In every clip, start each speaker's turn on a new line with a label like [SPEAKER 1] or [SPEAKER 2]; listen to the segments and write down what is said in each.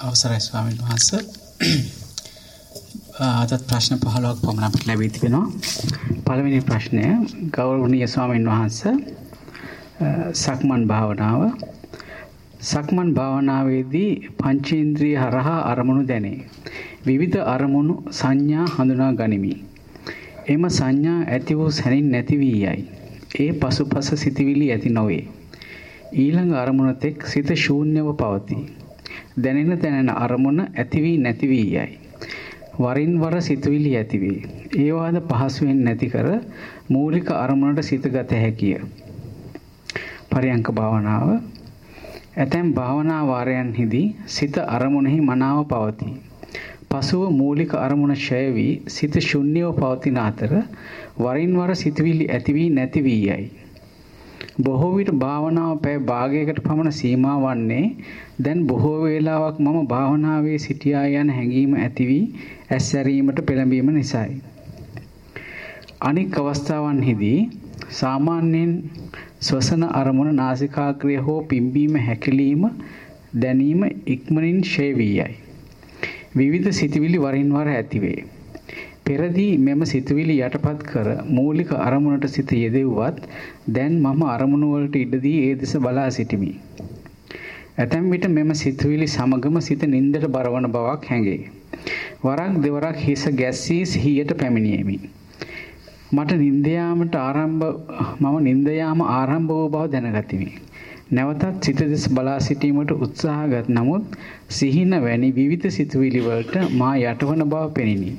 [SPEAKER 1] අවසරයි ස්වාමීන් වහන්සේ. අදත් ප්‍රශ්න 15ක් පමණ අපිට ලැබී තිබෙනවා. පළවෙනි ප්‍රශ්නය ගෞරවනීය ස්වාමීන් වහන්සේ සක්මන් භාවනාව සක්මන් භාවනාවේදී පංචේන්ද්‍රිය හරහා අරමුණු දැනේ. විවිධ අරමුණු සංඥා හඳුනා ගනිමි. එම සංඥා ඇති වූ සැනින් නැති වී යයි. ඒ පසුපස සිටිවිලි ඇති නොවේ. ඊළඟ අරමුණ තෙක් සිත ශූන්‍යව පවතී. දැනෙන දැනෙන අරමුණ ඇති වී නැති වී යයි. වරින් වර සිතුවිලි ඇති වේ. ඒවාද පහසුවෙන් නැති කර මූලික අරමුණට සිත ගත හැකිය. පරයන්ක භාවනාව ඇතැම් භාවනා වාරයන්හිදී සිත අරමුණෙහි මනාව පවතී. පසුව මූලික අරමුණ ඡය වී සිත ශුන්‍යව පවතින අතර වරින් වර සිතුවිලි ඇති වී නැති වී යයි. බොහෝ විට භාවනාව පැය භාගයකට පමණ සීමා වන්නේ දැන් බොහෝ වේලාවක් මම භාවනාවේ සිටියා යන හැඟීම ඇති වී ඇස් ඇරීමට පෙළඹීම නිසායි. අනික් අවස්ථාවන්හිදී සාමාන්‍යයෙන් ස්වසන අරමුණ නාසිකාග්‍රය හෝ පිම්බීම හැකිලිම දැනීම ඉක්මනින් ෂේ වී යයි. විවිධ සිතුවිලි වරින් වර ඇතිවේ. පෙරදී මෙම සිතුවිලි යටපත් කර මූලික අරමුණට සිත යෙදෙව්වත් දැන් මම අරමුණු වලට ඉඩ දී ඒ දෙස බලා සිටිමි. ඇතැම් විට මෙම සිතුවිලි සමගම සිත නින්දට බරවන බවක් හැඟේ. වරක් දෙවරක් හිස ගැස්සී සිහියට පැමිණියෙමි. මට නින්ද යාමට ආරම්භ මම නින්ද යාම ආරම්භ වූ බව දැනගතිමි. නැවතත් සිත දෙස බලා සිටීමට උත්සාහගත් නමුත් සිහින වැනි විවිධ සිතුවිලි වලට මා යටවන බව පෙනිනි.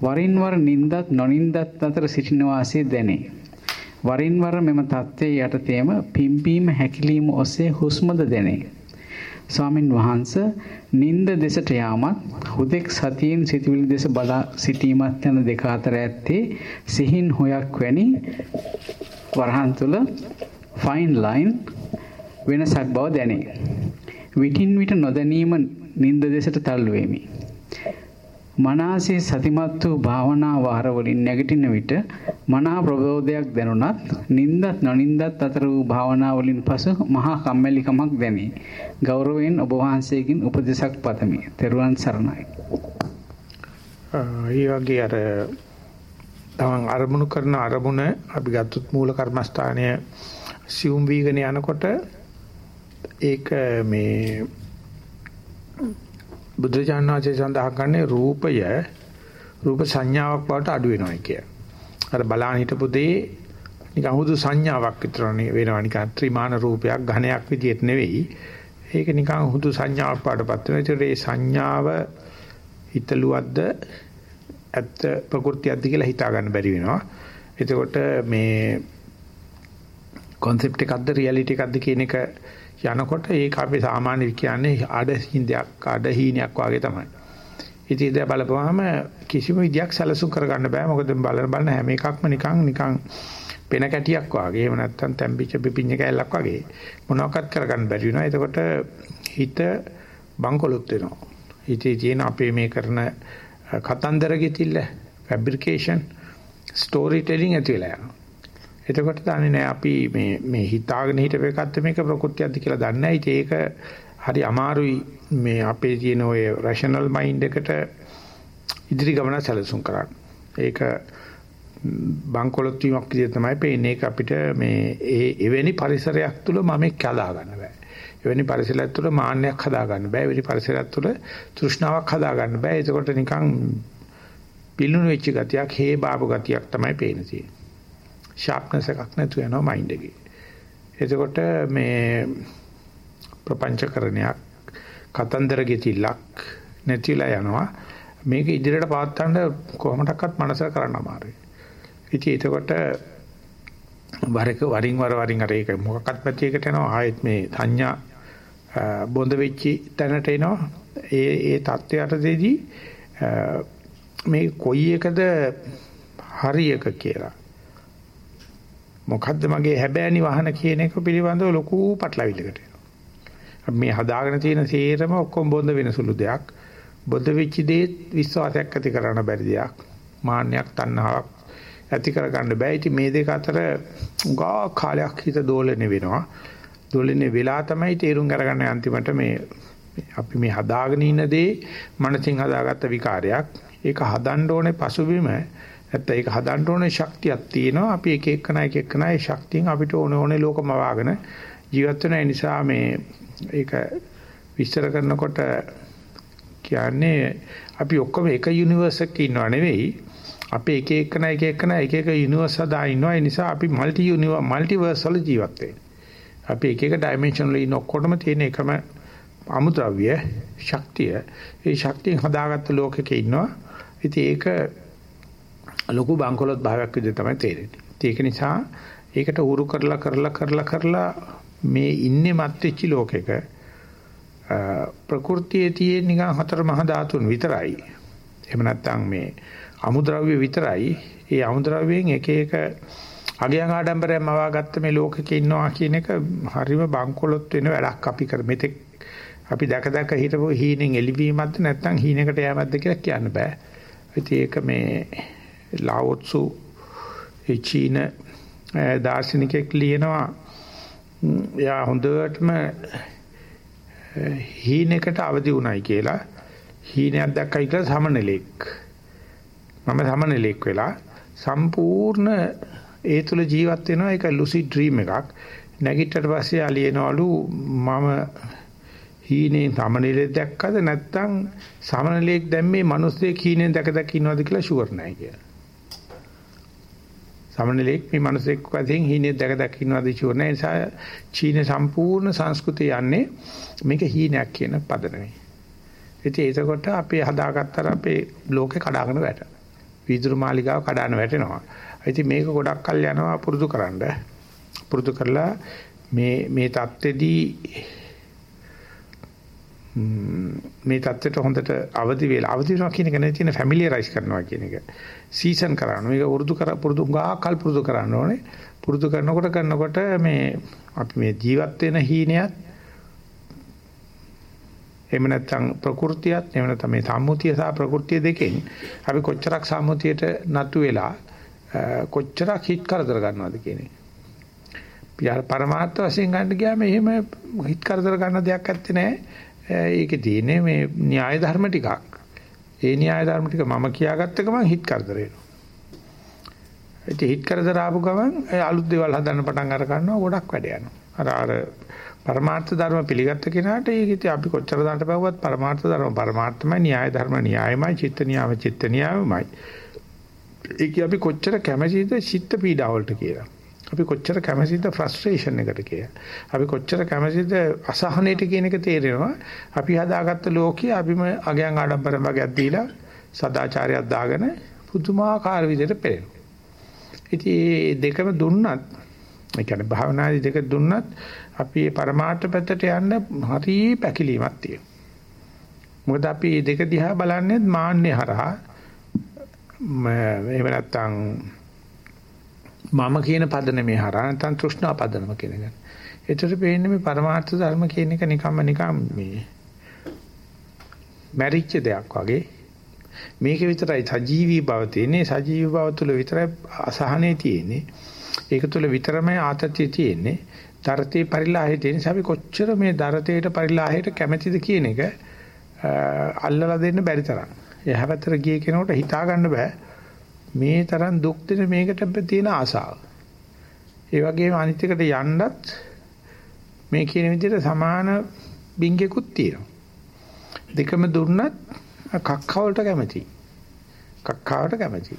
[SPEAKER 1] වරින් වර නින්දත් නොනින්දත් අතර සිටින වාසිය දැනේ. වරින් වර මෙම தත්ත්වයේ යටතේම පිම්බීම හැකිලිම ඔස්සේ හුස්මද දැනේ. ස්වාමින් වහන්සේ නින්ද දෙසට යාමත් හුදෙක් සතියෙන් සිතුවිලි දෙස බලා සිටීමත් යන දෙක අතර ඇත්තේ සිහින් හොයක් වැනි වරහන් තුල ෆයින් ලයින් වෙනසක් බව දැනේ. විටින් විට නොදැනීම නින්ද දෙසට තල්ලු වෙමි. මනසේ සතිමත් වූ භාවනා වාරවලින් නැගිටින විට මනා ප්‍රබෝධයක් දැනුණත් නින්දත් නොනින්දත් අතර වූ භාවනා වලින් පසු මහා කම්මැලිකමක් දැනේ. ගෞරවයෙන් ඔබ වහන්සේගෙන් උපදෙසක් පතමි. ත්වන් සරණයි.
[SPEAKER 2] ඒ වගේ අර තමන් අරමුණු කරන අරමුණ අපි ගත්තොත් මූල කර්මස්ථානය සියුම් වීගෙන යනකොට ඒක මේ බුදුචානන්සේ සඳහන් කරන්නේ රූපය රූප සංඥාවක් බවට අඩු වෙනවා කිය. අර බලාන හිටපු දේ නිකන් හුදු සංඥාවක් විතර වෙනවා නිකන් ත්‍රිමාන රූපයක් ඝනයක් විදියට නෙවෙයි. ඒක නිකන් හුදු සංඥාවක් බවටපත් වෙනවා. ඒතර ඒ සංඥාව හිතලුවද්ද ඇත්ත ප්‍රകൃතියක්ද කියලා හිතා ගන්න බැරි වෙනවා. එතකොට මේ concept එකක්ද reality එකක්ද කියන එක යනකොට ඒක අපි සාමාන්‍ය කියන්නේ අඩහින්දයක් අඩහීනයක් වගේ තමයි. ඉතින් ඒක බලපුවාම කිසිම විදියක් සැලසුම් කරගන්න බෑ. මොකද බලන බලන හැම එකක්ම නිකන් නිකන් පෙන කැටියක් වගේ. එහෙම නැත්නම් තැම්පිච්ච පිපිඤ්ඤ කැලක් වගේ. මොනවාක්වත් කරගන්න බැරි වෙනවා. එතකොට හිත බංකොලොත් වෙනවා. හිතේ තියෙන අපේ මේ කරන කතන්දර ගෙතිල්ල ෆැබ්‍රිකේෂන් ස්ටෝරි ටෙලිං ඇති වෙලා යනවා. එතකොට දන්නේ නැහැ අපි මේ මේ හිතාගෙන හිටපේකත් මේක ප්‍රകൃතියක්ද කියලා දන්නේ නැහැ. ඒක හරි අමාරුයි මේ අපේ තියෙන ඔය රෂනල් මයින්ඩ් එකට ඉදිරි ගමන සැලසුම් කරන්න. ඒක බංකොලොත් වීමක් විදිහට තමයි පේන්නේ. ඒක අපිට මේ ඒ එවැනි පරිසරයක් තුල මම කළා ගන්න බෑ. එවැනි පරිසරයක් තුල මාන්නයක් හදා ගන්න බෑ. එවැනි පරිසරයක් තුල තෘෂ්ණාවක් හදා ගන්න බෑ. ඒකකොට නිකන් පිල්ලුණු වෙච්ච ගතියක්, හේ බාපු ගතියක් තමයි පේන තියෙන්නේ. ෂාප්නස් එකක් නැතු වෙනවා මයින්ඩ් එකේ. එතකොට මේ ප්‍රපංචකරණයක් කතන්දර ගෙතිලක් නැතිලා යනවා. මේක ඉදිරියට පවත්වන්න කොහොමඩක්වත් මනස කරන්න අමාරුයි. ඉතින් එතකොට වරක වරින් වර වරින් අර ඒක මොකක්වත් පැතියකට යනවා ආයෙත් මේ සංඥා බොඳ වෙච්චි තැනට එනවා. ඒ ඒ தත්වයටදී මේ කොයි එකද හරි එක කියලා මොකද්ද මගේ හැබෑනි වහන කියන එක පිළිබඳව ලොකු පටලවිල්ලකට එනවා. මේ හදාගෙන තියෙන සේරම ඔක්කොම බොඳ වෙන සුළු දෙයක්. බොඳ වෙච්ච දේ විශ්වාසයක් ඇති කරන්න බැරි දෙයක්. මාන්නයක් තණ්හාවක් ඇති කරගන්න බෑ. ඉතින් මේ දෙක අතර උගා කාලයක් හිත දෝලණය වෙනවා. දෝලණය වෙලා තමයි තේරුම් අරගන්න අන්තිමට මේ අපි මේ හදාගෙන ඉන්න දේ මනසින් හදාගත්ත විකාරයක්. ඒක හදන්න ඕනේ පසුබිම නැත්නම් ඒක හදන්න ඕනේ ශක්තියක් තියෙනවා. අපි එක එකනා එක එකනා ඒ ශක්තියෙන් අපිට ඕන ඕනේ ලෝකම වාගෙන ජීවත් වෙන නිසා මේ ඒක විස්තර කරනකොට කියන්නේ අපි ඔක්කොම එක යුනිවර්ස් එකක ඉන්නව නෙවෙයි. අපි එක එකනා එක එකනා එක එක යුනිවර්ස් හදා ඉන්නවා. ඒ නිසා අපි මල්ටි යුනිවර් මල්ටිවර්ස් වල ජීවත් වෙන්නේ. අපි එක එක ඩයිමන්ෂන් වල ඉන්න ඔක්කොටම තියෙන එකම අමුද්‍රව්‍ය ශක්තිය. ඒ ශක්තියෙන් හදාගත්ත ලෝකෙක ඉන්නවා. ඉතින් ඒක ලොකු බංකොලොත් භාවයක් විදිහට තමයි තේරෙන්නේ. ඒක නිසා ඒකට උරු කරලා කරලා කරලා කරලා මේ ඉන්නේ මත්විච්ච ලෝකෙක ප්‍රകൃතියේ තියෙන නිකන් හතර මහා ධාතුන් විතරයි. එහෙම නැත්නම් මේ අමුද්‍රව්‍ය විතරයි. ඒ අමුද්‍රව්‍යයෙන් එක එක අගයන් ආඩම්බරයෙන් මවාගත්ත මේ ලෝකෙක ඉන්නවා කියන එක හරිම බංකොලොත් වෙන වැඩක් අපි කර මෙතෙක් අපි දැක දැක හිටපු හීනෙන් එළිවීමක්ද නැත්නම් හීනකට යෑමක්ද කියලා කියන්න බෑ. ඉතින් ඒක මේ ලාවොත්සු ඒ චීන දාර්ශනිකයෙක් ලියනවා. යා හොඳටම හීනකට අවදි වුණයි කියලා. හීනයක් දැක්කයි කියලා සමනලෙක්. මම සමනලෙක් වෙලා සම්පූර්ණ ඒ තුල ජීවත් වෙනවා. ඒක ලුසිඩ් ඩ්‍රීම් එකක්. නැගිටට පස්සේ ආලියනවලු මම හීනේ සමනලෙක් දැක්කද? නැත්නම් සමනලෙක් දැම්මේ මිනිස්සෙක් හීනේ දැක දැක ඉන්නවද කියලා ෂුවර් නැහැ කියලා. සමනලෙක් මේ මිනිස්සෙක් වශයෙන් හීනේ දැක දැක ඉන්නවද ෂුවර් නැහැ. නිසා චීන සම්පූර්ණ සංස්කෘතිය යන්නේ මේක හීනයක් කියන පදනමේ. ඉතින් ඒකකොට අපි හදාගත්තර අපේ ලෝකේ කඩාගෙන වැටෙනවා. වීදුරු මාලිගාව කඩාන වැටෙනවා. ඉතින් මේක ගොඩක් කල් යනවා පුරුදු කරන්න. පුරුදු කරලා මේ මේ தත්ත්වෙදී මේ தත්ත්වයට හොඳට අවදි වෙලා අවදි වෙනවා කියන එක නෙවෙයි තියෙන ෆැමිලියරයිස් කරනවා කියන එක. සීසන් කරනවා. මේක වරුදු කර පුරුදු ගාකල් පුරුදු කරන්න ඕනේ. පුරුදු කරනකොට කරනකොට මේ අපි මේ ජීවත් වෙන හීනයත් එහෙම නැත්නම් ප්‍රകൃතියත් එහෙම නැත්නම් මේ සම්මුතිය සහ ප්‍රകൃතිය දෙකෙන් අපි කොච්චරක් සම්මුතියට නතු වෙලා කොච්චරක් හිත් කරදර ගන්නවද කියන එක. පරමාර්ථ වශයෙන් ගන්න ගියාම එහෙම හිත කරදර ගන්න දෙයක් ඇත්තේ නැහැ. ඒකේ තියෙන්නේ මේ න්‍යාය ධර්ම ටිකක්. ඒ න්‍යාය ධර්ම ටික මම කියාගත්ත ගමන් හිත කරදර වෙනවා. ඒ හිත කරදර ආපු ගමන් අලුත් දේවල් හදන්න පටන් අර ගන්නවා ගොඩක් වැඩ යනවා. අර අර පරමාර්ථ ධර්ම පිළිගත්ත කෙනාට ඒක ඉතින් අපි කොච්චර දාන්න බැවුවත් පරමාර්ථ ධර්ම පරමාර්ථමයි න්‍යාය ධර්ම න්‍යායමයි චිත්ත නියාම චිත්ත නියාමයි. ඒක අපි කොච්චර කැමැතිද චිත්ත පීඩාවලට කියලා. අපි කොච්චර කැමැතිද ෆ්‍රස්ට්‍රේෂන් එකට කියලා. අපි කොච්චර කැමැතිද අසහනයට කියන එක තේරෙනවා. අපි හදාගත්ත ලෝකයේ අපිම අගයන් ආඩම්බරම් වගේක් දීලා සදාචාරයක් දාගෙන පුදුමාකාර විදිහට පෙළෙනවා. ඉතින් දෙකම දුන්නත් ඒ කියන්නේ භාවනාදී දෙක දුන්නත් අපි මේ પરමාර්ථ පැත්තට යන්න හරි පැකිලීමක් තියෙනවා. මොකද අපි මේ දෙක දිහා බලන්නේ මාන්නේ හරහා එහෙම නැත්නම් මම කියන පදනමේ හරහා නැත්නම් තෘෂ්ණා පදනම කියන එක. ඒතර පේන්නේ මේ පරමාර්ථ ධර්ම කියන එක නිකම්ම නිකම් මේ මැරිච්ච දෙයක් වගේ. මේක විතරයි සජීවී බව තියෙන්නේ. සජීවී බව තුළ විතරයි අසහනේ තියෙන්නේ. ඒක තුළ විතරමයි ආතතිය තියෙන්නේ. දරතේ පරිලාහය තියෙන අපි කොච්චර මේ දරතේට පරිලාහයට කැමැතිද කියන එක අල්ලලා දෙන්න බැරි තරම්. එහා පැත්තට ගිය කෙනෙකුට හිතා ගන්න බෑ. මේ තරම් දුක් දෙන මේකට තියෙන ආසාව. ඒ වගේම අනිත් එකට යන්නත් මේ කියන විදිහට සමාන බින්ගෙකුත් තියෙනවා. දෙකම දුන්නත් කක්කවලට කැමති. කක්කාවට කැමති.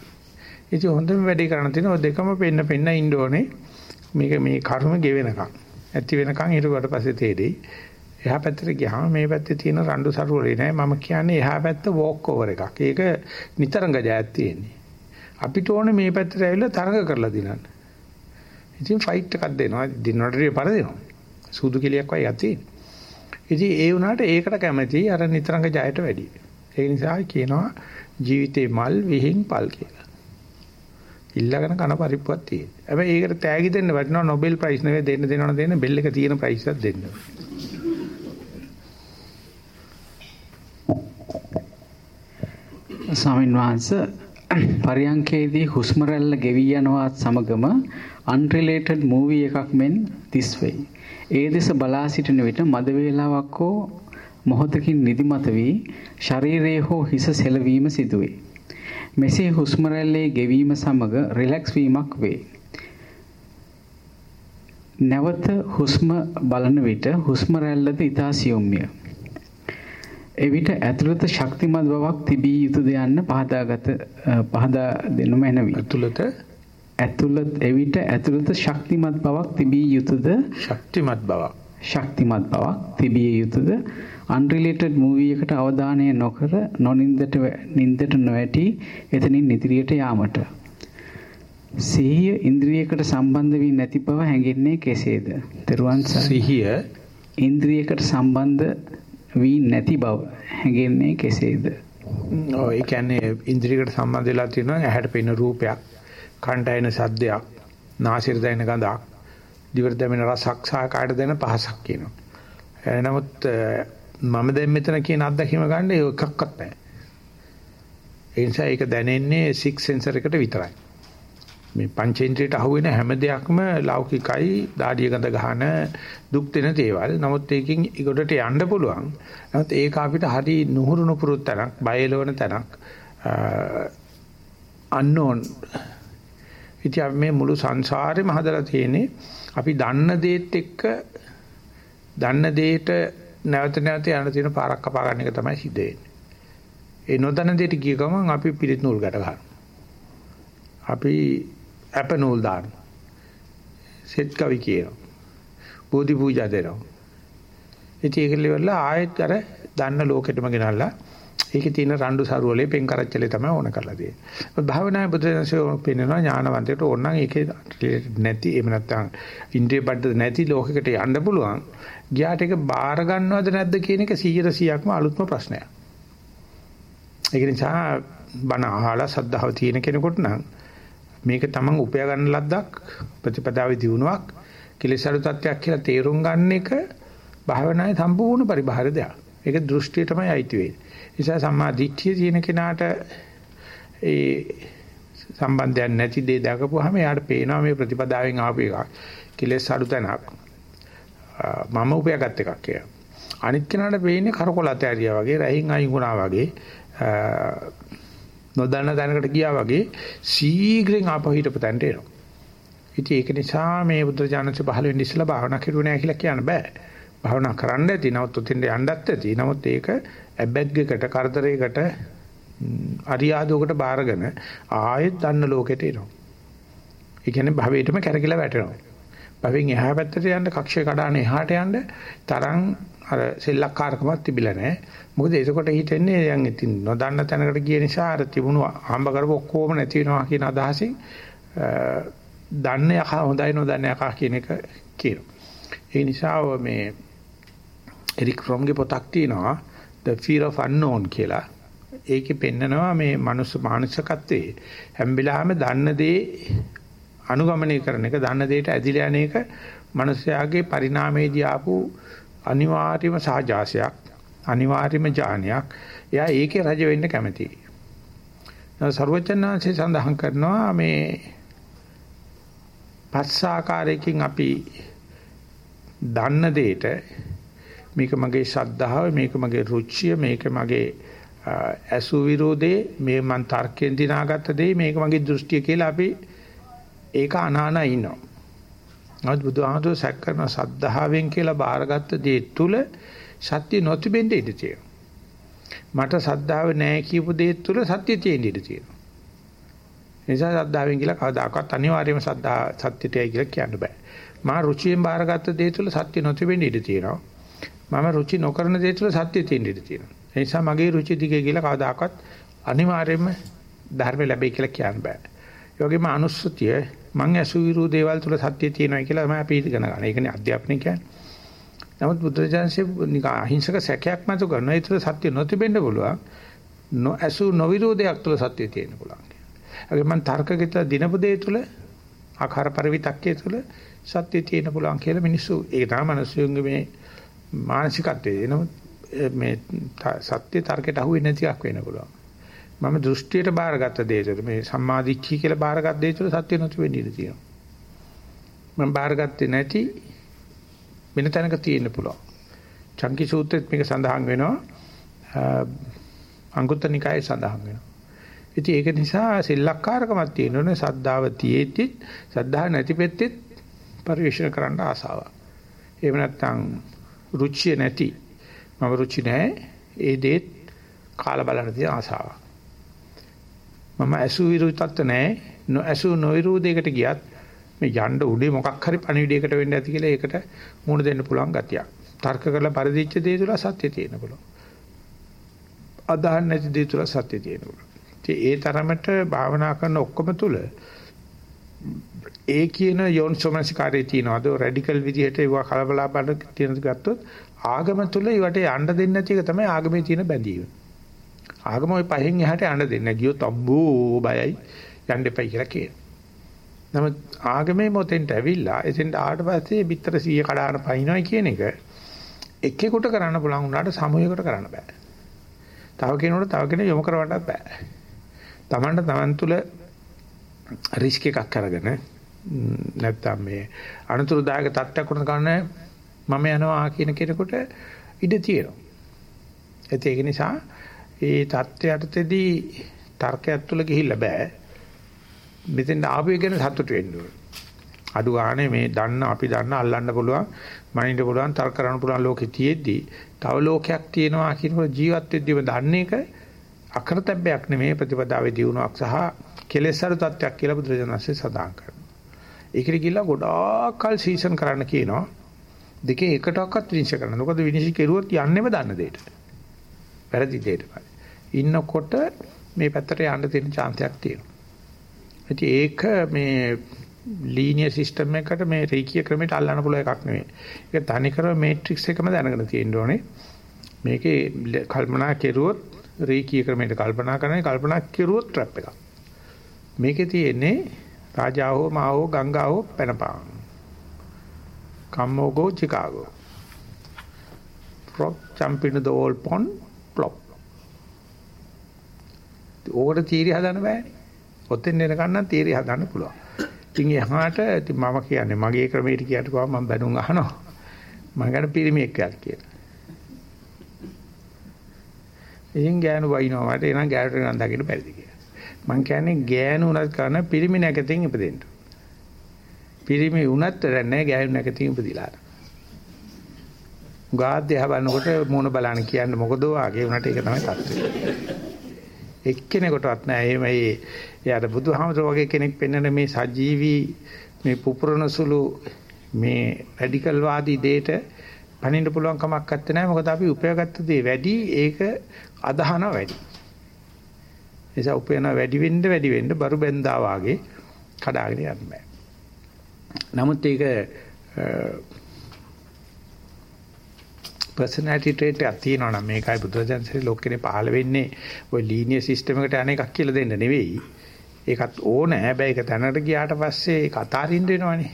[SPEAKER 2] ඉතින් හොඳම වැඩේ කරන්න තියෙන ඔය දෙකම පෙන්න පෙන්න ඉන්න ඕනේ. මේක මේ කර්ම ගෙවෙනකම්. ඇති වෙනකම් ඊට පස්සේ තේරෙයි. එහා පැත්තට ගියාම මේ පැත්තේ තියෙන රණ්ඩු සරුවලේ නෑ මම කියන්නේ එහා පැත්ත වෝක් ඕවර් එකක්. ඒක නිතරම ගජායක් තියෙන්නේ. අපිට ඕනේ මේ පැත්තට ඇවිල්ලා තරඟ කරලා දිනන්න. ඉතින් ෆයිට් එකක් දෙනවා. දිනනට පරදෙනවා. සූදු කෙලියක් වගේ යතියි. ඉතින් ඒ වුණාට ඒකට කැමති අර නිතරංග ජයට වැඩි. ඒ නිසා කියනවා ජීවිතේ මල් විහිං පල් කියලා. ඉල්ලගෙන කන පරිප්පුවක් තියෙන. හැබැයි ඒකට තෑගි දෙන්න වටිනවා නොබෙල් ප්‍රයිස් නෙවෙයි දෙන්න දෙනවන දෙන්න බෙල් එක තියෙන ප්‍රයිස් එකක් දෙන්න.
[SPEAKER 1] ස්වාමීන් වහන්සේ පරියංකේදී හුස්ම රැල්ල ගෙවි යනවත් සමගම unrelated movie එකක් මෙන් දිස් වෙයි. ඒ දෙස බලා සිටින විට මද වේලාවක් හෝ මොහොතකින් නිදිමත වී ශරීරයේ හෝ හිස සෙලවීම සිදුවේ. මෙසේ හුස්ම රැල්ලේ ගෙවීම සමග රිලැක්ස් වීමක් වේ. නැවත හුස්ම බලන විට හුස්ම රැල්ලද ඊතා සියුම්ය. එවිට ඇතුළත ශක්තිමත් බවක් තිබිය යුතුද යන්න පහදාගත පහදා දෙනු මැනවි.
[SPEAKER 2] ඇතුළත?
[SPEAKER 1] ඇතුළත එවිට ඇතුළත ශක්තිමත් බවක් තිබිය යුතුද
[SPEAKER 2] ශක්තිමත් බවක්.
[SPEAKER 1] ශක්තිමත් බවක් තිබිය යුතුද අන්රිලේටඩ් මූවී එකට අවධානය නොකර නොනින්දට නින්දට නොඇටි එතනින් ඉදිරියට යාමට. සිහිය ඉන්ද්‍රියකට සම්බන්ධ වී නැති බව හැඟෙන්නේ කෙසේද? තෙරුවන්
[SPEAKER 2] සිහිය?
[SPEAKER 1] ඉන්ද්‍රියකට සම්බන්ධ වී නැති බව හැඟෙන්නේ කෙසේද?
[SPEAKER 2] ඔව් ඒ කියන්නේ ඉන්ද්‍රියකට සම්බන්ධ වෙලා තියෙනවා ඇහැට පෙනෙන රූපයක්, කනට ඇහෙන සද්දයක්, නාසයට දැනෙන ගඳක්, දිවට දැනෙන රසක් සහ කායට දැනෙන පහසක් කියනවා. නමුත් මම දැන් මෙතන කියන අත්දැකීම ගන්න ඒ එකක්වත් නැහැ. ඒ නිසා ඒක දැනෙන්නේ සික් සෙන්සර් එකට විතරයි. මේ පංචේන්ද්‍රයට අහුවෙන හැම දෙයක්ම ලෞකිකයි දාඩිය ගඳ ගන්න දුක් දෙන දේවල්. නමුත් ඒකෙන් ඒකට යන්න පුළුවන්. නමුත් ඒක අපිට හරි නුහුරු නුපුරුත් තැනක්, බයලවන තැනක්. unknown. ඉතින් මේ මුළු සංසාරෙම හදලා තියෙන්නේ අපි දන්න දේත් එක්ක දන්න දේට නැවත නැවත යන තියෙන පාරක් කපා ගන්න එක තමයි සිද්ධ වෙන්නේ. ඒ නොදන්න දෙයට ගිය ගමන් අපි පිළිත් නූල් ගැට ගන්නවා. අපි අප නූල් දානවා. සෙත් කවි කියනවා. බෝධි පූජා දෙනවා. ඉතින් ඒක ඉවරලා ආයෙත් අර දන්න ලෝකෙටම ගෙනල්ලා ඒකේ තියෙන රණ්ඩු සරුවලේ පෙන් කරච්චලේ තමයි ඕන කරලා තියෙන්නේ. භාවනාවේ බුදුරජාණන්සේ පෙන්වනවා ඥානවන්තයට ඕනනම් ඒකේ නැති එහෙම නැත්නම් ඉන්ද්‍රිය බද්ධ නැති ලෝකයකට යන්න පුළුවන්. ගියාට ඒක බාර ගන්නවද නැද්ද කියන එක 100%ක්ම අලුත්ම ප්‍රශ්නයක්. ඒක නිසා බණ අහලා සද්ධාව තියෙන කෙනෙකුට නම් මේක තමන් උපයා ගන්න ලද්දක් ප්‍රතිපදාවේ දියුණුවක් කෙලෙසරු තත්ත්වයක් කියලා තේරුම් ගන්න එක භාවනාවේ සම්පූර්ණ පරිබාහිර දෙයක්. ඒක දෘෂ්ටිය තමයි අයිති වෙන්නේ. නිසා සම්මා දිට්ඨිය තියෙන කෙනාට ඒ සම්බන්ධයක් නැති දේ දැකපුවාම එයාට පේනවා මේ ප්‍රතිපදාවෙන් ආපු එකක්. කෙලෙස් අඩු තැනක්. මම උපයාගත් එකක් කියලා. අනිත් කෙනාට පේන්නේ කරකොලත ඇරියා වගේ, රහින් අයින් වුණා වගේ නොදන්න තැනකට ගියා වගේ සීඝ්‍රයෙන් ආපහු හිටපු තැනට එනවා. ඉතින් ඒක නිසා මේ බුද්ධ පහළ වෙන්න ඉස්සලා භාවනා කරුවේ නැහැ කියලා කියන්න බෑ. භාවනා කරන්න ඇති නමුත් උතින්ද යන්නත් ඇති. නමුත් ඒක ඇබ්බැග්ගකට කරදරයකට අරියාදුවකට බාරගෙන ආයෙත් දන්න ලෝකෙට එනවා. ඒ කියන්නේ භවයටම කැරකිලා වැටෙනවා. භවෙන් එහා පැත්තට යන්න කක්ෂය කඩාන එහාට යන්න තරම් අර සෙල්ලක්කාරකමක් තිබිලා නැහැ. මොකද ඒකකොට හිතෙන්නේ දැන් ඉතින් නොදන්න තැනකට ගිය නිසා අර තිබුණු හම්බ කරපු ඔක්කොම නැති වෙනවා කියන අදහසින් දන්න යකා හොඳයි නොදන්න යකා කියන එක කියනවා. ඒ නිසා මේ එරික් ෆ්‍රොම්ගේ පොතක් තියෙනවා The Fear of Unknown කියලා. ඒකේ පෙන්නනවා මේ මනුස්ස මානසිකත්වයේ හැම වෙලාවෙම දන්න දේ අනුගමනය කරන එක දන්න දෙයට ඇදිලා යන එක මිනිස්යාගේ පරිණාමයේදී ආපු අනිවාර්යම සහජාසයක් අනිවාර්යම ඥානයක් එයා ඒකේ රජ වෙන්න කැමතියි. සර්වචන්නාංශය සඳහන් කරනවා මේ පස් ආකාරයකින් අපි දන්න දෙයට මේක මගේ ශද්ධාව මේක මගේ රුචිය මේක මගේ අසු විරෝධේ මේ මන් තර්කයෙන් දිනාගත්ත දේ මේක මගේ දෘෂ්ටිය කියලා අපි ඒක අනානා ඉන්නවා. නමුත් බුදුහාමුදුරුවෝ සැක කරන සද්ධාවෙන් කියලා බාරගත්ත දේ තුල සත්‍ය නොතිබෙන්න ඉඩ තියෙනවා. මට සද්ධාව නැහැ කියපු දේ තුල සත්‍ය තියෙන්න ඉඩ තියෙනවා. නිසා සද්ධාවෙන් කියලා කවදාකවත් අනිවාර්යයෙන්ම සද්ධා සත්‍යයටයි කියලා කියන්න බෑ. මා රුචියෙන් බාරගත්ත දේ තුල සත්‍ය නොතිබෙන්න ඉඩ තියෙනවා. මම රුචි නොකරන දේ තුල සත්‍ය තියෙන්න ඉඩ තියෙනවා. ඒ නිසා මගේ රුචි දිගේ කියලා කවදාකවත් අනිවාර්යයෙන්ම ධර්ම ලැබෙයි කියලා කියන්න බෑ. ඒ වගේම අනුස්සතිය මං ඇසුවිරු දේවල් තුල සත්‍ය තියෙනවා කියලා තමයි අපි ඉගෙන ගන්න. ඒකනේ අධ්‍යාපනය කියන්නේ. නමුත් බුදුරජාන්සේ නිකන් අහිංසක සැකයක් මත කරන ඒ තුල සත්‍ය නොතිබෙන්න පුළුවන්. නොඇසු නොවිරෝධයක් තුල සත්‍ය තියෙන්න පුළුවන්. ඒකේ මං තර්කගත දිනපු දේ තුල ආකාර පරිවිතක්කේ තුල සත්‍ය තියෙන්න පුළුවන් කියලා මිනිස්සු ඒක තමයි මිනිස්සුන්ගේ මේ මානසිකත්වයේ නමුත් මේ සත්‍ය තර්කයට අහුවෙන්නේ නැති එකක් වෙන්න පුළුවන්. මම දෘෂ්ටියට බාරගත්ත දේ තුළ මේ සම්මාදිච්චී කියලා බාරගත් දේ තුළ සත්‍ය නැති වෙන්න ඉඩ තියෙනවා. මම බාරගත්තේ නැති වෙන තැනක තියෙන්න පුළුවන්. චංකි සූත්‍රෙත් මේක සඳහන් වෙනවා අංගුත්තර නිකායේ සඳහන් වෙනවා. ඉතින් ඒක නිසා සෙල්ලක්කාරකමක් තියෙනවනේ සද්ධාව තියෙද්දි සද්ධා නැති පෙත්තෙත් පරිශන කරන්න ආසාවක්. එහෙම නැත්නම් රුචිය නැති මම රුචි නැහැ ඒ දේත් කාලා බලන්න තියෙන ආසාවක්. මම ඇසු විරුද්ධත් නැහැ නොඇසු නොවිරු දෙයකට ගියත් මේ යන්න උඩේ මොකක් හරි පණිවිඩයකට වෙන්න ඇති කියලා ඒකට මුණ දෙන්න පුළුවන් ගතියක්. තර්ක කරලා පරිදිච්ච දේ තුල සත්‍ය තියෙන පුළුවන්. අදහන් නැති දේ තුල සත්‍ය තියෙන පුළුවන්. ඒ තරමට භාවනා කරන ඔක්කොම තුල ඒ කියන යෝන්සෝමනසිකාරයේ තියනවාද රැඩිකල් විදිහට ඒවා කලබලාපන තියෙනද ගත්තොත් ආගම තුල ඒවට යන්න දෙන්නේ නැති එක තමයි ආගමේ තියෙන බැඳීම. ආගම ওই පහෙන් එහාට යන්න දෙන්නේ නැහැ. ගියොත් අම්බෝ බයයි යන්න එපයි කියලා කියන. නමුත් ආගමේ මොතෙන්ට ඇවිල්ලා එතෙන්ට ආවට පස්සේ පිටර 100 කඩාන පයින්නයි කියන එක එකෙකුට කරන්න පුළුවන් වුණාට සමූහයකට කරන්න බෑ. තව කෙනෙකුට තව කෙනෙක් යොමු කරවන්නත් බෑ. Tamanට Taman තුල රිස්ක් එකක් අරගෙන නැත්තම් මේ අනතුරුදායක තත්ත්වයක් උන ගන්න මම යනවා කියන කෙනෙකුට ඉඩ තියෙනවා. ඒක නිසා ඒ தත්ත්වයටදී තර්කයක් තුල ගිහිල්ලා බෑ. මෙතෙන් ආපු එක ගැන සතුටු වෙන්න ඕනේ. අඩු ගානේ මේ දන්න අපි දන්න අල්ලන්න පුළුවන් මනින්න පුළුවන් තර්ක කරන්න පුළුවන් ලෝකෙ තියෙද්දි තව ලෝකයක් තියෙනවා කියනකොට ජීවත් වෙද්දිම දන්න එක අකරතැබ්බයක් නෙමේ ප්‍රතිපදාවේ දියුණුවක් සහ කෙලෙසර තත්වයක් කියලා බුදුරජාණන්සේ සඳහන් කරනවා. ඒකට ගිහිල්ලා ගොඩාක් කල් සීසන් කරන්න කියනවා. දෙකේ එකටවත් විනිශ්චය කරන්න. මොකද විනිශ්චය කෙරුවොත් යන්නෙම දන්න දෙයට. වැරදි දෙයට. ඉන්නකොට මේ පැත්තට යන්න තියෙන chance එකක් තියෙනවා. ඉතින් ඒක මේ ලීනියර් සිස්ටම් එකකට මේ රේඛීය ක්‍රමයට අල්ලන්න පුළුවන් එකක් නෙවෙයි. ඒක තනිකරම මේට්‍රික්ස් එකම දැනගෙන තියෙන්න ඕනේ. මේකේ කල්පනා කෙරුවොත් රේඛීය ක්‍රමයට කල්පනා කරන්නේ කල්පනා කෙරුවොත් ට්‍රැප් එකක්. මේකේ තියෙන්නේ රාජා හෝ මා හෝ ගංගා හෝ පැනපාන. කම්මෝගෝ Chicago. frog jump into the old pond plop. ඕකට තීරිය හදන්න බෑනේ. ඔතෙන් එනකන් නම් තීරිය හදන්න පුළුවන්. ඉතින් එහාට ඉතින් මම කියන්නේ මගේ ක්‍රමයට කියට කොහොම මම බැනුම් අහනවා. මම ගන්න පිරිමියෙක් කියලා. ඉතින් ගෑනු වයින්නවා මට එනම් ගෑනට නම් දකින්න බැරිද කියලා. මං කියන්නේ ගෑනු උනත් කරන පිරිමි නැකතින් ඉපදෙන්න. පිරිමි උනත් නැහැ ගෑනු නැකතින් ඉපදිලා. ගාද්‍ය හබනකොට මොන බලන්න කියන්නේ මොකද වාගේ උනට ඒක තමයි තත්ත්වය. එක්කෙනෙකුටවත් නෑ එහෙම ඒ එයාට බුදුහාමතුරු වගේ කෙනෙක් පෙන්වන මේ සජීවී මේ පුපුරන සුළු මේ රැඩිකල් වාදී දෙයට පණින්න පුළුවන් කමක් නැත්තේ නෑ මොකද අපි උපයාගත්ත දේ වැඩි ඒක අදහන වැඩි. එසා උපයන වැඩි වෙන්න වැඩි වෙන්න බරු බෙන්දා වාගේ කඩාගෙන යන්න බෑ. නමුත් ඒක personality trait එකක් තියෙනවා නම් මේකයි බුදුරජාණන්සේ ලෝකෙනේ පහළ වෙන්නේ ওই linear system එකට අනේකක් කියලා දෙන්න නෙවෙයි. ඒකත් ඕනේ. හැබැයි ඒක තැනට ගියාට පස්සේ ඒක අතාරින්න වෙනවනේ.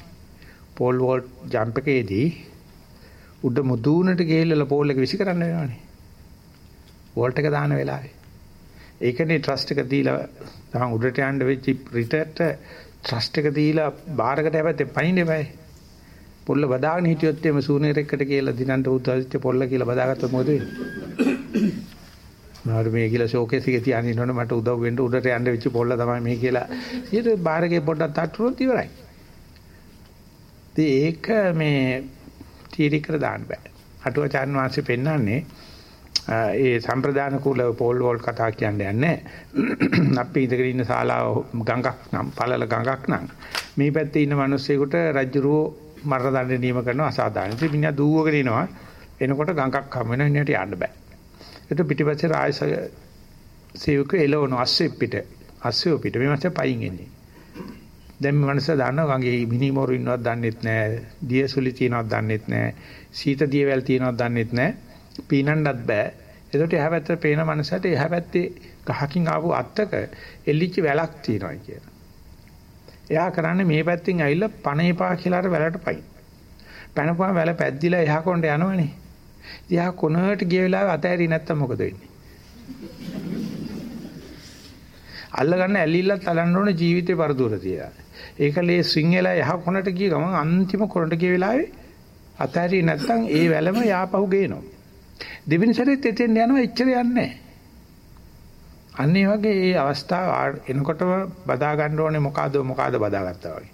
[SPEAKER 2] පෝල් වෝල්ට් ජම්ප් එකේදී උඩ මුදුනට ගිහිල්ලා පෝල් එක විසි කරන්න වෙනවනේ. වෝල්ට් එක දාන වෙලාවේ. ඒකනේ ට්‍රස්ට් එක දීලා තමන් උඩට යන්න වෙච්ච රිටර්ට ට්‍රස්ට් එක දීලා බාරකට හැබැයි පයින් එපයි. පොල්ල බදාගෙන හිටියොත් එimhe සූනේරෙක්කට කියලා දිනන්ට උදාච්ච පොල්ල කියලා බදාගත්තොත් මොකද වෙන්නේ? මාරු මේ කියලා ෂෝකේස් එකේ තියාගෙන ඉන්නවනේ මට උදව් වෙන්න උඩට යන්න වෙච්ච පොල්ල තමයි මේ කියලා. ඊට බාරකේ පොඩ්ඩක් තට්ටුනොත් ඉවරයි. ඒක මේ තීරි කර දාන්න බෑ. අටුවාචාර්ය වංශේ පෙන්වන්නේ ඒ සම්ප්‍රදාන කුල පෝල් වෝල් කතා කියන්නේ නැහැ. අපි ඉඳගෙන ඉන්න ශාලාව ගඟක් නම් පළල ගඟක් නම් මේ පැත්තේ ඉන්න මිනිස්සෙකුට රජුරෝ මරණ දඬ නියම කරන අසාධාරණ. ඉතින් මිනිහා දූවගෙන එනවා. එනකොට ගඟක් හම් වෙන ඉන්නට යන්න බෑ. ඒක පිටිපස්සේ රාජ සේවක එළවන අස්සේ පිට. අස්සේ පිට මේ මාසේ පයින් එන්නේ. දැන් මේ මනස දන්නවා ගඟේ මිනිමෝරු ඉන්නවත් දන්නෙත් නෑ. දියසුලි තියනවත් දන්නෙත් නෑ. සීත දියවැල් තියනවත් දන්නෙත් නෑ. පීනන්නත් බෑ. එතකොට එහා පැත්තට පේන මනසට එහා පැත්තේ ගහකින් ආපු අත්තක එල්ලිච්ච වැලක් තියෙනවා කියලා. එයා කරන්නේ මේ පැත්තෙන් ඇවිල්ලා පණ එපා කියලා අර වැලට පයින්. පැනපුවා වැල පැද්දිලා එහා කොණ්ඩ යනවනේ. එයා කොනකට ගිය වෙලාවේ අතෑරි නැත්තම් මොකද වෙන්නේ? අල්ලගන්න ඇලිල්ලත් අලන්න ඕනේ ජීවිතේ පරදුර තියලා. ඒකලේ ස්විං වෙලා එහා කොනට ගිය ගමන් අන්තිම කොනට ගිය වෙලාවේ අතෑරි නැත්තම් ඒ වැලම යාපහු ගේනවා. දෙවෙනි සැරේත් එතෙන් යනවා එච්චර යන්නේ නැහැ. අන්න ඒ වගේ ඒ අවස්ථාව එනකොටම බදා ගන්න ඕනේ මොකද්ද මොකද්ද බදාගත්තා වගේ.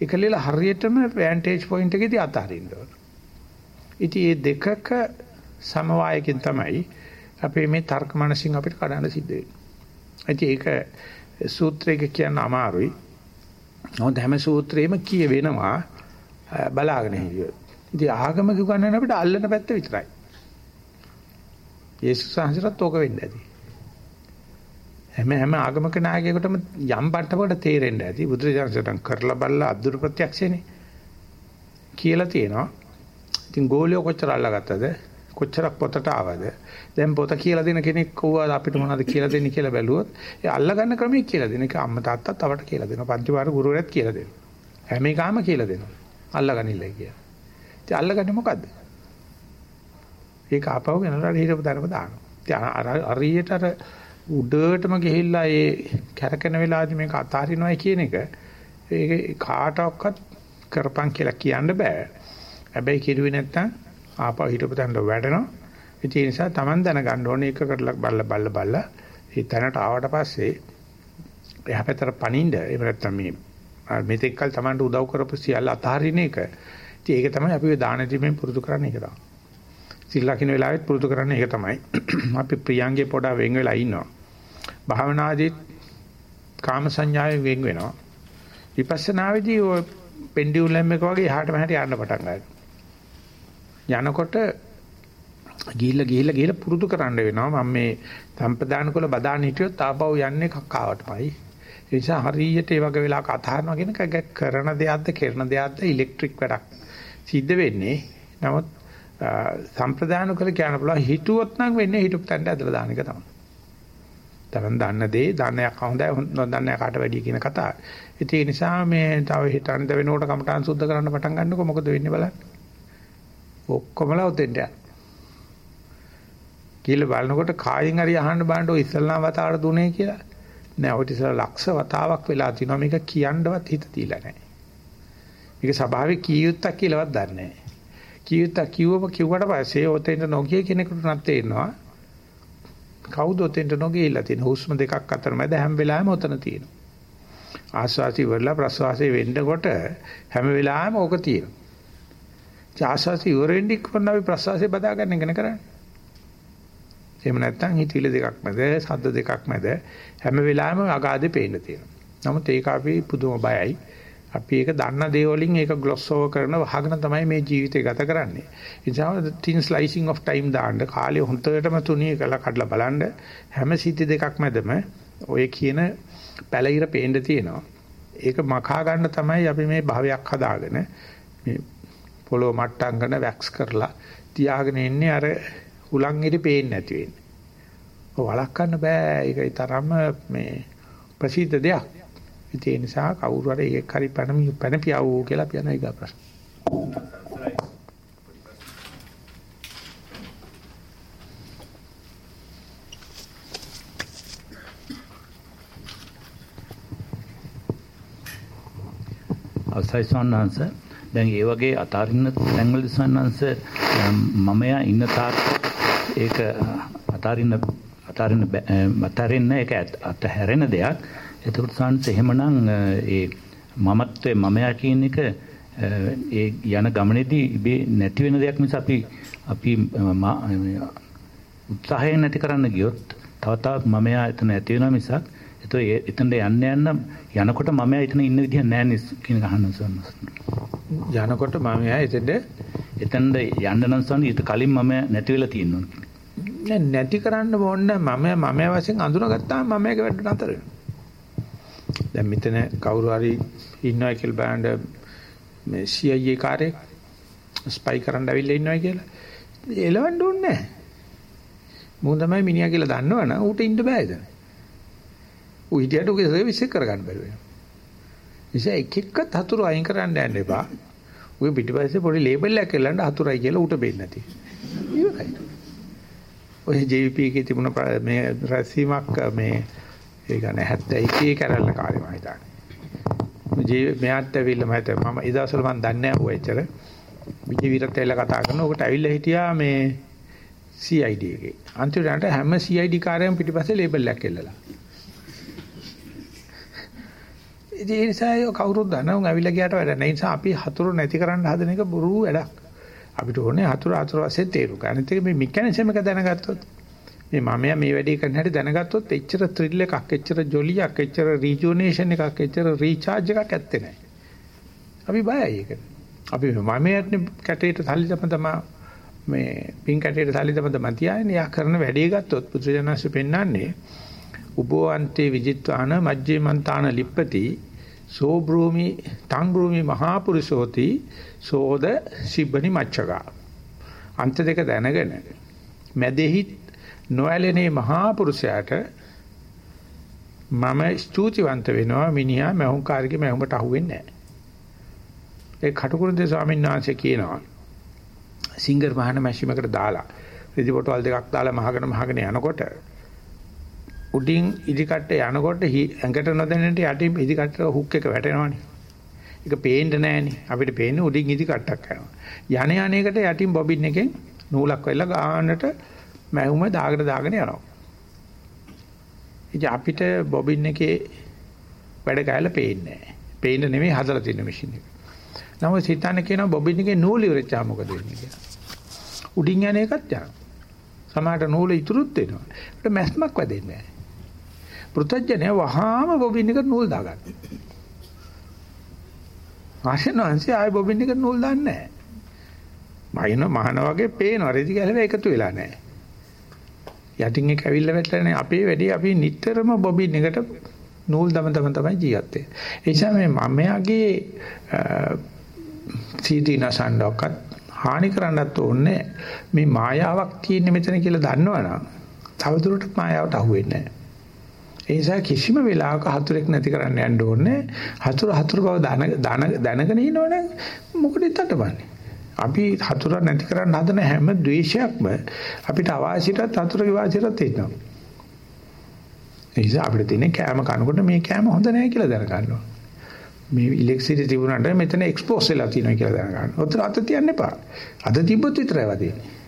[SPEAKER 2] ඒකලෙල හරියටම වැන්ටේජ් පොයින්ට් එකේදී අතහරින්න ඕන. ඉතින් මේ දෙකක සමவாயකින් තමයි අපේ මේ තර්ක මනසින් අපිට කඩන්න සිද්ධ වෙන්නේ. ඒක සූත්‍රයක කියන්න අමාරුයි. මොකද හැම සූත්‍රෙම කියවෙනවා බලාගෙන හිටියොත්. ඉතින් ආගම කිව්වන්නේ අපිට අල්ලන පැත්ත විතරයි. යේසුස් වහන්සේටත් ඕක වෙන්න ඇති. හැම හැම ආගමක නායකයෙකුටම යම් බට්ටමකට තේරෙන්න ඇති. බුදුරජාණන් කරලා බලලා අද්දුර ප්‍රත්‍යක්ෂේනේ. කියලා තියෙනවා. ඉතින් ගෝලියෝ කොච්චර අල්ලගත්තද? කොච්චරක් පොතට ආවද? දැන් පොත කියලා දෙන කෙනෙක් කවුවද අපිට මොනවද කියලා දෙන්නේ කියලා බැලුවොත් ඒ අල්ලගන්න ක්‍රමයක් කියලා දෙන එක අම්මා තාත්තත් අපට කියලා දෙනවා. පන්තිවාර ගුරුවරයාත් කියලා දෙනවා. හැම එකම කියලා දෙනවා. අල්ලගනින්නයි කියලා. ඉතින් අල්ලගන්නේ මොකද්ද? ඒක ආපහු වෙනලා හිරපු ධර්ම දානවා. ඉතින් අර හරියට අර උඩටම ගිහිල්ලා ඒ කැරකෙන වෙලාවදී මේක අතාරිනවයි කියන එක ඒක කාටවත් කරපන් කියලා කියන්න බෑ. හැබැයි කිරුවේ නැත්තම් ආපහු හිටපු තැනට වැඩනවා. ඒ නිසා Taman දැනගන්න ඕනේ එක කරලා බල්ල බල්ල බල්ල ඒ තැනට ආවට පස්සේ එහා පැත්තට පනින්න එහෙම නැත්තම් මේ මෙතෙක් කල Tamanට උදව් කරපු සියල්ල අතහරින එක. ඉතින් ඒක තමයි අපි දාන දීමෙන් පුරුදු කරන්නේ ඒක තමයි. සිල් ලකින වෙලාවෙත් පුරුදු කරන්නේ ඒක තමයි. අපි ප්‍රියංගේ පොඩා වෙන් වෙලා ඉන්නවා. භාවනාදී කාම සංඥාවෙන් වෙන් වෙනවා. විපස්සනාවේදී ඔය පෙන්ඩියුලම් එක වගේ එහාට මෙහාට යන්න පටන් ගන්නවා. යනකොට ගිහිල්ලා ගිහිල්ලා ගිහිල්ලා පුරුදු කරන්න වෙනවා මම මේ සම්ප්‍රදාන කුල බදාන හිටියොත් ආපහු යන්නේ කක්කාවටමයි ඒ නිසා හරියට ඒ වගේ වෙලාවක අතහරනවා කියන එක කරන දෙයක්ද කරන දෙයක්ද ඉලෙක්ට්‍රික් වැඩක් සිද්ධ වෙන්නේ නමුත් සම්ප්‍රදාන කුල කියන පුළුවන් හිතුවොත් නම් වෙන්නේ හිතුව තැනට ඇදලා දාන එක තමයි තමන් දන්න දේ දන්නයක් හොඳයි නොදන්නය කාට වැඩි කියන කතාව. ඒ නිසා මේ තව හිතන්න වෙනකොට කමටහන් සුද්ධ කරන්න පටන් ගන්නකො මොකද වෙන්නේ බලන්න. ඔක්කොමලා උතෙන්ට යනවා. කියලා බලනකොට කායෙන් හරි අහන්න බලන්න ඔය ඉස්සල්ලාම වතාවට දුනේ කියලා. නෑ ඔය ඉස්සලා ලක්ෂ වතාවක් වෙලා තිනවා මේක කියන්නවත් හිත තියලා නෑ. මේක ස්වභාවික කීයුත්තක් කියලාවත් දන්නේ නෑ. කීයුත්තක් කිව්වම කිව්වට පස්සේ ඔතෙන්ට නොගිය කෙනෙකුට නැත් තේරෙනවා. කවුද ඔතෙන්ට නොගියලා තියෙන හුස්ම දෙකක් අතර මැද හැම වෙලාවෙම ඔතන තියෙනවා. ආස්වාසි වල ප්‍රසවාසයේ වෙන්නකොට හැම වෙලාවෙම ඕක තියෙනවා. ආශාසි ඉවරෙන්ඩි කරන අපි ප්‍රසවාසය බදා ගන්න ඉගෙන කරන්නේ. එහෙම නැත්නම් හිතවිලි දෙකක් මැද, ශබ්ද දෙකක් මැද හැම වෙලාවෙම අගාධේ පේන්න තියෙනවා. නමුත් ඒක අපි පුදුම බයයි. අපි ඒක දන්න දේ වලින් ඒක ග්ලොස් ඕවර් කරන වහගෙන තමයි මේ ජීවිතය ගත කරන්නේ. ඒ නිසා thin slicing of time දාන්න කාලය හොන්තටම තුනී කරලා කඩලා බලන්න හැම සිටි දෙකක් මැදම ඔය කියන පැලිර පේන්න තියෙනවා. ඒක මකා ගන්න තමයි අපි මේ භාවයක් හදාගෙන මේ පොළොව මට්ටම් කරන වැක්ස් කරලා තියාගෙන ඉන්නේ අර හුලං ඉරි පේන්නේ නැති වෙන්නේ. ඔය වළක්වන්න බෑ. ඒකයි තරම්ම මේ ප්‍රසිද්ධ දෙයක්. ඒ නිසා කවුරු හරි ඒක හරි පැනමි පැනපියවෝ කියලා අපි යනවා ඊගා ප්‍රශ්න.
[SPEAKER 3] අවසයි සෝන්නාංශ දැන් ඒ වගේ අතාරින්න තැන්වල සන්නංශ මමයා ඉන්න තාක් ඒක අතාරින්න අතාරින්න අතාරින්න ඒක අතහැරෙන දෙයක්. එතකොට සන්නංශ එහෙමනම් ඒ මමත්වයේ මමයා කියන එක ඒ යන ගමනේදී ඉබේ නැති වෙන දෙයක් නිසා අපි අපි උත්සාහය නැති කරන්න ගියොත් තව තවත් මමයා එතන ඇති වෙනවා මිසක් ඒතකොට එතනට යන්න යන්න යනකොට මමයා එතන ඉන්න විදිහ නැහැ නේ කියන අහන්න සන්නස්.
[SPEAKER 2] යනකොට මම එයා එතෙන්ද
[SPEAKER 3] එතනද යන්න නම් සෝන ඊට කලින් මම නැති වෙලා තියෙනවා.
[SPEAKER 2] නැති කරන්න ඕනේ මම මම වශයෙන් අඳුනගත්තාම මම ඒක වැඩ නතර දැන් මෙතන කවුරු හරි ඉන්නවා කියලා බලන්න මේ CIA කාර්යයක් ස්පයි කරන්න ඇවිල්ලා ඉන්නවා කියලා එලවන්න ඕනේ නෑ. මූ තමයි මිනිහා කියලා දන්නවනම් ඌට ඉන්න බෑ එතන. ඌ හිටියට ඌගේ සර්විස් එක කරගන්න බැරුව වෙනවා. නිසා එක එක්කත් හතුරු අයින් කරන්න යන්න එපා. ඔය පිටිපස්සේ පොඩි ලේබල් එකක් එල්ලන්න හතුරයි කියලා උට බේන්නේ නැති. ඉවරයි. ඔය JVP එකේ තිබුණ මේ රැසීමක් මේ ඒ කියන්නේ 71 කැරල්ල කාලේ මම හිතන්නේ. ජී මෙයාත් ඇවිල්ලා මම හිතුවා මම ඉදාසල මම දන්නේ නැහැ ඔය එච්චර. විජේ විරත් ඇවිල්ලා කතා කරනවා. ඔකට ඇවිල්ලා හිටියා මේ CID එකේ. අන්තිමට හැම CID කාර්යයම පිටිපස්සේ ලේබල් එකක් එල්ලලා. ඉතින් ඒ නිසා ඒ කවුරුත් දන්නවා උන් ඇවිල්ලා ගියාට වැඩ නැහැ. ඒ නිසා අපි හතුරු නැති කරන්න හදන එක බොරු වැඩක්. අපිට ඕනේ හතුරු හතුරු වශයෙන් තේරු ගන්න. අනිත් එක මේ මෙකැනිසම් එක දැනගත්තොත් මේ මමයා මේ වැඩේ කරන හැටි දැනගත්තොත් එච්චර ත්‍රිල් එකක්, එච්චර ජොලියක්, එච්චර රීජුනේෂන් එකක්, එච්චර රීචාර්ජ් එකක් ඇත්තේ නැහැ. අපි බයයි ඒකට. අපි මමයාටනේ කැටේට සල්ලි තම තමා මේ පින් කැටේට සල්ලි තම තමා තියාගෙන යා කරන වැඩේ ගත්තොත් පුත්‍රජනස්ස පෙන්වන්නේ උබෝවන්තේ විජිත්වාන මජ්ජේ මන්තාන ලිප්පති සෝ බ්‍රූමි තං බ්‍රූමි මහා පුරුෂෝති සෝද සිබ්බනි මච්චකා අන්ත දෙක දැනගෙන මැදෙහි නොඇලෙනේ මහා පුරුෂයාට මම ස්තුතිවන්ත වෙනවා මිනිහා මහුංකාරගේ මහුමට අහුවෙන්නේ නැහැ ඒ කටුකුරුන්දේ ස්වාමීන් වහන්සේ කියනවා සිංගර් මහාන මැෂිමකට දාලා රිදි පොටවල් දෙකක් දාලා මහගෙන මහගෙන යනකොට උඩින් ඉදිකට්ට යනකොට ඇඟට නොදැනෙන්න යටින් ඉදිකට්ට හුක් එක වැටෙනවනේ. ඒක පේන්නේ නැහනේ. අපිට පේන්නේ උඩින් ඉදිකට්ටක් යනවා. යන යන්නේකට යටින් බොබින් එකෙන් නූලක් වෙලා ගානට මැවුම දාගෙන දාගෙන යනවා. ඉතින් අපිට බොබින් එකේ වැඩ ගහලා පේන්නේ නැහැ. පේන්න නෙමෙයි හදලා තියෙන මැෂින් එක. නමුත් හිතන්න කියනවා බොබින් එකේ නූල් ඉවරච්චා මොකද වෙන්නේ කියලා. උඩින් යන එකත් යනවා. සමහරට නූල ඉතුරුත් වෙනවා. ඒකට මැස්මක් වැදෙන්නේ නැහැ. පෘථජ්ජනය වහාම බොබින් එකට නූල් දාගන්න. ආශනවංශය ආයි බොබින් එකට නූල් දාන්නේ නැහැ. මයින් මහන වගේ පේනවා රෙදි ගැලව එකතු වෙලා නැහැ. යටින් එක ඇවිල්ලා වැටලා අපේ වැඩි අපි නිටතරම බොබින් එකට නූල් දම දම තමයි ජීවත් වෙන්නේ. ඒ නිසා මේ මමයාගේ සීදී නසන්නවක්වත් හානි කරන්නත් ඕනේ මේ මායාවක් තියෙන මෙතන කියලා දන්නවනම් තවදුරටත් මායාවට අහු වෙන්නේ නැහැ. ඒ නිසා කිසිම වෙලාවක හතුරෙක් නැති කරන්න යන්න ඕනේ. හතුර හතුර බව දැනගෙන ඉන්නවනම් මොකටද තටබන්නේ? අපි හතුර නැති කරන්න හදන හැම ද්වේෂයක්ම අපිට අවාසියට හතුරගේ වාසියට තියෙනවා. ඒ නිසා අපිට තියෙන්නේ කෑම කනකොට මේ කෑම හොඳ නැහැ කියලා දැනගන්නවා. මේ ඉලෙක්ට්‍රිසිටි තිබුණාට මෙතන එක්ස්පෝස් වෙලා තියෙනවා කියලා දැනගන්න. ඔතන අත තියන්න එපා. අත තිබ්බොත් විතරයි වදින්නේ.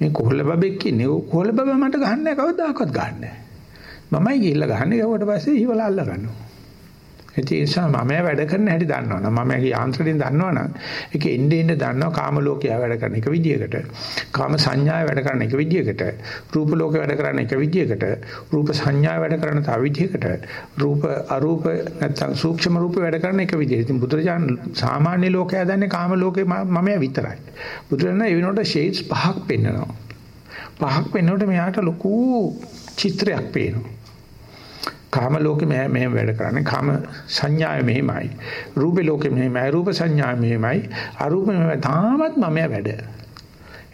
[SPEAKER 2] මේ කොහොල්ල බබෙක් ඉන්නේ. කොහොල්ල බබ මට ගහන්නේ කවදාකවත් ගහන්නේ නැහැ. මමයි ගිහිල්ලා ගහන්නේ ගවට පස්සේ ඊවල අල්ල ගන්නවා. ඒ නිසා මම වැඩ කරන හැටි දන්නවනම් මම යාන්ත්‍රණයෙන් දන්නවනම් ඒක එන්නේ එන්නේ දන්නවා කාම ලෝකයා වැඩ කරන එක විදියකට. කාම සංඥාය වැඩ කරන එක විදියකට. රූප ලෝකේ වැඩ කරන එක විදියකට. රූප සංඥාය වැඩ කරන තව විදියකට. රූප අරූප නැත්නම් සූක්ෂම රූප වැඩ කරන එක විදියකට ඉතින් බුදුරජාණන් සාමාන්‍ය ලෝකයා දන්නේ කාම ලෝකේ මම විතරයි. බුදුරජාණන් ඒ වෙනකොට ෂේඩ්ස් පහක් පෙන්නනවා. පහක් පෙන්නකොට මෙයාට ලොකු චිත්‍රයක් පේනවා. කාම ලෝකෙ මෙහෙම වැඩ කරන්නේ. කාම සංඥාය මෙහෙමයි. රූපේ ලෝකෙ මෙහෙමයි. රූප සංඥාය මෙහෙමයි. අරූප මෙහෙමයි තාමත් මම වැඩ.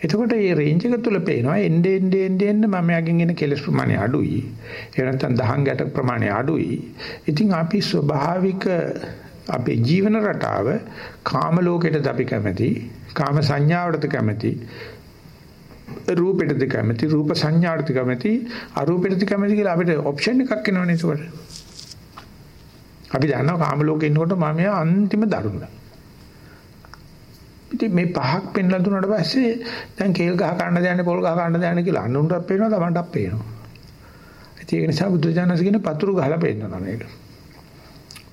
[SPEAKER 2] එතකොට මේ රේන්ජ් එක තුල පේනවා එන්නේ එන්නේ එන්නේ මම යකින් එන කෙලස් ප්‍රමාණය අඩුයි. ඒ නැත්නම් දහං ගැට ප්‍රමාණය අඩුයි. ඉතින් අපි ස්වභාවික අපේ ජීවන රටාව කාම ලෝකෙටද අපි කැමති? කාම සංඥාවටද කැමති? රූපෙටද කැමති රූප සංඥාටද කැමති අරූපෙටද කැමති කියලා අපිට ඔප්ෂන් එකක් එනවනේ ඒකට. අපි දන්නවා කාම ලෝකේ ඉන්නකොට මම අන්තිම දරුණ. ඉතින් මේ පහක් පෙන්ලා දුන්නාට පස්සේ දැන් කේල් ගහ ගන්න දයන්නේ පොල් ගහ ගන්න දයන්නේ කියලා අනුන්ටත් පේනවා තමන්ටත් පේනවා. ඉතින් ඒක නිසා බුදු දඥානස කියන පතුරු ගහලා පෙන්නනවා මේක.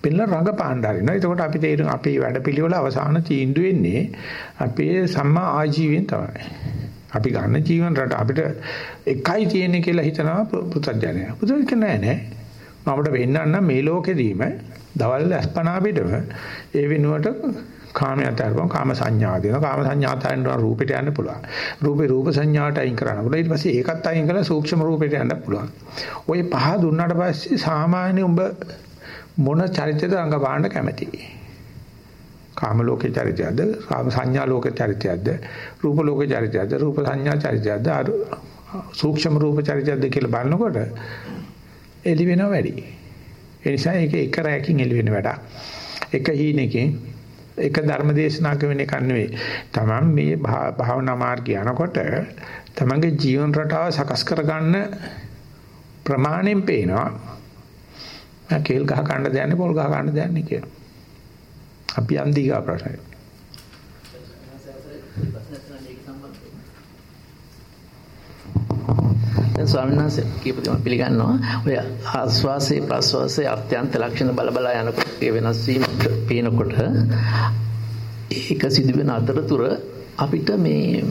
[SPEAKER 2] පෙන්ලා රඟ පාණ්ඩාරිනවා. එතකොට අපි තේරෙන අපේ වැඩපිළිවෙල අවසාන තීන්දුව වෙන්නේ අපේ සම්මා ආජීවයෙන් තමයි. අපි ගන්න ජීවන රට අපිට එකයි තියෙන්නේ කියලා හිතනවා පුතඥය. පුතඥ නෑ නෑ. මමට වෙන්නන්න මේ ලෝකෙදීම දවල් අස්පනා පිටම ඒ වෙනුවට කාමයට අරපුවම කාම සංඥා දෙනවා. කාම සංඥාතෙන් රූපෙට යන්න පුළුවන්. රූපේ රූප සංඥාට අයින් කරන්න පුළුවන්. ඊට පස්සේ ඒකත් අයින් කරලා සූක්ෂම රූපෙට යන්න පුළුවන්. ওই පහ දුන්නාට පස්සේ සාමාන්‍ය උඹ මොන චරිතයද රංගපාන්න කැමතියි? කාම ලෝකේ චරිතයක්ද? කාම සංඥා ලෝකේ චරිතයක්ද? රූප ලෝකේ චරිතයක්ද? රූප සංඥා චරිතයක්ද? සූක්ෂම රූප චරිතයක්ද කියලා බලනකොට එළි වෙනව වැඩි. ඒ නිසා ඒක එක රැයකින් එළි වෙන වැඩක්. එක හීනකින් එක ධර්ම දේශනාක වෙන එකක් නෙවෙයි. තමන් මේ භාවනා මාර්ගය යනකොට තමන්ගේ ජීවන රටාව සකස් කරගන්න ප්‍රමාණයෙන් පේනවා. මම කේල් ගහ ගන්න දයන්නේ පොල් ගහ ගන්න දයන්නේ කියලා. අපි අන්දිගා ප්‍රශ්නය.
[SPEAKER 4] දැන් ස්වාමීන් වහන්සේ කියපු දේ මම පිළිගන්නවා. ඔය ආස්වාසේ ප්‍රස්වාසේ අත්‍යන්ත ලක්ෂණ බල බල යනකොට ඒ වෙනස් වීම පේනකොට ඒක සිදුවෙන අතරතුර අපිට මේ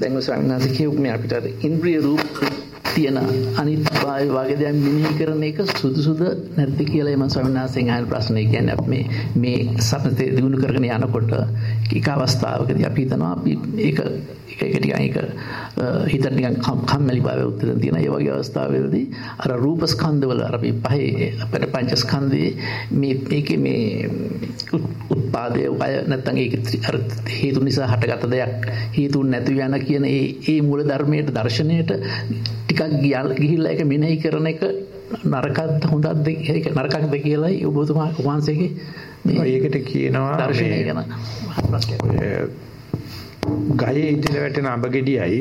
[SPEAKER 4] දැන් ස්වාමීන් වහන්සේ කියපු මේ අපිට ඉන්ද්‍රිය රූප තියෙන අනිත්‍යභාවය වගේ දැන් මෙනෙහි කරන එක සුදුසුද නැද්ද කියලා මම ස්වාමීන් වහන්සේගෙන් අහන ප්‍රශ්නේ කියන්නේ අපි මේ මේ සම්පතේ දිනු කරගෙන යනකොට එක අවස්ථාවකදී අපි හිතනවා අපි ඒක ඒක ඒක ටිකක් ඒක හිතට නිකන් කම්මැලි භාවය උත්තර තියෙන ඒ වගේ අවස්ථාවවලදී අර රූප ස්කන්ධ වල අර අපි පහේ අපේ පංච ස්කන්ධේ මේ මේකේ මේ උත්පාදයේ වය නැත්නම් ඒක අර හේතු නිසා හටගත දෙයක් හේතුන් නැති යන කියන ඒ ඒ මූල ධර්මයේ දර්ශනයට ටිකක් ගිහිල්ලා ඒක මෙනෙහි කරන එක නරකක්ද හොඳක්ද ඒක නරකක්ද කියලායි ඔබතුමා වහන්සේගේ
[SPEAKER 2] මේ ඒකට කියනවා
[SPEAKER 4] දර්ශනය ගැන
[SPEAKER 2] ගහේ ඉදිරියට වැටෙන අඹ ගෙඩියයි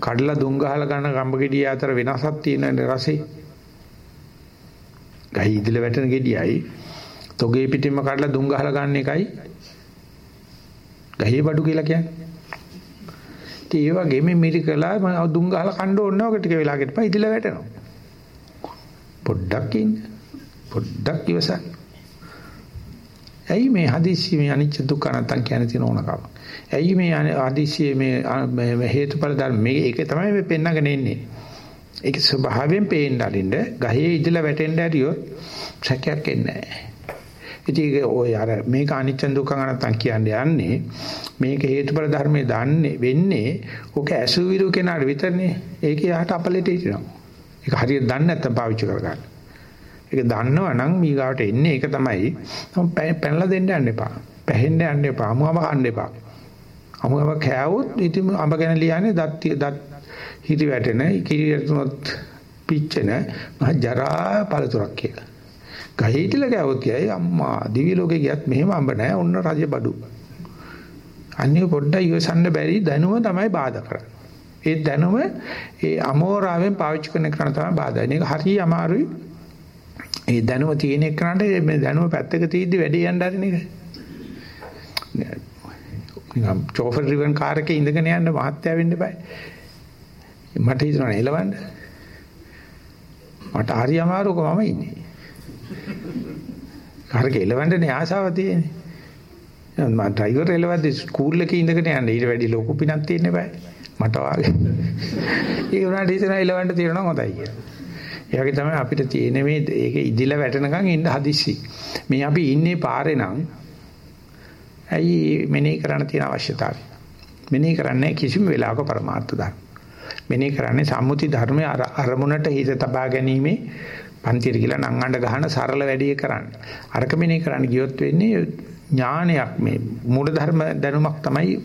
[SPEAKER 2] කඩලා දුම් ගහලා ගන්න අඹ ගෙඩිය අතර වෙනසක් තියෙන රසෙ. ගහේ ඉදිරියට වැටෙන ගෙඩියයි තොගේ පිටින්ම කඩලා දුම් ගහලා ගන්න එකයි ගහේ බඩු කියලා කියන්නේ. ඒ වගේ මේ මිරිකලා මම දුම් ගහලා කන්න ඕන නෝක ටික වෙලාවකට පස්සේ ඉදිරියට වැටෙනවා. පොඩ්ඩක් ඉන්න. පොඩ්ඩක් ඉවසන්න. ඇයි මේ හදිස්සි මේ අනිච්ච දුක්ඛ නැත්තම් කියන තියෙන ඕනකම. ඇයි මේ හදිස්සියේ මේ හේතුඵල ධර්ම මේ ඒක තමයි මේ පෙන්නගෙන එන්නේ. ඒක ස්වභාවයෙන් පේන්න අරින්න ගහේ ඉඳලා වැටෙන්න ඇරියොත් සැකයක් එන්නේ නැහැ. ඉතින් ඔය අර මේක අනිච්ච දුක්ඛ නැත්තම් කියන්නේ යන්නේ මේක හේතුඵල ධර්මයේ දන්නේ වෙන්නේ ඔක ඇසුවිරු කෙනාට විතරනේ. ඒක යාට අපලෙට හිටිනවා. ඒක හරියට දන්නේ නැත්තම් පාවිච්චි කරගන්න. ඒක දන්නවා නම් මීගාවට එන්නේ ඒක තමයි. තම පැනලා දෙන්න යන්න එපා. පැහෙන්න යන්න එපා. අමුම කන්න එපා. අමුම කෑවොත් ඉතින් අඹ ගැන ලියන්නේ දත් දත් හිරි වැටෙන කිරි වැටුනොත් පිච්චෙන මහ ජරා පළතුරක් කියලා. ගහේ හිටලා කෑවොත් කියයි අම්මා දිවි ලෝකේ ගියත් මෙහෙම අඹ නැහැ ඔන්න රජ බඩු. අනිය පොඩ්ඩක් ඉවසන්න බැරි දැනුම තමයි බාධා කරන්නේ. ඒ දැනුම ඒ අමෝරාවෙන් පාවිච්චි කරන කරන තමයි බාධා. මේක හරිය අමාරුයි. ඒ දැනුම තියෙන එකට මේ දැනුම පැත්තක තීද්දි වැඩි යන්න හරින එක. නිකම් චෝෆර් ඩ්‍රිවන් කාර් එකේ ඉඳගෙන යන්න මහත්ය වෙන්න බෑ. මට හිතනවා එලවන්න. මට හරි අමාරුක මම ඉන්නේ. කාර් එක එලවන්නනේ ආසාව තියෙන්නේ. මම ඩ්‍රයිවර් එලවද්දි ස්කූල් එකේ ඉඳගෙන යන්න ඊට වැඩි ලොකු පිනක් තියෙන්න බෑ. මට වාගේ. ඒ උනාට හිතනවා එලවන්න තියෙනවා හොඳයි කියලා. ඒ වගේ තමයි අපිට තියෙන මේ ඒක ඉදිලා වැටෙනකන් ඉන්න හදිස්සි. මේ අපි ඉන්නේ පාරේ නම් ඇයි මෙනෙහි කරන්න තියෙන අවශ්‍යතාවය? මෙනෙහි කරන්නේ කිසිම වෙලාවක પરමාර්ථ ධර්ම. මෙනෙහි කරන්නේ සම්මුති ධර්මයේ අරමුණට හිත තබා ගැනීමේ පන්තිර කියලා නංගඬ ගහන සරල වැඩේ කරන්නේ. අරක මෙනෙහි කරන්න ගියොත් වෙන්නේ ඥානයක් මේ මූල ධර්ම දැනුමක් තමයි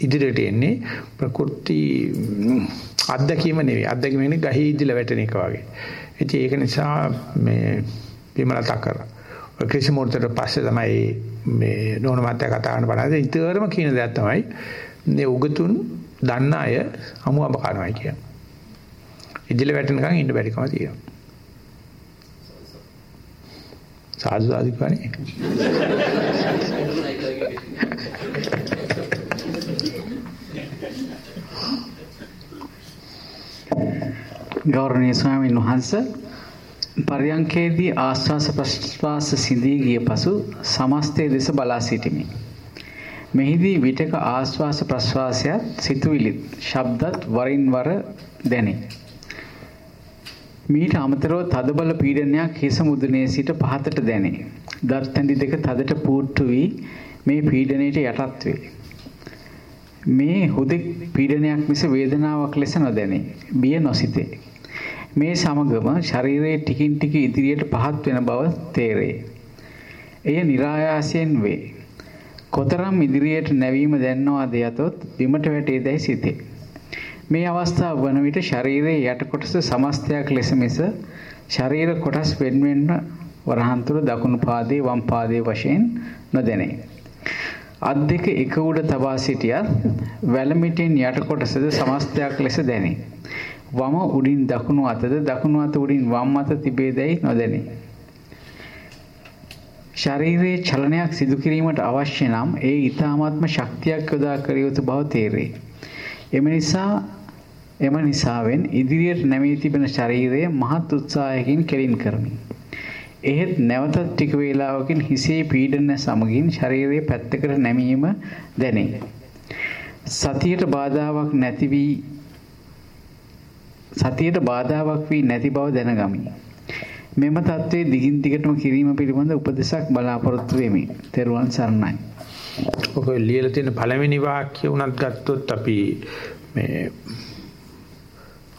[SPEAKER 2] ඉදිරියට එන්නේ ප්‍රකෘති අත්දැකීම නෙවෙයි අත්දැකීම නෙවෙයි ගහේ ඉදිලා වැටෙන එක වගේ. ඉතින් ඒක නිසා මේ විමලතා කරා. ක්‍රිෂ් මූර්තට පස්සේ තමයි මේ නෝන මාත්‍යා කතා කරන බලන්නේ ඉතරම කියන දෙයක් තමයි මේ උගතුන් දන්න අය අමු අඹ කනවායි කියන්නේ. ඉදිරිය වැටෙනකන් ඉන්න බැරි කම තියෙනවා. සාදු සාදු කියන්නේ.
[SPEAKER 1] ගෞරවනීය ස්වාමීන් වහන්සේ පර්යංකේදී ආස්වාස ප්‍රස්වාස සිඳී ගිය පසු සමස්තයේ දෙස බලා සිටිමි. මෙහිදී විටක ආස්වාස ප්‍රස්වාසයත් සිතුවිලිත් ශබ්දත් වරින් වර දැනේ. මීට අමතරව තදබල පීඩනයක් හිස මුදුනේ සිට පහතට දැනේ. දත් ඇඳි දෙක තදට පූට්ටු වී මේ පීඩනයට යටත් වේ. මේ හුදෙක් පීඩනයක් මිස වේදනාවක් ලෙස නොදැනේ. බිය නොසිතේ. මේ සමගම ශරීරයේ ටිකින් ටික ඉදිරියට පහත් වෙන බව තේරේ. එය નિરાයාසයෙන් වේ. කොතරම් ඉදිරියට නැවීම දැන්නවාද යතොත් බිමට වැටේදයි සිතේ. මේ අවස්ථාව වන විට ශරීරයේ යට කොටස සමස්තයක් ලෙස මිස ශරීර කොටස් වෙන්වෙන්ව වරහන් තුල දකුණු පාදයේ වම් පාදයේ වශයෙන් නොදැනේ. අත් දෙක එක උඩ තබා සිටියත් වැලමිටින් යට කොටසද සමස්තයක් ලෙස දැනේ. වම උඩින් දකුණු අතද දකුණු අත උඩින් වම් අත තිබේදැයි නොදැනේ. ශරීරයේ චලනයක් සිදු කිරීමට අවශ්‍ය නම් ඒ ඊ타මාත්ම ශක්තියක් යොදා කර යුතු බව තේරේ. එම නිසා එම නිසාවෙන් ඉදිරියට නැමී තිබෙන ශරීරය මහත් උත්සාහයකින් කෙලින් කරමි. එහෙත් නැවතත් ටික වේලාවකින් හිසේ පීඩන සමගින් ශරීරයේ පැත්තකට නැමීම දැනේ. සතියට බාධාවක් නැති වී සතියට බාධාවක් වී නැති බව දැනගමි. මෙම தત્ත්වයේ දිගින් දිගටම කිරීම පිළිබඳ උපදෙසක් බලාපොරොත්තු වෙමි. තෙරුවන් සරණයි.
[SPEAKER 2] ඔක ලියලා තියෙන පළවෙනි වාක්‍ය උනත් ගත්තොත් අපි මේ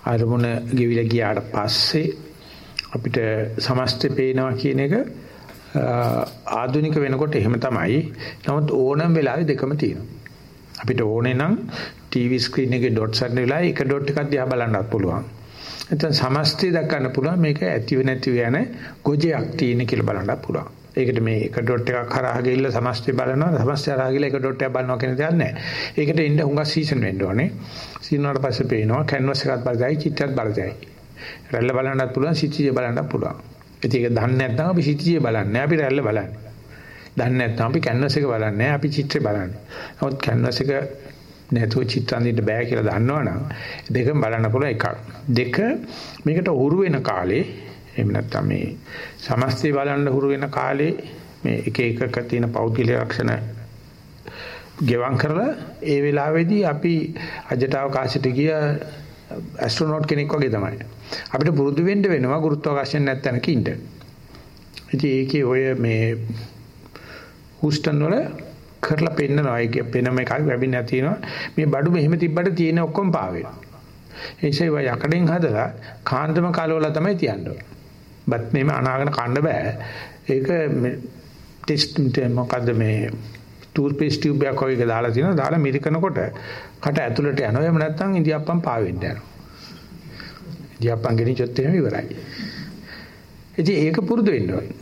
[SPEAKER 2] අරමුණ ගෙවිලා ගියාට පස්සේ අපිට සමස්තේ පේනවා කියන එක ආධුනික වෙනකොට එහෙම තමයි. නමුත් ඕනම වෙලාවෙ දෙකම තියෙනවා. අපිට ඕනේ නම් TV screen එකේ dots අරන වෙලාවේ එක dot එකක් දිහා බලන්නත් පුළුවන්. නැත්නම් සමස්තය දක්වන්න පුළුවන් මේක ඇතිව නැතිව යන ගොජයක් තියෙන කියලා බලන්නත් පුළුවන්. ඒකට මේ එක ඩොට් එකක් හරහා ගිහිල්ලා සමස්තය බලනවා සමස්තය හරහා ගිහිල්ලා එක ඩොට් එකක් බලනවා කියන දෙයක් නැහැ. ඒකට ඉන්න හුඟක් සීසන් වෙන්න ඕනේ. සීනුනාට පස්සේ පේනවා කැන්වස් එකත් බලජයි චිත්‍රයත් බලජයි. රැල්ල බලන්නත් පුළුවන් සිටිජේ බලන්නත් පුළුවන්. ඉතින් ඒක දන්නේ නැත්නම් අපි සිටිජේ බලන්නේ අපි රැල්ල බලන්නේ. දන්නේ නැත්නම් අපි කැන්වස් එක බලන්නේ අපි චිත්‍රය බලන්නේ. නමුත් කැන්වස් එක නැතුව චිත්‍ර අඳින්න බෑ කියලා දන්නවනම් දෙකම බලන්න පුළුවන් එකක්. දෙක මේකට උරු වෙන කාලේ එහෙම නැත්නම් මේ සමස්තය බලන්න හුරු වෙන කාලේ මේ එක එකක තියෙන පෞද්ගලික ලක්ෂණ ගෙවම් කරලා ඒ වෙලාවේදී අපි අජට අවකාශයට ගිය ඇස්ට්‍රොනොට් කෙනෙක් වගේ තමයි. අපිට පුරුදු වෙන්න වෙනවා ගුරුත්වාකර්ෂණ නැත්තනක ඉන්න. ඉතින් ඒකේ ඔය මේ හූස්ටන් වල කරලා පෙන්නනවා ඒක පෙනම එකක් වෙබිනා තියෙනවා. මේ බඩු මෙහෙම තිබ්බට තියෙන ඔක්කොම පාවෙනවා. ඒ නිසා ඒවා යකඩෙන් හදලා කාන්දම කලවලා තමයි තියන්නේ. බත් මේම අනාගෙන කන්න බෑ. ඒක ටෙස්ට් මොකද්ද මේ ටූත් පේස්ට් ටියුබ් එකක් වගේ දාලා තියෙනවා. දාලා මිරිකනකොට කට ඇතුළට යනවා. එහෙම නැත්නම් ඉන්දියාප්පම් පාවෙන්න යනවා. ඉන්දියාප්පම් ගෙනිච්චොත් එහෙම ඉවරයි. ඉතින් ඒක පුරුදු වෙන්න ඕනේ.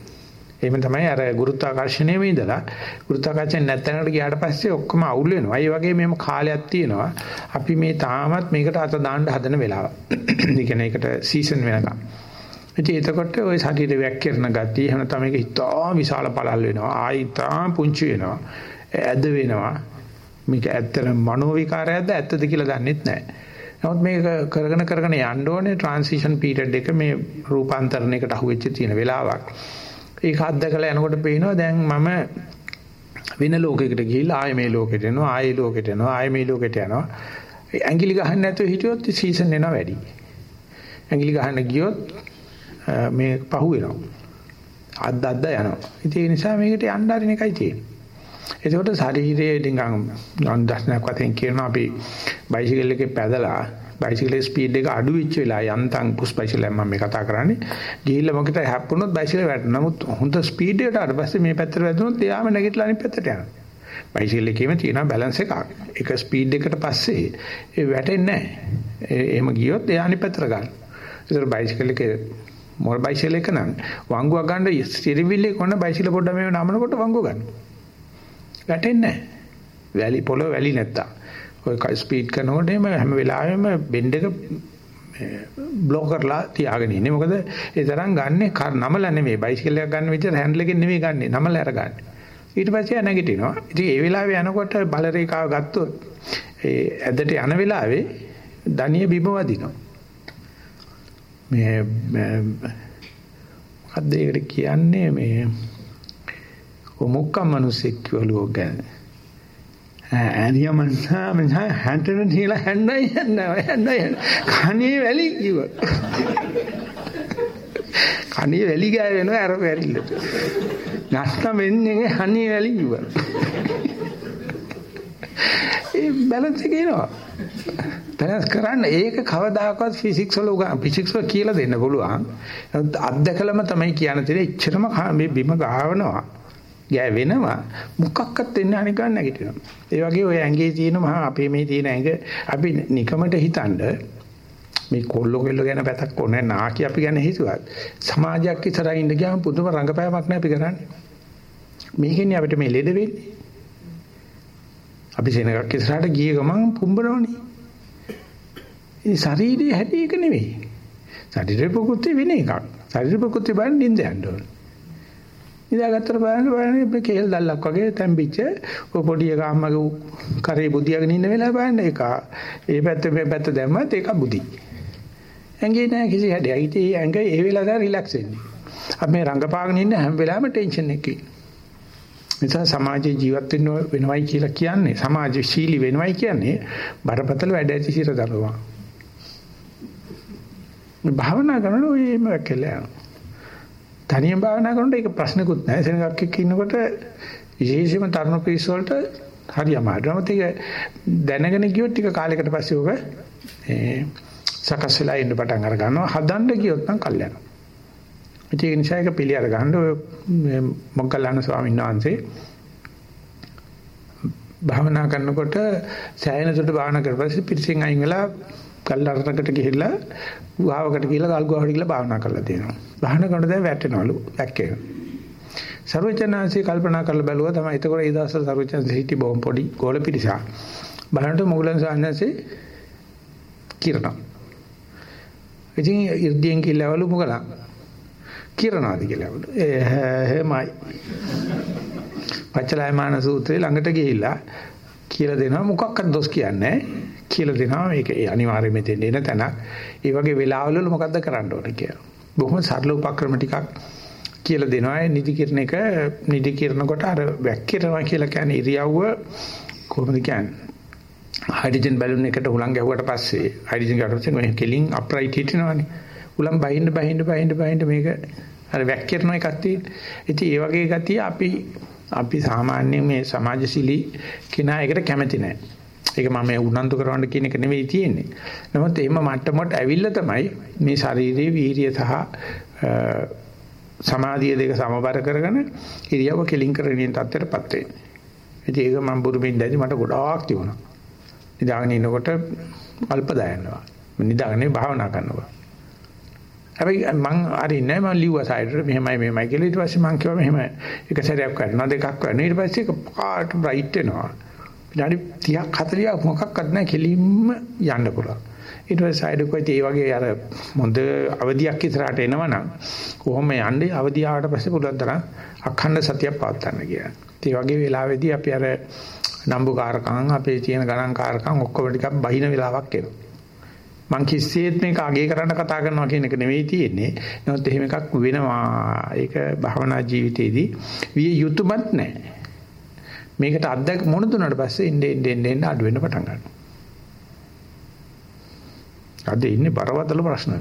[SPEAKER 2] එහෙම තමයි අර ගුරුත්වාකර්ෂණයේ ඉඳලා ගුරුත්වාකර්ෂණ නැත්නම්කට ගියාට පස්සේ ඔක්කොම අවුල් වෙනවා. ඒ වගේ මෙහෙම කාලයක් තියෙනවා. අපි මේ තාමත් මේකට අත දාන්න හදන වෙලාව. ඒ කියන්නේ ඒකට සීසන් වෙනකම්. ඉතින් එතකොට ওই ශරීර වැක්කිරන ගතිය එහෙම නැත්නම් මේක හිතා විශාල පළල් වෙනවා. ආයි තාම පුංචි වෙනවා. ඇද වෙනවා. මේක ඇත්තට මනෝ විකාරයක්ද ඇත්තද කියලා දන්නෙත් නැහැ. නමුත් මේක කරගෙන කරගෙන යන්න ඕනේ ට්‍රාන්සිෂන් පීරියඩ් එක මේ රූපාන්තරණයකට අහුවෙච්ච තියෙන වෙලාවක්. ඒක අත්දකලා යනකොට පේනවා දැන් මම වෙන ලෝකයකට ගිහිල්ලා ආයෙ මේ ලෝකෙට එනවා ආයෙ ලෝකෙට එනවා ආයෙ මේ ලෝකෙට යනවා. ඇඟිලි ගහන්න නැතුව හිටියොත් සීසන් එනවා වැඩි. ඇඟිලි ගහන්න ගියොත් මේ පහු වෙනවා. අද්ද අද්ද යනවා. ඉතින් ඒ නිසා මේකට යන්න හරින එකයි තියෙන්නේ. එතකොට ශරීරයේ නිකන් අන්දස්නක් වශයෙන් කියනවා අපි බයිසිකල් එකේ පැදලා බයිසිකලේ ස්පීඩ් එක අඩු වෙච්ච වෙලා යන්තම් පුස් බයිසිකලෙන් මම මේ කතා කරන්නේ. ගිහිල්ලා මොකට හැප්පුණොත් බයිසිකල වැටෙනවා. නමුත් හොඳ ස්පීඩ් එකට අර පස්සේ මේ පැත්තට වැදුනොත් එයාම නැගිටලා අනිත් පැත්තට යනවා. බයිසිකල් එකේම තියෙන බැලන්ස් එකක්. එක ස්පීඩ් එකකට පස්සේ ඒ වැටෙන්නේ නැහැ. එහෙම ගියොත් එයා අනිත් පැත්තට ගන්න. ඒතර බයිසිකල් එකේ මොල් බයිසිකල් එක නම් වංගුවක් ගන්න ස්ටියරින් වීල් එක කොන්න බයිසිකල් පොඩ්ඩක් මේ නමනකොට වංගුව ගන්න. වැටෙන්නේ නැහැ. වැලි පොළොව වැලි නැත්තම්. ඔය ස්පීඩ් කරනකොට එම හැම වෙලාවෙම බෙන්ඩ් එක බ්ලොක් කරලා තියාගෙන ඉන්නේ. මොකද ඒ තරම් ගන්නෙ නමල නෙමෙයි. බයිසිකල් එකක් ගන්න විදිහට හැන්ඩල් එකෙන් නෙමෙයි ගන්නෙ. නමල අරගන්නේ. ඊට පස්සේ නැගිටිනවා. ඉතින් ඒ වෙලාවේ යනකොට බල රේඛාව ගත්තොත් ඒ ඇදට යන වෙලාවේ දණිය බිම වදිනවා. මේ මොකද්ද ඒකට කියන්නේ? මේ කොමුක්කම් මිනිස්සෙක් කියවලු ගැන. ඇනිය මන්නා මං හැන්ටන තියලා හැන්නයි හැන්නයි හැන්නයි කණේ වැලි කිව්ව. කණේ වැලි ගෑ වෙනවා අර වැරිල්ලට. නැත්තම් වෙන්නේ හණේ වැලි කිව්ව. ඒ බැලන්ස් එක එනවා. බැලන්ස් කරන්න ඒක කවදාකවත් ෆිසික්ස් වල උගා ෆිසික්ස් වල කියලා දෙන්න පුළුවන්. අත්දකලම තමයි කියන්න තියෙන්නේ. එච්චරම මේ බිම ගහවනවා. ගෑවෙනවා. මොකක්වත් වෙන්නේ නැහැ නිකන් නැගිටිනවා. ඒ වගේ ඔය ඇඟේ තියෙන මහා අපේ මේ තියෙන ඇඟ අපි නිකමට හිතනද මේ කොල්ලෝ කෙල්ලෝ ගැන පැතක් ඕනේ නාකි අපි ගැන හිතුවත් සමාජයක් ඉස්සරහින් ඉඳ ගියාම පුදුම රංගපෑමක් නෑ අපි කරන්නේ. මේකෙන්නේ අපිට මේ ලෙඩ වෙන්නේ. අපි සෙනගක් ඉස්සරහට ගිය ගමන් පුම්බනවනේ. ඒ ශරීරයේ හැටි එක නෙවෙයි. ශරීර ප්‍රකෘති වෙන එකක්. ශරීර ප්‍රකෘති බලන්න නින්ද යන්න ඕන. නිදාගත්තට බලන්න බලන්න මේ කේල් දැල්ලක් වගේ තැම්පිච්ච ඔය පොඩි එක අම්මගේ කරේ බුදියාගෙන ඉන්න වෙලාව බලන්න ඒක ඒ පැත්ත මේ පැත්ත දැම්මත් ඒක බුදි. ඇඟේ නෑ කිසි හැඩයක්. ඉතින් ඇඟ ඒ වෙලාවට රිලැක්ස් වෙන්නේ. අපි මේ රංගපාගෙන ඉන්න හැම වෙලාවෙම ටෙන්ෂන් එකේ. නිසා සමාජයේ ජීවත් වෙන්න වෙනවයි කියලා කියන්නේ සමාජශීලී වෙනවයි කියන්නේ බරපතල වැඩ ඇති සිර දරුවා. මේ භාවනා කරනකොට ඔය එහෙම කියලා යනවා. තනියම භාවනා කරනකොට ඒක ප්‍රශ්නකුත් නැහැ. සෙනගක් එක්ක ඉන්නකොට විශේෂයෙන්ම තරුණ පිරිස වලට හරි අමාරුයි. නමුත් ඒක දැනගෙන ගියොත් ටික කාලයකට පස්සේ ඔක ඒ සකස් වෙලා ඉන්න පටන් අර ගන්නවා. හදන්න ගියොත් නම් කල් යනවා. ඒක නිසා ඒක පිළි අර ගන්න ඔය මොග්ගල්ලාන ස්වාමීන් වහන්සේ භාවනා කරනකොට සෑහෙන දුරට භාවනා කරපස්සේ පිටින් අයින් වෙලා කල්ලාරකට ගිහිල්ලා ගුහාවකට ගිහිල්ලා ගල් ගුහාවට ගිහිල්ලා භාවනා කරලා තියෙනවා. භාවනා කරනකොට දැන් වැටෙනවලු වැක්කේ. සර්වචනාංශي කල්පනා කරලා බැලුවා තමයි එතකොට ඒ දවස්වල සර්වචනාංශي හිටි බොම් පොඩි ගෝල පිටිසා. බලනකොට මොග්ගලන් සාන්නන්සේ කිරණා. ඉතින් ඉර්ධියෙන් කිල්ලවලු මොකලා කිරණාද කියලා. එහෙමයි. පච්චලයමාන සූත්‍රේ ළඟට ගිහිල්ලා කියලා දෙනවා මොකක්වත් දොස් කියන්නේ කියලා දෙනවා මේක අනිවාර්යයෙන් මෙතෙන් එන තැනක්. ඒ වගේ වෙලාවවල මොකද්ද කරන්න ඕනේ කියලා. බොහොම සරල උපක්‍රම ටිකක් කියලා දෙනවා. ඒ නිදි කිරණ එක නිදි කිරනකොට අර වැක්කිරනවා කියලා කියන්නේ ඉරියව්ව කොහොමද කියන්නේ? හයිඩ්‍රජන් බැලුන් එකට හුලං ගැහුවට පස්සේ හයිඩ්‍රජන් ගාවට පස්සේ මේ කෙලින් අප්‍රයිට් හිටිනවනේ. උලම් බහින්න බහින්න බහින්න බහින්න මේක අර වැක්කිරන එකක් තියෙන. ඉතින් ඒ වගේ ගතිය අපි අපි සාමාන්‍යයෙන් මේ සමාජශීලී කෙනා එකට කැමති නැහැ. ඒක මම උනන්දු කරවන්න කියන එක නෙවෙයි තියෙන්නේ. නමුත් එහෙම මට්ටමකට ඇවිල්ලා තමයි මේ ශාරීරික වීරිය සහ සමාධිය දෙක සමබර කරගෙන ඉරියව්ව කෙලින් කරගෙන යන තත්ත්වයටපත් වෙන්නේ. ඉතින් ඒක මම බුරුමින් දැදි මට ගොඩාක් තිබුණා. නිදාගෙන ඉනකොට අල්ප දායනවා. නිදාගෙන භාවනා කරනවා. හැබැයි මං අරින්නේ මං ලිව්වා සයිඩර් මෙහෙමයි මෙහෙමයි කියලා ඊට පස්සේ මං කිව්වා මෙහෙම එක සැරයක් කරනවා දෙකක් කරනවා ඊට පස්සේ එක පාට බ්‍රයිට් වෙනවා විනාඩි 30ක් 40ක් මොකක්වත් නැහැ කෙලින්ම යන්න පුළුවන් ඊට පස්සේ සයිඩර් කොයිත් ඒ වගේ අර මොඳ අවදියක් ඉස්සරහට එනවනම් කොහොම යන්නේ අවදිය ආවට පස්සේ පුළුවන් තරම් අඛණ්ඩ සතියක් පවත්වන්න කියලා ඒ වගේ වෙලාවෙදී අපි අර නම්බුකාරකම් අපේ තියෙන ගණන්කාරකම් ඔක්කොම ටිකක් බහින වෙලාවක් එනවා මං කිසිසේත් මේක අගේ කරන්න කතා කරනවා කියන එක නෙවෙයි තියෙන්නේ. නමුත් එහෙම එකක් වෙනවා. ඒක භවනා ජීවිතේදී විය යුතුයමත් නැහැ. මේකට අත්දැක මොන දුන්නාට පස්සේ ඉන්නේ ඉන්නේ ඉන්නේ අඩු වෙන්න පටන් ගන්නවා. අද ඉන්නේ බරවතල ප්‍රශ්න.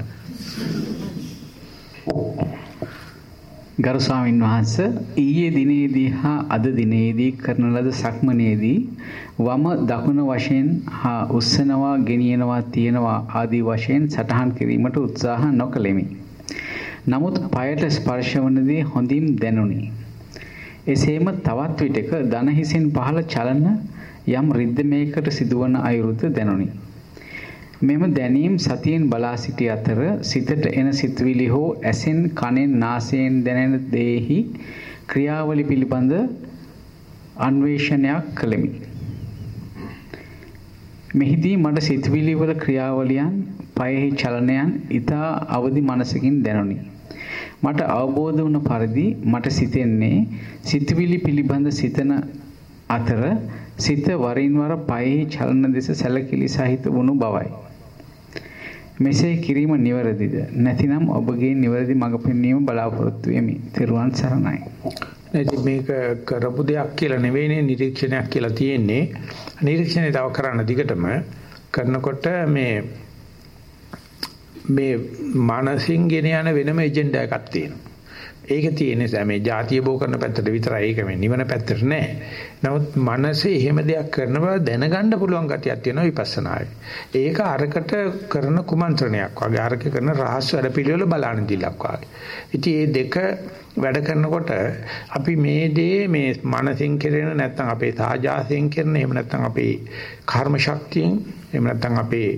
[SPEAKER 1] ගරු ස්වාමින් වහන්සේ ඊයේ දිනේදී හා අද දිනේදී කරන ලද සක්මනේදී වම දකුණ වශයෙන් හා උස්සනවා ගෙනියනවා තියනවා ආදී වශයෙන් සටහන් කිරීමට උත්සාහ නොකළෙමි. නමුත් পায়ට ස්පර්ශවනදී හොඳින් දැනුනි. එසේම තවත් විටක දන හිසෙන් පහළ චලන යම් රිද්මයකට සිදුවන අයුරුද දැනුනි. මෙම දැනීම් සතියෙන් බලා සිටි අතර සිතට එන සිතුවිලි හෝ ඇසෙන් කනෙන් නාසයෙන් දැනෙන දේහි ක්‍රියාවලි පිළිබඳ අන්වේෂණයක් කළෙමි. මෙහිදී මට සිතුවිලි වල ක්‍රියාවලියන්, පයෙහි චලනයන් ඊතා අවදි මනසකින් දැනුනි. මට අවබෝධ වුණ පරිදි මට සිතෙන්නේ සිතුවිලි පිළිබඳ සිතන අතර සිත වරින් වර පයෙහි චලන දෙස සැලකිලි සහිත වුණු බවයි. මෙසේ කිරීම නිවැරදිද? නැතිනම් ඔබගේ නිවැරදි මඟ පෙන්වීම බලාපොරොත්තු වෙමි. තෙරුවන් සරණයි.
[SPEAKER 2] නැති මේක කරපු දෙයක් කියලා නෙවෙයිනේ නිරීක්ෂණයක් කියලා තියෙන්නේ. නිරීක්ෂණය තව කරන්න දිගටම කරනකොට මේ මේ මානසින් ගෙන යන වෙනම එජෙන්ඩා එකක් තියෙනවා. ඒක තියෙන්නේ මේ ಜಾතිය බෝ කරන පැත්තට විතරයි ඒක මේ නිවන පැත්තට නෑ. නමුත් මනසේ එහෙම දෙයක් කරන බව දැනගන්න පුළුවන් ගතියක් තියෙනවා විපස්සනාවේ. ඒක අරකට කරන කුමන්ත්‍රණයක් වගේ අරක කරන රහස් වැඩ පිළිවෙල බලන දිලක් වගේ. ඉතින් මේ දෙක වැඩ කරනකොට අපි මේ දේ මේ මනසින් කෙරෙන නැත්නම් අපේ සාජාසයෙන් කරන එහෙම නැත්නම් අපේ කර්ම ශක්තියෙන් එහෙම නැත්නම් අපේ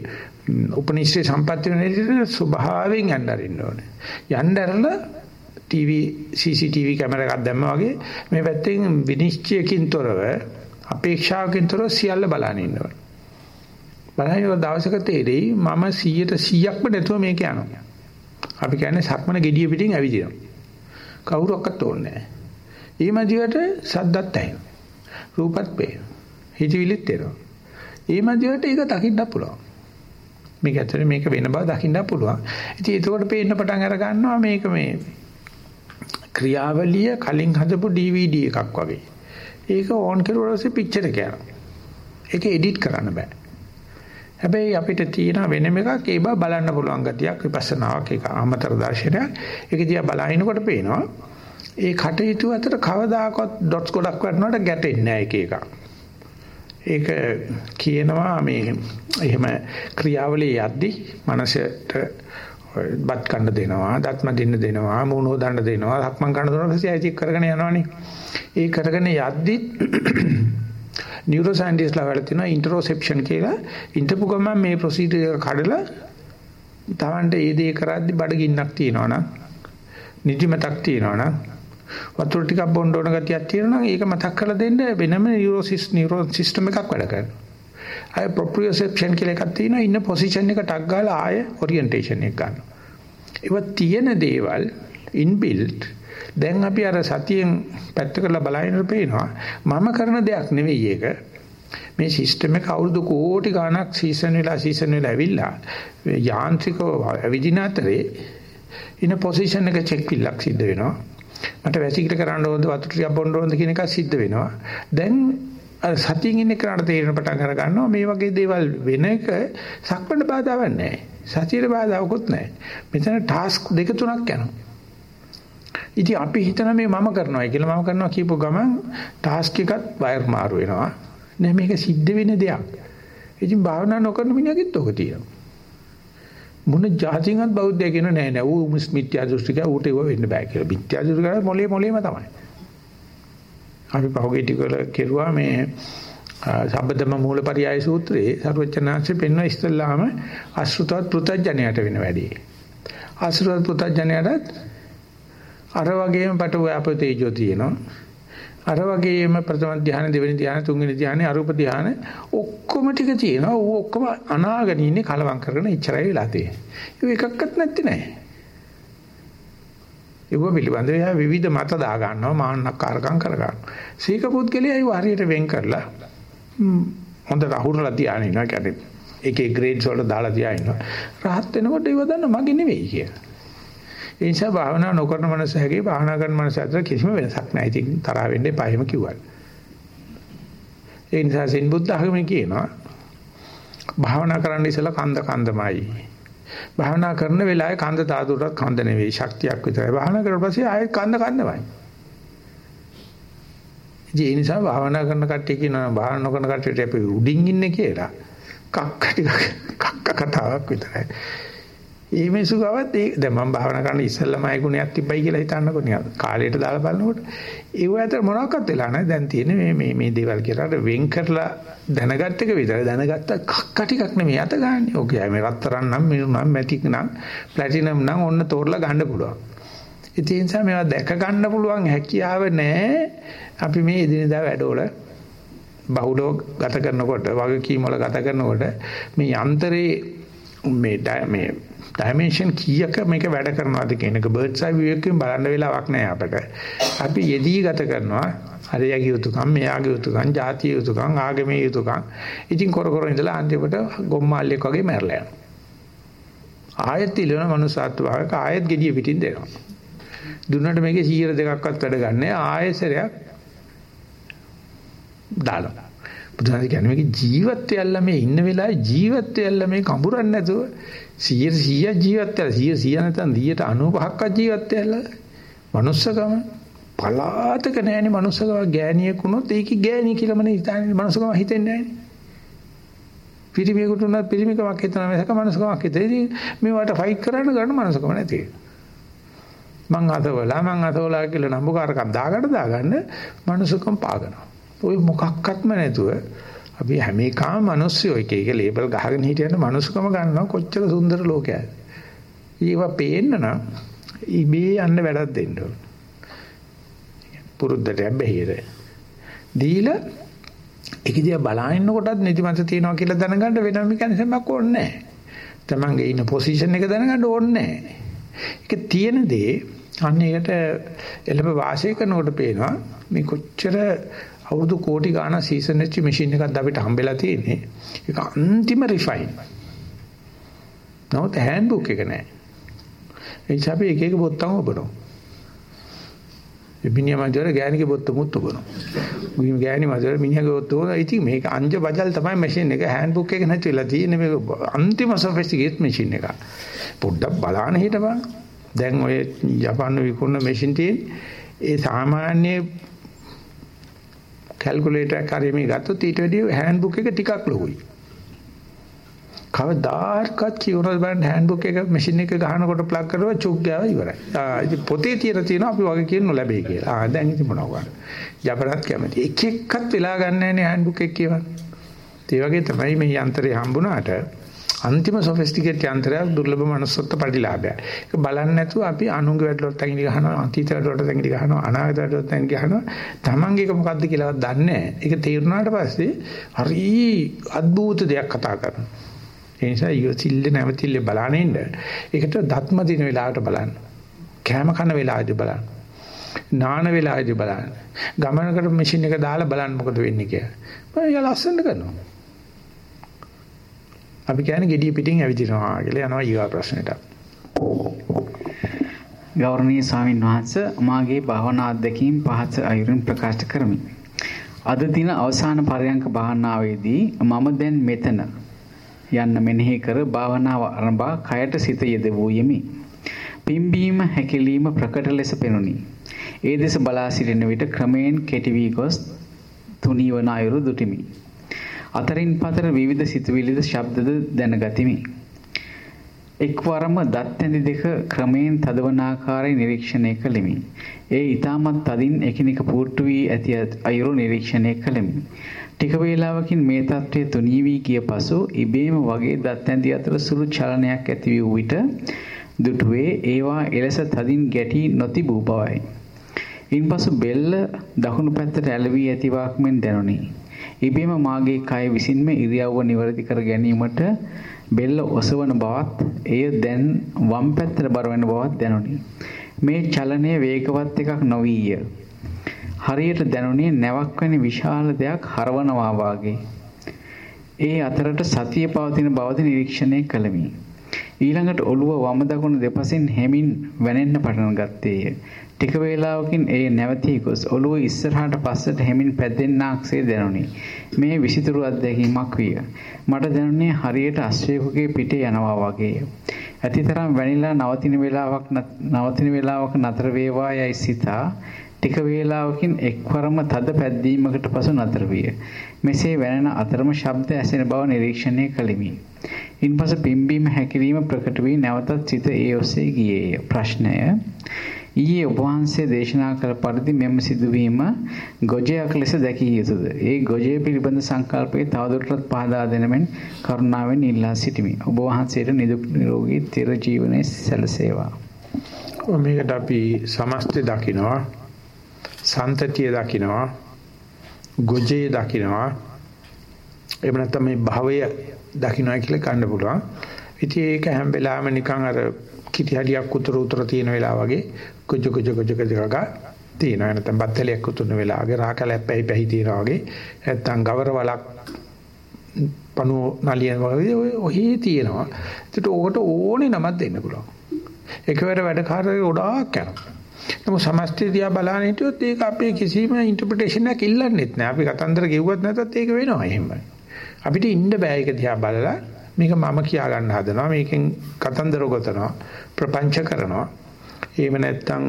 [SPEAKER 2] උපනිෂේ සම්පත්තිය වෙන ස්වභාවයෙන් යන්න අරින්න ඕනේ. යන්න ඇරලා TV CCTV කැමරා එකක් දැම්මා වගේ මේ පැත්තෙන් විනිශ්චයකින් තොරව අපේක්ෂාවකින් තොරව සියල්ල බලන ඉන්නවා. බලහිනව දවසක තේරෙයි මම 100ට 100ක්ම නැතුව මේක යනවා. අපි කියන්නේ සක්මන gediya පිටින් ඇවිදිනවා. කවුරක්වත් ඕනේ නැහැ. ඒ මදිවට සද්දත් ඇහෙනවා. රූපත් පේනවා. හිතවිලිත් එනවා. ඒ මදිවට ඒක දකින්න පුළුවන්. මේක ඇත්තට මේක වෙන බව දකින්න පුළුවන්. ඉතින් ඒකෝට පේන්න පටන් අර ගන්නවා මේක මේ ක්‍රියාවලිය කලින් හදපු DVD එකක් වගේ. ඒක ඕන් කරුවාට පස්සේ පික්චර් එක යනවා. ඒක එඩිට් කරන්න බෑ. හැබැයි අපිට තියෙන වෙනම එකක් ඒ බව බලන්න පුළුවන් ගතියක් විපස්සනාවක් ඒක අමතර දර්ශනයක්. ඒක දිහා බලනකොට පේනවා ඒ කටයුතු අතර කවදාකවත් ඩොට්ස් ගොඩක් වටනකොට ගැටෙන්නේ නැහැ එක එක. ඒක කියනවා මේ එහෙම ක්‍රියාවලිය යද්දි මනසට බත් කන්න දෙනවා දත්ම දෙන්න දෙනවා මූණ හොදන්න දෙනවා හක්මන් කන්න දෙනවා ඊට පස්සේ කරගෙන යනවනේ. ඒ කරගෙන යද්දි නියුරෝ සයන්ටිස්ට්ලා වල තියෙනවා ඉන්ටරොසෙප්ෂන් කියලා. ඉන්ටපු ගමන් මේ ප්‍රොසීජර් එක කඩලා තවන්ට ඒ දේ කරද්දි බඩගින්නක් තියෙනවනම් නිදිමතක් තියෙනවනම් වතුර ටිකක් බොන්න ඕන ගතියක් තියෙනවා නම් ඒක මතක් කරලා දෙන්න වෙනම නියුරෝසිස් නියුරෝ සිස්ටම් එකක් වැඩ කරනවා. ආය ප්‍රොප්‍රියොසෙප්ෂන් කියලා එකක් තියෙනවා ඉන්න පොසිෂන් එක ටක් ගාලා ආය ඔරියන්ටේෂන් එක ගන්නවා. ඒවත් තියෙන දේවල් ඉන්බිල්ට් දැන් අපි අර සතියෙන් පැත්ත කරලා බලහිනට පේනවා මම කරන දෙයක් නෙවෙයි ඒක. මේ සිස්ටම් එක අවුරුදු කෝටි ගණක් සීසන් වෙලා සීසන් වෙලා ඇවිල්ලා යාන්ත්‍රිකව ඇවිදින අතරේ ඉන පොසිෂන් එක චෙක් පිල්ලක් සිද්ධ වෙනවා. මට වැසිකිලි කරන්න ඕනද වතුර ටිකක් බොන්න ඕනද කියන එක සිද්ධ වෙනවා. දැන් අර සතියින් ඉන්න කරාට තේරෙන පටන් අර ගන්නවා මේ වගේ දේවල් වෙන එක සක්මණ බාධාවක් නැහැ. සතියේ බාධාවකුත් නැහැ. මෙතන ටාස්ක් දෙක තුනක් යනවා. ඉතින් අපි හිතන මේ මම කරනවායි කියලා මම කරනවා කියපු ගමන් ටාස්ක් එකත් වයර් මාරු වෙනවා. නෑ මේක සිද්ධ වෙන දෙයක්. ඉතින් භාවනා නොකරන මිනිහගෙත් ඔක තියෙනවා. මොන જાතියන්වත් බෞද්ධය කියන නෑ නෑ ඌ මිත්‍යා දෘෂ්ටික ඌට ඒව වෙන්න බෑ කියලා. මිත්‍යා දෘෂ්ටික මොලේ මොලේම තමයි. අපි පහුගිය ටික වල කෙරුවා මේ සබ්බදම මූලපරියාය සූත්‍රයේ සර්වචනාංශයෙන් පෙන්වන ඉස්තල්ලාම අසෘතවත් පෘතජ්ජනයට වෙන වැඩි. අසෘතවත් පෘතජ්ජනයට අර වගේම පට ව්‍යාපතේජෝ තියෙනවා. අර වගේම ප්‍රථම ධ්‍යාන දෙවෙනි ධ්‍යාන තුන්වෙනි ධ්‍යාන අරූප ධ්‍යාන ඔක්කොම ටික තියෙනවා. ඌ ඔක්කොම අනාගෙන ඉන්නේ කලවම් කරගෙන ඉච්චරයි වෙලා තියෙන්නේ. ඒක එකක්වත් නැති නෑ. ඒක පිළිබඳව එයා විවිධ මත දා ගන්නවා මාන්නක්කාරකම් කර ගන්නවා. සීක පුද්ගලයා ඒ හරියට වෙන් කරලා හොඳට අහුරලා තියාගෙන ඉන්නවා. කියන්නේ ඒකේ ග්‍රේඩ්ස් වලට දාලා තියාගෙන ඉන්නවා. රහත් වෙනකොට ඒව දන්න මගේ නෙවෙයි කියලා. ඒ නිසා භාවනා නොකරන මනස හැකේ භාවනා කරන මනස අතර කිසිම වෙනසක් නැහැ. ඉතින් තරහ වෙන්න එපා එහෙම කිව්වා. ඒ නිසා සෙන් බුද්ධ ආගමේ කියනවා භාවනා කරන්න ඉස්සලා කන්ද කන්දමයි. භාවනා කරන වෙලාවේ කන්ද තාදුරට කන්ද නෙවෙයි ශක්තියක් විතරයි. භාවනා කරලා පස්සේ ආයෙත් කන්ද කන්දමයි. ඉතින් ඒ නිසා භාවනා කරන කට්ටිය කියනවා භාවනා නොකරන කට්ටියට අපි උඩින් ඉන්නේ කියලා. කක්ක ටික කක්ක කතාවක් විතරයි. ඒ මිනිස්සු ගාවත් ඒ දැන් මම භාවනා කරන්න ඉස්සෙල්ලාම ආය ගුණයක් තිබ්බයි කියලා හිතන්නකො නිකන් කාලයට දාලා බලනකොට ඒව ඇතර මොනවාක්වත් වෙලා නැහැ දැන් තියෙන්නේ මේ මේ මේ දේවල් කියලා වෙන් කරලා දැනගත් එක විතර දැනගත්ත කක්ක ටිකක් නෙමෙයි අත ගන්න. ඔකයි මේ රත්තරන් නම් මිනු නම් මැටික් නම් ප්ලැටිනම් නම් ඔන්න තෝරලා ගන්න පුළුවන්. ඒ නිසා මේවා දැක ගන්න පුළුවන් හැකියාව නැහැ. අපි මේ එදිනෙදා වැඩවල බහුලව ගත කරනකොට වගකීම් වල ගත කරනකොට මේ යන්ත්‍රේ මේ මේ ඩයිමන්ෂන් කීයක මේක වැඩ කරනවද කියන එක බර්ඩ්ස් අයි විවේකයෙන් බලන්න වෙලාවක් නැහැ අපට. අපි යෙදී ගත කරනවා. හරියගේ යුතුයකම්, මෙයාගේ යුතුයකම්, ජාතිය යුතුයකම්, ආගමේ යුතුයකම්. ඉතින් කර කර ඉඳලා අන්තිමට ගොම්මාල්ලෙක් වගේ මැරලා යනවා. ආයෙත් ඉලවන මනුස්සාත් භාවක ආයෙත් gediya පිටින් දෙනවා. දුන්නට මේකේ 100 දෙකක්වත් වැඩ ගන්න ආයෙසරයක් දාලා. බුදුහාම කියන්නේ මේක ජීවත් වෙයල්ලා මේ ඉන්න වෙලාවේ ජීවත් වෙයල්ලා මේ කඹරන්නේ නැතුව 100 100 ජීවත් වෙලා 100 100 නැත්නම් 95ක්වත් ජීවත් වෙලා මනුස්සකම පලාතක නැහැනේ මනුස්සකම ගෑණියෙක් වුණොත් ඒකි ගෑණිය කියලාම නේ හිතන්නේ. මනුස්සකම හිතෙන්නේ නැහැනේ. පිරිමියෙකුට උනත් පිරිමිකමක් හිතනවා මිසක මනුස්සකමක් හිතේ මේවට ෆයිට් කරන්න ගන්න මනුස්සකම නැති මං අතවලා මං අතවලා කියලා නම්බුකාරකම් දාගන්න දාගන්න මනුස්සකම පාගනවා. ඔය මොකක්වත්ම නැතුව අපි හැම එකම මිනිස්සු එක එක ලේබල් ගහගෙන හිටියන මනුස්සකම ගන්නවා කොච්චර සුන්දර ලෝකයක්ද. ඒවා පේන්න නම් ඉබේ යන්න වැඩක් දෙන්න ඕන. පුරුද්දට බැහැර. දීලා ඒක දිහා බලහින්න කොටත් නිදිමත තියනවා කියලා දැනගන්න වෙනම මෙකැනිසමක් ඕනේ නැහැ. තමන්ගේ ඉන්න පොසිෂන් එක දැනගන්න ඕනේ නැහැ. ඒක තියෙන දේ අන්න ඒකට එළඹ වාසය කරනකොට පේනවා මේ කොච්චර අවුරුදු කෝටි ගාණක් සීසන් වෙච්ච මැෂින් එකක් අපිට හම්බෙලා තියෙන්නේ. ඒක අන්තිම රිෆයින්. නමුත් හෑන්ඩ් බුක් එක නෑ. ඒ නිසා අපි එක එක බොත්තම් ඔබනවා. මිනිහා මන්දර ගෑණිගේ බොත්ත මුත් ඔබනවා. මුගිම ගෑණි මන්දර මිනිහාගේ බොත්ත ඔබනවා. ඉතින් මේක අංජ බජල් තමයි මැෂින් එක හෑන්ඩ් බුක් එක නැතිලා තියෙන්නේ මේක අන්තිම සොෆිස්ටිකේට් මැෂින් එක. පොඩ්ඩක් බලන්න හිටපන්. දැන් ඔය ජපාන විකුණන මැෂින් තියෙන්නේ ඒ සාමාන්‍ය කැල්කියුලේටර් එකක් හරි මේ ගත්තොත් ඊට වැඩිය හෑන්ඩ් බුක් එක ටිකක් ලොකුයි. කවදාකවත් කියවනවද බලන්න හෑන්ඩ් බුක් එක මැෂින් එක ගහනකොට ප්ලග් කරනවා චුක් ගාව ඉවරයි. ආ ඉතින් පොතේ තියලා තියෙනවා අපි වගේ කියන නොලැබෙයි කියලා. ආ දැන් ඉතින් මොනව කරන්නේ? ජපරත් කැමති. එක එක්කත් වෙලා ගන්න නැහැ නේ හෑන්ඩ් බුක් එක කියවන්නේ. ඒ වගේ තමයි මේ යන්ත්‍රය හම්බුණාට අන්තිම සොෆිස්ටිකේට් යන්ත්‍රයක් දුර්ලභ manussත්ව ප්‍රතිලාභය. ඒක බලන්නේ නැතුව අපි අනුංග වැඩලොත් තැඟිලි ගහනවා, අතීත වැඩලොත් තැඟිලි ගහනවා, අනාගත වැඩලොත් තැඟිලි ගහනවා. Tamange එක මොකද්ද කියලාවත් දන්නේ නැහැ. ඒක තේරුණාට පස්සේ හරි අద్భుත දෙයක් කතා කරනවා. ඒ නිසා යොසිල්ල නැවතිල්ල බලන්න ඉන්න. ඒකට දත්ම දින වෙලාවට බලන්න. කැම කන වෙලාවදී බලන්න. නාන වෙලාවදී බලන්න. ගමනකට මැෂින් එක දාලා බලන්න මොකද වෙන්නේ කියලා. මම යා ලස්සනට කරනවා. අපි කියන්නේ gediya පිටින් ඇවිදිනවා කියලා යනවා ඊගා ප්‍රශ්නෙට.
[SPEAKER 1] ගෞරවනීය ස්වාමින් වහන්සේ මාගේ භාවනා අත්දැකීම් පහත අයුරින් ප්‍රකාශ කරමි. අද දින අවසාන පරයන්ක භාවනාවේදී මම දැන් මෙතන යන්න මෙනෙහි කර භාවනාව ආරම්භා කයට සිත යෙදවූ යෙමි. පිම්බීම හැකිලිම ප්‍රකට ලෙස පෙනුනි. ඒ දෙස බලා සිටින විට ක්‍රමයෙන් කෙටි වී ගොස් තුනී වන අයුරු දුටිමි. අතරින් පතර විවිධ සිතුවිලිද ශබ්දද දැනගතිමි. එක්වරම දත් ඇඳි දෙක ක්‍රමයෙන් තදවන ආකාරය නිරීක්ෂණය කළෙමි. ඒ ඊටමත් තදින් එකිනෙක පුට්ටු වී ඇති අයුරු නිරීක්ෂණය කළෙමි. ටික වේලාවකින් මේ තත්ත්වය තුනී වී ගිය පසු ඉබේම වගේ දත් ඇඳි අතර සුළු චලනයක් ඇති වූ විට දුටුවේ ඒවා එලෙස තදින් ගැටි නොතිබූ බවයි. ඉන්පසු බෙල්ල දකුණු පැත්තට ඇලවී ඇතිවාක් මෙන් දැනුනි. ඉබේම මාගේ කය විසින්ම ඉරියව්ව නිවැරදි කර ගැනීමට බෙල්ල ඔසවන බවත් එය දැන් වම් පැත්තට බර වෙන බවත් දැනුනි. මේ චලනය වේගවත් එකක් නොවිය. හරියට දැනුනේ නැවක් වැනි විශාල දෙයක් හරවනවා වාගේ. ඒ අතරට සතිය පවතින බවද නිරීක්ෂණය කළෙමි. ඊළඟට ඔළුව වම දකුණ දෙපසින් හැමින් වැනෙන්න පටන් ගත්තේය. ටික වේලාවකින් එය නැවතී ගොස් ඔළුව ඉස්සරහට පස්සට හැමින් පැද්දෙන්නාක්සේ දැනුනි. මේ විසිතුරු අත්දැකීමක් විය. මට දැනුනේ හරියට අශ්වයෙකුගේ පිටේ යනවා වගේය. ඇතිතරම් වැනිලා නවතින වේලාවක් නවතින වේලාවක නතර වේවා යයි සිතා ටික වේලාවකින් එක්වරම තද පැද්දීමකට පසු නතර විය. මෙසේ වැනෙන අතරම ශබ්ද ඇසෙන බව නිරීක්ෂණය කළෙමි. ඉන්පසු පිම්බීම හැකිලිම ප්‍රකට වී නැවතත් සිත ඒ ඔස්සේ ගියේය. ප්‍රශ්නය ඊයේ ඔබ වහන්සේ දේශනා කළ පරිදි මෙම සිදුවීම ගොජයක් ලෙස දැකිය යුතුද? ඒ ගොජය පිළිබඳ සංකල්පයේ තවදුරටත් පහදා දෙනමෙන් කරුණාවෙන් ඉල්ලා සිටිමි. ඔබ වහන්සේට නිදුක් නිරෝගී චිර ජීවනයේ සැලසේවා.
[SPEAKER 2] මේකට අපි සමස්තය දකිනවා සන්තතිය දකිනවා ගොජේ දකිනවා එහෙම නැත්නම් මේ භවය දකින්නවා කියලා ගන්න පුළුවන්. ඉතින් ඒක හැම වෙලාවෙම නිකන් අර කිටි හඩියක් උතර උතර තියෙන වෙලාව වගේ කොජ කොජ කොජ කොජ ගා තියෙනවා. නැත්නම් බත්තලයක් උතුරන වෙලාව වගේ රාකලයක් පැහි පැහි තියෙනවා වගේ. නැත්නම් ගවර වලක් පණු නලියන වගේ ඔහි තියෙනවා. ඒකට ඕකට ඕනේ නමක් දෙන්න පුළුවන්. එකවර වැඩ කාර්යය ගොඩාක් යනවා. නමුත් සමස්තය දිහා බලන හිටියොත් ඒක අපේ කිසිම ඉන්ටර්ප්‍රිටේෂන් එකක් ඉල්ලන්නෙත් නෑ. අපි කතන්දර ගෙව්වත් නැතත් ඒක වෙනවා එහෙම. අපිට ඉන්න බෑ ඒක දිහා බලලා. මේක මම කියා ගන්න හදනවා. මේකෙන් කතන්දර ගොතනවා. ප්‍රපංච කරනවා. එහෙම නැත්නම්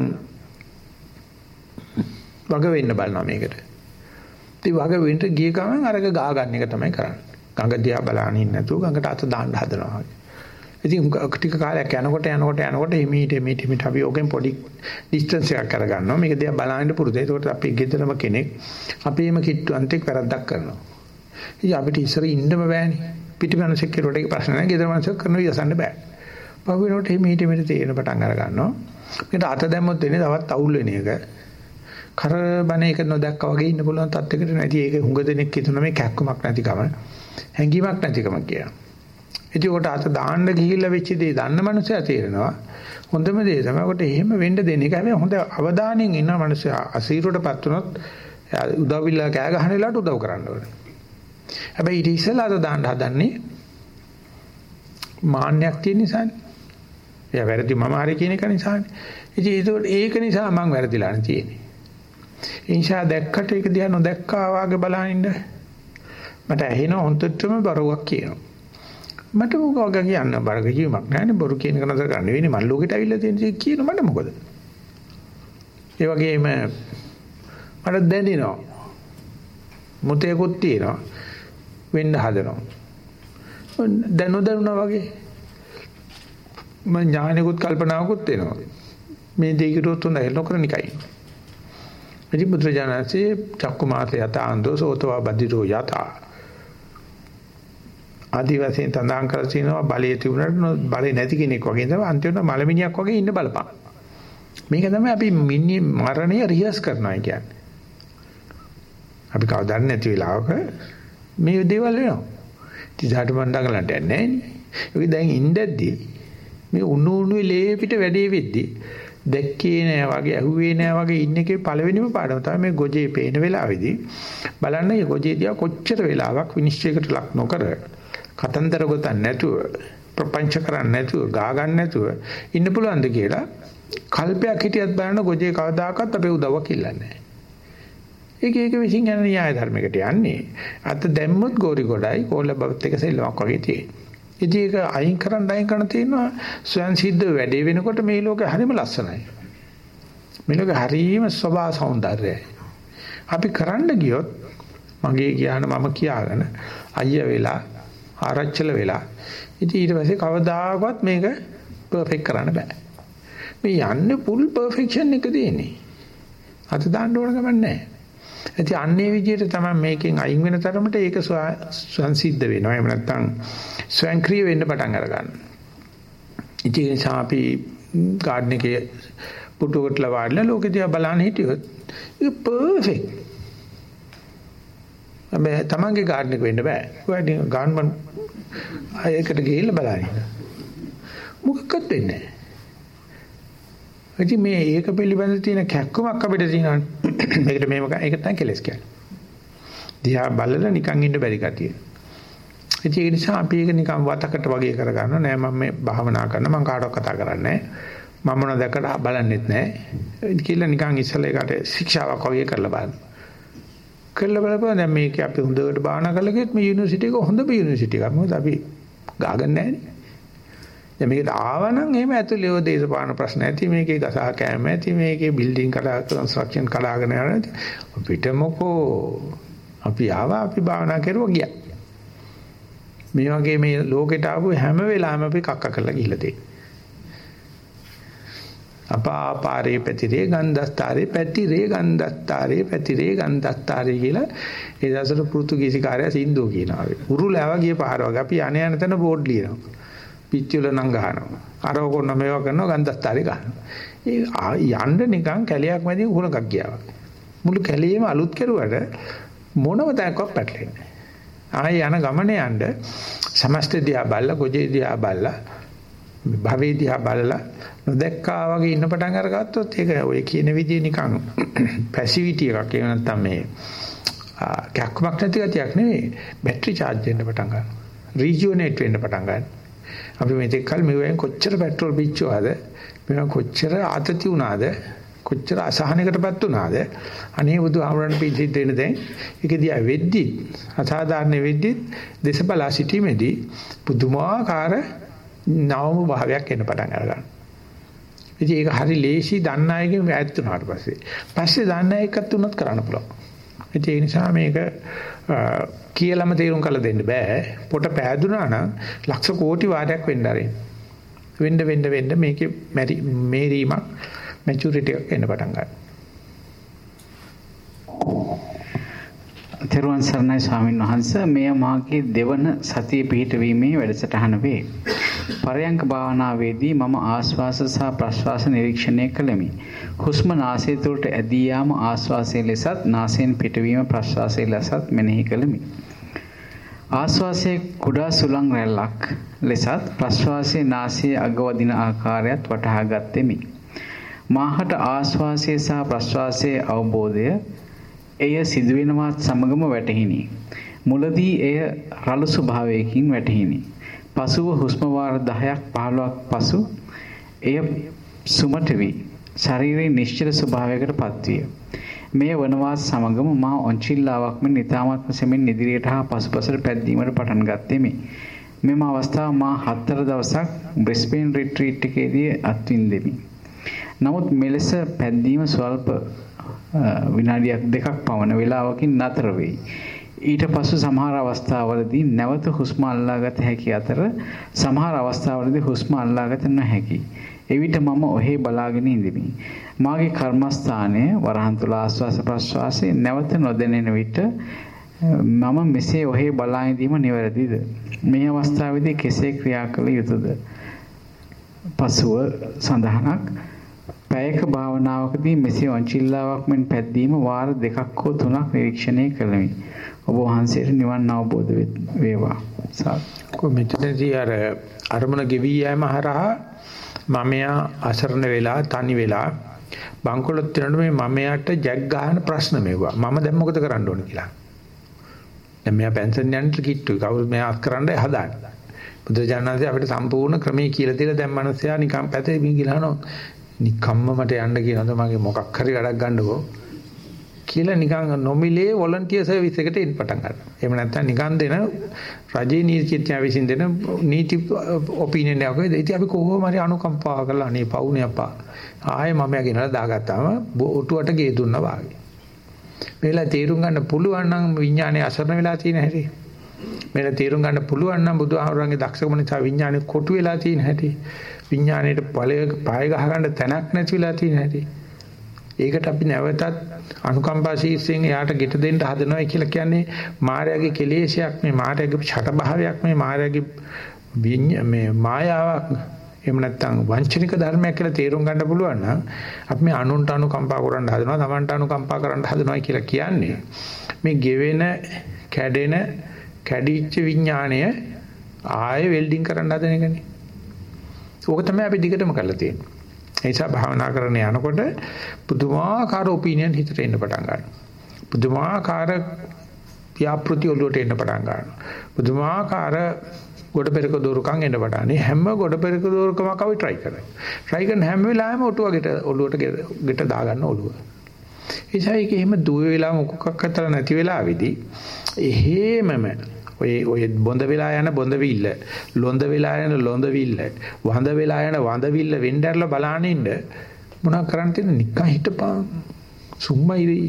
[SPEAKER 2] වග වෙන්න බලනවා මේකට ඉතින් වග වෙන්න ගිය ගමන් අරක ගා ගන්න එක තමයි කරන්නේ ගඟ දිහා බලන්න ඉන්න නැතුව ගඟට අත දාන්න හදනවා ඉතින් ටික කාලයක් යනකොට යනකොට යනකොට හිමීට හිමීට හිමීට අපි ඕකෙන් පොඩි ඩිස්ටන්ස් එකක් කරගන්නවා මේක දිහා බලන්න පුරුදු. ඒකට අපි ගෙදරම කෙනෙක් අපේම කිට්ටුවන්තෙක් වැරද්දක් කරනවා. ඉතින් අපිට ඉස්සර ඉන්නම බෑනේ. පිටිමනසෙක් කෙරුවට ඒක ප්‍රශ්න නැහැ. ගෙදර මනසක් කරන වියසන්න බෑ. පහු වෙනකොට හිමීට හිමීට තේරෙන පටන් අර ගන්නවා. මේකට අත දැම්මොත් වෙන්නේ තවත් අවුල් වෙන එක. කරබන එක නොදැක්කා වගේ ඉන්න පුළුවන් තත්යකට නැති ඒක හුඟ දෙනෙක් හිතන මේ කැක්කමක් නැතිකම හැංගීමක් නැතිකම කියලා. ඉතින් උකට අත දාන්න ගිහිල්ලා වෙච්ච දේ දන්න මනුස්සයා තේරෙනවා. හොඳම දේ තමයි කොට එහෙම වෙන්න දෙන්නේ. ඒක හැබැයි හොඳ අවධානයෙන් ඉන්න මිනිස්සු අසීරුවටපත් වුණොත් උදව් විලා කෑ ගහන වෙලාවට උදව් කරන්න ඕනේ. හැබැයි ඊට ඉස්සෙල්ලා අද දාන්න හදන්නේ මාන්නයක් තියෙන නිසානේ. එයා වැරදි මම හරි කියන එක නිසානේ. ඉතින් ඒක නිසා මම වැරදිලා තියෙන්නේ. ඉන්ෂා දැක්කට ඒක දිහා නොදැක්කා වාගේ බලනින්න මට ඇහෙන හොන්තටම බරුවක් කියනවා. මට මොකක් කියන්න බරක කීමක් නැහැනේ බොරු කියන එක නතර කරන්න වෙන්නේ මල් ලෝකෙට අවිල්ලා තියෙන දේ කියන මට මොකද? ඒ වගේම මට දැනෙනවා. මුතේකුත් තියෙනවා. වෙන්න හදනවා. දැනු දැනුණා වගේ මම ඥානෙකුත් කල්පනාවකුත් එනවා. මේ දෙයකට උතුම් නැහැ නොකර නිකයි. ඉති බුදුරජාණන්සේ චක්කු මාත යත ආන්දෝ සෝතවා බදිරෝ යත ආදිවාසීන් තඳාන් කර තිනවා බලයේ තිබුණාට බලේ නැති කෙනෙක් වගේ තමයි අන්තිමට මලමිනියක් වගේ ඉන්න බලපන්. මේක තමයි අපි මිනි මරණය රිහස් කරනවා කියන්නේ. අපි කවදාවත් නැති වෙලාවක මේ දේවල් වෙනවා. තිසාට මන් දඟලන්ට යන්නේ නැහැ නේ. ඒක දැන් ඉඳද්දී මේ උණු උණුවේ ලේ පිට වැඩේ වෙද්දී දැක්කේ නෑ වගේ ඇහුවේ නෑ වගේ ඉන්න එකේ පළවෙනිම පාඩම තමයි මේ ගොජේ පේන වෙලාවේදී බලන්න මේ ගොජේ දිහා කොච්චර වෙලාවක් විනිශ්චයකට ලක් නොකර කතන්දර ගොතන්න නැතුව ප්‍රපංච කරන්නේ නැතුව ගා ගන්න නැතුව ඉන්න පුළුවන්ද කියලා කල්පයක් හිටියත් බලන්න ගොජේ කවදාකවත් අපේ උදව්වක් ඉල්ලන්නේ නැහැ. ඒක ඒක විසින් යන න්‍යාය ධර්මයකට යන්නේ. අත දැම්මොත් ගෝරි ගොඩයි කෝල බවත් එක සෙල්ලමක් වගේ තියෙන්නේ. ඉතින් ඒක අයින් කරන්න අයින් කරන තියෙනවා ස්වයන් සිද්ධ වැඩේ වෙනකොට මේ ලෝකේ හරිම ලස්සනයි. මේ ලෝකේ හරිම සබා సౌందර්යයි. අපි කරන්න ගියොත් මගේ කියන මම කියාගෙන අයියා වෙලා ආරච්චල වෙලා ඉතින් ඊට පස්සේ කවදාකවත් මේක පර්ෆෙක්ට් කරන්න බෑ. මේ යන්නේ ফুল පර්ෆෙක්ෂන් එක දෙන්නේ. අත දාන්න ඕන ගමන් නැහැ. ඉතින් අන්නේ විදිහට තමයි මේකෙන් අයින් වෙන තරමට ඒක සංසිද්ධ වෙනවා. එහෙම නැත්නම් ස්වයංක්‍රීය වෙන්න පටන් අර ගන්නවා. ඉතින් ඒ නිසා අපි ගාඩන් එකේ පුටුවකට ලවාඩලා ලෝකෙ දිහා බලන්න හිටියොත් ඒක පර්ෆෙක්ට්. හැබැයි තමන්ගේ ගාඩන් එක වෙන්න බෑ. ඔයාලි ගාඩන් ආයකට ගිහිල්ලා බලන්න. මොකක්වත් වෙන්නේ නැහැ. ඉතින් මේ ඒක පිළිබඳ තියෙන කැක්කමක් අපිට තියෙනවානේ. මේකට මේක ඒක තමයි කෙලස් කියන්නේ. දිහා බලලා නිකන් ඉන්න බැරි කතිය. ඉතින් ඒ නිසා අපි ඒක නිකන් වතකට වගේ කරගන්නවා. නෑ මම මේ භාවනා කරනවා මම කාටවත් කතා කරන්නේ මම මොන දැකලා බලන්නෙත් නෑ. කියලා නිකන් ඉස්සෙල්ලා ඒකට ශික්ෂාවක් වගේ කරලා බලන්න. කරලා බලපුවා දැන් මේක අපි හොඳට භාවනා කරලා ගියත් මේ යුනිවර්සිටි එක හොඳ යුනිවර්සිටි එකක්. මොකද අපි ගාගන්නේ නෑනේ. දැන් මේකට ආවනම් එහෙම ඇතුළේ ඔය දේශපාලන ප්‍රශ්න ඇති මේකේ ගසහ කෑම ඇති මේකේ බිල්ඩින් කඩා කන්ස්ට්‍රක්ෂන් කඩාගෙන යන අපිට මොකෝ අපි ආවා අපි භාවනා කරුවා ගියා මේ වගේ මේ ලෝකෙට ආපු හැම වෙලාවෙම අපි කක්ක කරලා ගිහිල්ලා තියෙනවා අපාපාරේ පැතිරේ ගන්ධස්තරේ පැතිරේ ගන්ධස්තරේ පැතිරේ ගන්ධස්තරේ කියලා ඒ දවස්වල පෘතුගීසි කාර්යය සින්දෝ කියනවා. උරුලෑව ගිය පාර වගේ අපි අනේ යන තැන බෝඩ් ලියනවා. පිටිවල නම් ගහනවා. අරව කොන්න මේවා කරනවා ගන්ධස්තරේ ගහනවා. ඒ යන්න නිකන් කැලයක් මැදින් උහුණක් ගියා. මුළු කැලේම අලුත් කෙරුවට මොනම තැනක්වත් පැටලෙන්නේ නැහැ. ආයේ යන ගමනේ යන්න සමස්ත දිහා බල්ලා ගොජේ දිහා බල්ලා භවයේ දිහා බලලා නොදැක්කා වගේ ඉන්න පටන් අරගත්තොත් ඒක ඔය කියන විදිහේ නිකන් පැසිවිටි එකක් ඒ නැත්තම් මේ කැක්කමක් නැති ගතියක් නෙවෙයි බැටරි charge වෙන්න පටන් ගන්නවා රීජුවනේට් වෙන්න පටන් ගන්නවා අපි මෙතෙක් කල මෙවෙන් කොච්චර පෙට්‍රල් පිච්චුවාද මේවා කොච්චර ආතති වුණාද කොච්චර අසහනයකටපත් වුණාද අනේ බුදුහාමරණ පිළිසිට දෙන දැන් ඒක දිහා වෙද්දි අසාධාරණ වෙද්දි දේශබලා සිටීමේදී පුදුමාකාර නවම භාවයක් එන්න පටන් ගන්නවා ඉතින් ඒක හරි ලේසි දන්න අයගෙන් ඈත් වුණාට පස්සේ. පස්සේ දන්න එකත් උනත් කරන්න පුළුවන්. ඒ නිසා මේක කියලාම තේරුම් කරලා දෙන්න බෑ. පොට පෑදුනා නම් ලක්ෂ කෝටි වාරයක් වෙන්න ආරින්. වෙන්න වෙන්න වෙන්න මේකේ මේරීමක් මැචුරිටි එකක් එන්න පටන් ගන්නවා.
[SPEAKER 1] තෙරුවන් සරණයි ස්වාමින් වහන්සේ මෙය මාගේ දෙවන සතිය පිහිටවීමේ වැඩසටහන වේ. පරයන්ක භාවනාවේදී මම ආශ්වාස සහ ප්‍රශ්වාස නිරීක්ෂණය කළෙමි. හුස්ම නාසය තුළට ඇදී යාම ආශ්වාසයේ ලෙසත් නාසයෙන් පිටවීම ප්‍රශ්වාසයේ ලෙසත් මෙනෙහි කළෙමි. ආශ්වාසයේ කුඩා සුළං රැල්ලක් ලෙසත් ප්‍රශ්වාසයේ නාසයේ අග වදින ආකාරයත් වටහා ගත්ෙමි. මාහට ආශ්වාසය සහ ප්‍රශ්වාසයේ අවබෝධය එය සිදුවෙනවත් සමගම වැටහිනි. මුලදී එය රළු ස්වභාවයකින් වැටහිනි. පසුව හුස්ම වාර 10ක් 15ක් පසු එය සුමට වී ශරීරයේ නිශ්චල ස්වභාවයකට පත්විය. මේ වනවාත් සමගම මා ඔන්චිල්ලාවක් මෙන් ඊ타මත්ම සෙමින් ඉදිරියට හා පසුපසට පැද්දීමට පටන් ගත්තෙමි. මෙම අවස්ථාව මා හතර දවසක් බ්‍රිස්බේන් රිට්‍රීට් එකේදී අත්විඳෙමි. නමුත් මෙලෙස පැද්දීම ස්වල්ප විනාඩියක් දෙකක් පමණ වේලාවකින් නතර වෙයි. ඊට පසු සමහර අවස්ථාවලදී නැවත හුස්ම අල්ලාගත හැකි අතර සමහර අවස්ථාවලදී හුස්ම අල්ලාගත නොහැකි. එවිට මම ඔහේ බලාගෙන ඉඳිමි. මාගේ කර්මස්ථානය වරහන් තුල ආස්වාස ප්‍රස්වාසයේ නැවත නොදැනෙන විට මම මෙසේ ඔහේ බලා ඉඳීම නිවැරදිද? මේ අවස්ථාවේදී කෙසේ ක්‍රියා කළ යුතුද? පසුව සඳහනක් පැයක භාවනාවකදී මෙසේ වංචිල්ලාවක් මෙන් පැද්දීම වාර දෙකක් හෝ තුනක් නිරීක්ෂණය කළෙමි. ඔබ වහන්සේට නිවන් අවබෝධ වේවා.
[SPEAKER 2] කොමිටේදී අර අරමුණ ගෙවි යෑම හරහා මමයා අසරණ වෙලා තනි වෙලා බංකොලොත් වෙනකොට මේ මමයාට ජැක් ගන්න ප්‍රශ්න මෙවුවා. මම දැන් මොකද කරන්න ඕන කියලා. දැන් මෙයා පෙන්ෂන් යන්න කිට්ටුයි. කවුරු මෙයා කරන්න හදාන්නේ. බුදුජානනාංශය අපිට සම්පූර්ණ ක්‍රමයේ කියලා දීලා දැන් මනුස්සයා නිකන් පැතේ මින් කියලා අහනවා. නිකම්ම මට යන්න කියනද මගේ මොකක් හරි වැඩක් ගන්නකෝ කියලා නිකන් නොමිලේ වොලන්ටියර් සර්විස් එකට එන්න පටන් ගන්නවා. එහෙම නැත්නම් නිකන් දෙන රජයේ නීතිඥයා විසින් දෙන නීති ඔපිනියන් එකක් වේද. ඉතින් අපි කොහොම හරි අනුකම්පා කරලා අනේ පවුනේ අප්පා. ආයේ මම යගෙනලා දාගත්තාම ඔටුවට ගේ දුන්නා වාගේ. මේලා තීරුම් ගන්න පුළුවන් නම් විඥානයේ අසරණ වෙලා තියෙන හැටි. මේලා තීරුම් ගන්න පුළුවන් නම් බුදුහාමුදුරන්ගේ දක්ෂකම නිසා විඥානේ කොටු වෙලා තියෙන හැටි. විඥාණයට ඵලය පාය ගහ ගන්න තැනක් නැති වෙලා තියෙන හැටි. ඒකට අපි නැවතත් අනුකම්පා ශීර්ෂයෙන් එයාට ගෙට දෙන්න හදනවා කියලා කියන්නේ මායාවේ කෙලේශයක් මේ මායාවේ ඡට භාවයක් මේ මායාවේ මේ මායාවක්. එහෙම නැත්නම් වංචනික ධර්මයක් කියලා තේරුම් ගන්න පුළුවන් නම් අපි මේ අනුන්ට අනුකම්පා කරන්න හදනවා තමන්ට අනුකම්පා කරන්න හදනවා කියලා කියන්නේ. මේ ගෙවෙන කැඩෙන කැඩිච්ච විඥාණය ආයෙ වෙල්ඩින් කරන්න හදන එකනේ. ඕක තමයි අපි දිගටම කරලා තියෙන්නේ. ඒ නිසා භාවනා කරන යනකොට පුදුමාකාර ඔපිනියන් හිතට එන්න පටන් ගන්නවා. පුදුමාකාර ව්‍යාපෘති ඔළුවට එන්න පටන් ගන්නවා. පුදුමාකාර ගොඩ පෙරක දෝරුකම් එන්න පටන් හැම ගොඩ පෙරක දෝරුකමක් අපි try කරනවා. try කරන හැම වෙලාවෙම ඔටුවකට ඔළුවට ගෙට දාගන්න ඔළුව. ඒසයි ඒක එහෙම දුව වෙලා මොකක්වත් අතර නැති වෙලාවේදී එහෙමම ඔය ඔය බොඳ වෙලා යන බොඳවිල්ල. ලොඳ වෙලා යන ලොඳවිල්ල. වඳ වෙලා යන වඳවිල්ල වෙnderලා බලාන ඉන්න. මොනවා කරන්න තියෙන නිකන් හිටපන්. සුම්මයි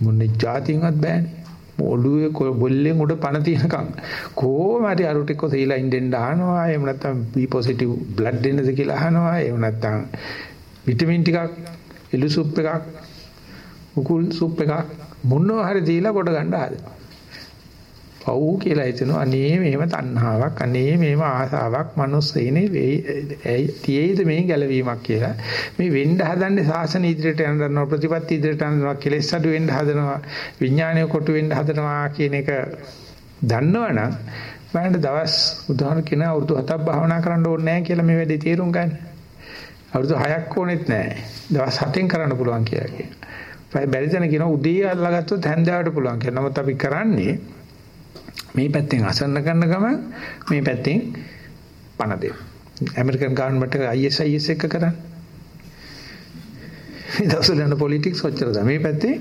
[SPEAKER 2] මොන්නේ જાතින්වත් බෑනේ. ඔළුවේ බොල්ලෙන් උඩ පණ තියනකම්. කොහොම හරි අරුට එක්ක සීලා ඉන්දෙන් අහනවා. එහෙම නැත්නම් B පොසිටිව් බ්ලඩ් දෙන්නද කියලා අහනවා. එහෙම නැත්නම් විටමින් ටිකක් එළු සුප් එකක් උකුල් සුප් එකක් මොනවා හරි දීලා කොට ගන්න හදනවා පව් කියලා හිතෙනවා අනේ මේව තණ්හාවක් අනේ මේව ආසාවක් මනුස්සයිනේ තියෙයිද මේ ගැලවීමක් කියලා මේ වෙන්න හදන්නේ සාසන ඉදිරියට යනවා ප්‍රතිපත්ති ඉදිරියට යනවා කෙලෙස් අඩු වෙන්න හදනවා විඥානය කොටු වෙන්න හදනවා කියන එක දන්නවනම් මම දවස් උදාහරණ කෙනා අවුරුදු 7ක් භාවනා කරන්න ඕනේ නැහැ කියලා මේ වැඩේ තේරුම් ගන්න. අවුරුදු 6ක් ඕනෙත් නැහැ. දවස් 7න් කරන්න පුළුවන් කියලා කියනවා. බැරි තැන කියනවා උදේ අල්ලගත්තොත් හැන්දෑවට පුළුවන් කියලා. නමුත් අපි කරන්නේ මේ පැත්තෙන් අසන්න කරන ගමන් මේ පැත්තෙන් පණ දෙන්න. ඇමරිකන් ගවර්න්මන්ට් එක ISIS එක කරන්නේ. මේ දවස්වල යන පොලිටික්ස් ඔච්චරද මේ පැත්තේ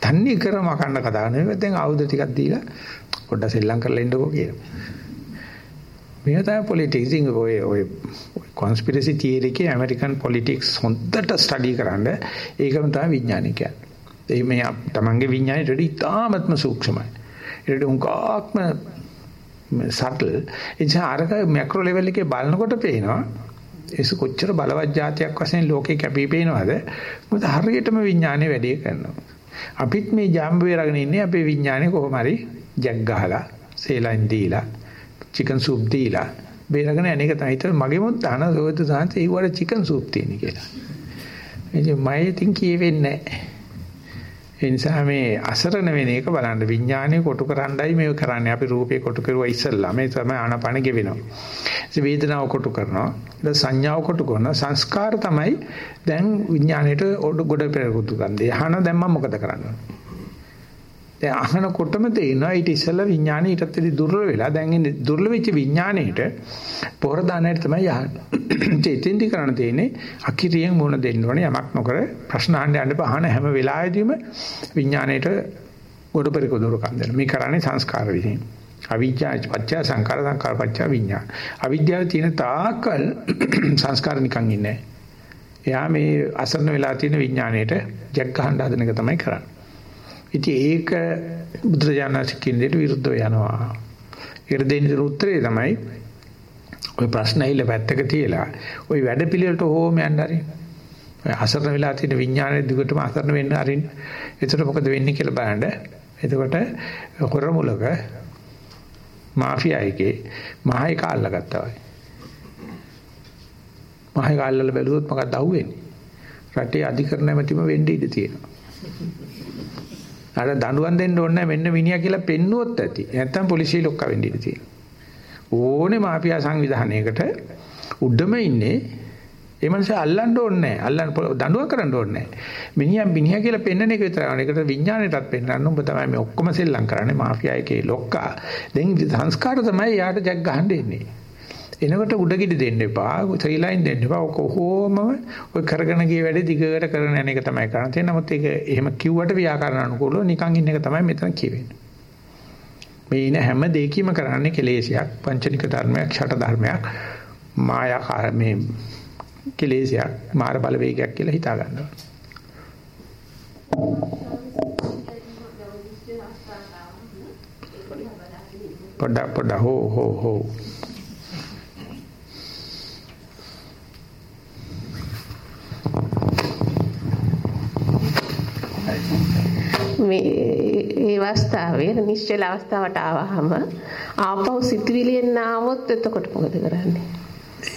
[SPEAKER 2] තන්නේ කරම කන්න කතා කරන මේ පැත්තෙන් ආයුධ ටිකක් දීලා පොඩ්ඩක් සෙල්ලම් කරලා ඉන්නකෝ කියලා. මේ තමයි පොලිටික්ස් ඉතින් ඔය ඔය කොන්ස්පිරසි තියරි එකේ ඇමරිකන් පොලිටික්ස් හොඳට ස්ටඩි කරන්න ඒකම තමයි විඥානය කියන්නේ. ඒ මේ තමන්ගේ විඥානය රෙඩි තාමත්ම සූක්ෂමයි. ඒකට උංගාක්ම සටල් එනිසා අරක මැක්‍රෝ ලෙවල් එකේ බලනකොට පේනවා ඒස කොච්චර බලවත් જાතියක් වශයෙන් ලෝකේ කැපී පේනවද මොකද හරියටම විඥානේ වැඩේ කරනවා අපිත් මේ ජාම්බුවේ රගෙන ඉන්නේ අපේ විඥානේ කොහොම හරි ජැක් ගහලා සේලයින් දීලා චිකන් සූප් දීලා බේරගෙන අනේක තමයි හිතලා මගේ මොත් දාන සෝත සාන්ත ඒ වල චිකන් සූප් තියෙන කියලා. ඉතින් මම ඉතින් කියෙන්නේ නැහැ. ඒ නිසා මේ අසරණ වෙන එක බලන්න විඥානය කොටු කරන්නයි මේ කරන්නේ. අපි රූපේ කොටු කරුවා ඉස්සල්ලා මේ තමයි ආනපන ගෙවෙනවා. ඒ වේදනාව කොටු කරනවා. ඊට සංඥාව කොටු කරනවා. සංස්කාර තමයි දැන් විඥාණයට ගොඩ පෙරකුතු ගන්නේ. අහන දැන් මම මොකද කරන්නේ? දැන් අහනකොටම තේිනවා ඊට ඉස්සෙල්ලා විඥානේ ඊටත් වැඩි දුර්වල වෙලා දැන් ඉන්නේ දුර්වල වෙච්ච විඥාණයට පොර දාන්නට තමයි යහන්නේ. ඉතින්දි කරන්න තියෙන්නේ අකිරියෙන් මුණ දෙන්න ඕනේ යමක් නොකර ප්‍රශ්න අහන්න යන්න බහන හැම වෙලාවෙදීම විඥාණයට ගොඩ පෙරකුදුරු කන් දෙන්න. මේ කරන්නේ සංස්කාර විදිහින්. අවිජ්ජා පත්‍ය සංකාර සංකාර පත්‍ය විඥාන. අවිද්‍යාව තියෙන තාකල් සංස්කාර නිකන් ඉන්නේ එයා මේ අසරණ වෙලා තියෙන විඥාණයට ජැක් ගහන්න හදන එක තමයි කරන්නේ. ඉතින් ඒක බුදුරජාණන් කියන විරුද්ධව යනවා. ඒකට දෙන්න උත්තරේ තමයි ඔය ප්‍රශ්න ඇහිලා පැත්තක තියලා ওই වැඩ පිළිවෙලට ඕම යන්න හරි. ඔය අසරණ වෙලා තියෙන විඥානයේ දිගටම අසරණ වෙන්න හරින්න. එතකොට මොකද වෙන්නේ කියලා බලන්න. එතකොට හොරමුලක මාෆියා එකේ මහයි කාල්ලා ගත්තා වයි. මහයි කාල්ලල බැලුවොත් මොකක්ද අහුවෙන්නේ? රටේ අධිකරණ ඇමතිම වෙන්න ඉඩ තියෙනවා. අර දඬුවම් දෙන්න ඕනේ මෙන්න මිනිහා කියලා පෙන්නුවොත් ඇති. නැත්තම් පොලිසිය ලොක්ක වෙන්න ඉඩ තියෙනවා. ඕනේ මාෆියා සංවිධානයකට උඩම ඉන්නේ ඒ මනුස්සයා අල්ලන්න ඕනේ නැහැ. අල්ලන්න දඬුවම් කරන්න ඕනේ නැහැ. මිනිහා මිනිහා කියලා පෙන්වන එක විතරයි. ඒකට විඥාණයටත් පෙන්වන්න උඹ තමයි මේ ඔක්කොම සෙල්ලම් කරන්නේ මාෆියා එකේ ලොක්කා. දැන් සංස්කාර තමයි යාට ජග් ගහන්න එන්නේ. එනකොට උඩගිඩි දෙන්න එපා. ත්‍රී ලයින් දෙන්න එපා. කොහොමම ඔය කරගෙන ගිය වැඩේ දිගට කරන යන එක තමයි කරන්න තියෙන්නේ. නමුත් ඒක එහෙම කිව්වට ව්‍යාකරණ අනුකූලව නිකන් ඉන්න එක තමයි මෙතන කියවෙන්නේ. මේ ඉන හැම දෙයකම කරන්නේ කෙලෙසයක්, පංචනික ධර්මයක්, ෂට ධර්මයක්, මායාකාර මේ කෙලෙසයක්, මාර බලවේගයක් කියලා හිතා ගන්නවා. පොඩ පොඩ හෝ හෝ හෝ
[SPEAKER 5] මේ ඒ අවස්ථාවේ නිශ්චල අවස්ථාවට ආවහම ආපහු සිතුවිලියෙන් ආවොත් එතකොට මොකද කරන්නේ?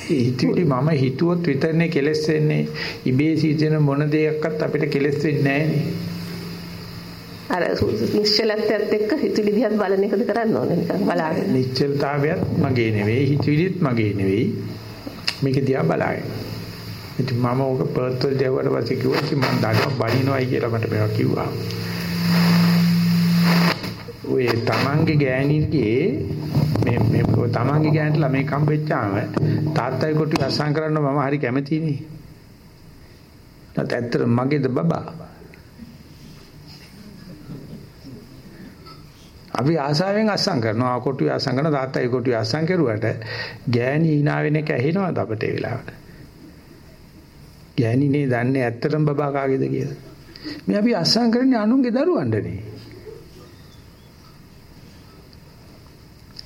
[SPEAKER 2] හිතුවිලි මම හිතුවොත් විතරනේ කෙලස් වෙන්නේ. ඉබේ සිටින මොන දෙයක්වත් අපිට කෙලස් වෙන්නේ
[SPEAKER 5] අර නිශ්චලත්වයත් එක්ක හිතුවිලි දිහා බලන එකද කරන්න ඕනේ නිකන් බලාගෙන.
[SPEAKER 2] නිශ්චලතාවයත් මගේ නෙවෙයි, හිතුවිලිත් මගේ නෙවෙයි. මේක දිහා බලාගෙන. ඉතින් මම ඕක පර්ත් වල දෙවකට පස්සේ කිව්වා ඉතින් මම දඩම බනිනවයි කියලා මට මේවා කිව්වා. ඔය තමන්ගේ ගෑණිගේ මේ මේ තමන්ගේ ගෑනට ළමයි කම්බෙච්චාම තාත්තයි කොටි අසං කරන්න මම හරි කැමතිනේ. නැත් ඇත්තට මගේද බබා. අපි ආසාවෙන් අසං කරනවා කොටි අසං කරන තාත්තයි කොටි අසං කරුවට ගෑණි hina වෙන එක ඇහෙනවද අපිට ඒ වෙලාවට? ගෑණිනේ දන්නේ ඇත්තටම බබා කාගේද කියලා. මේ අපි අසං කරන්නේ අනුන්ගේ දරුවන්ටනේ.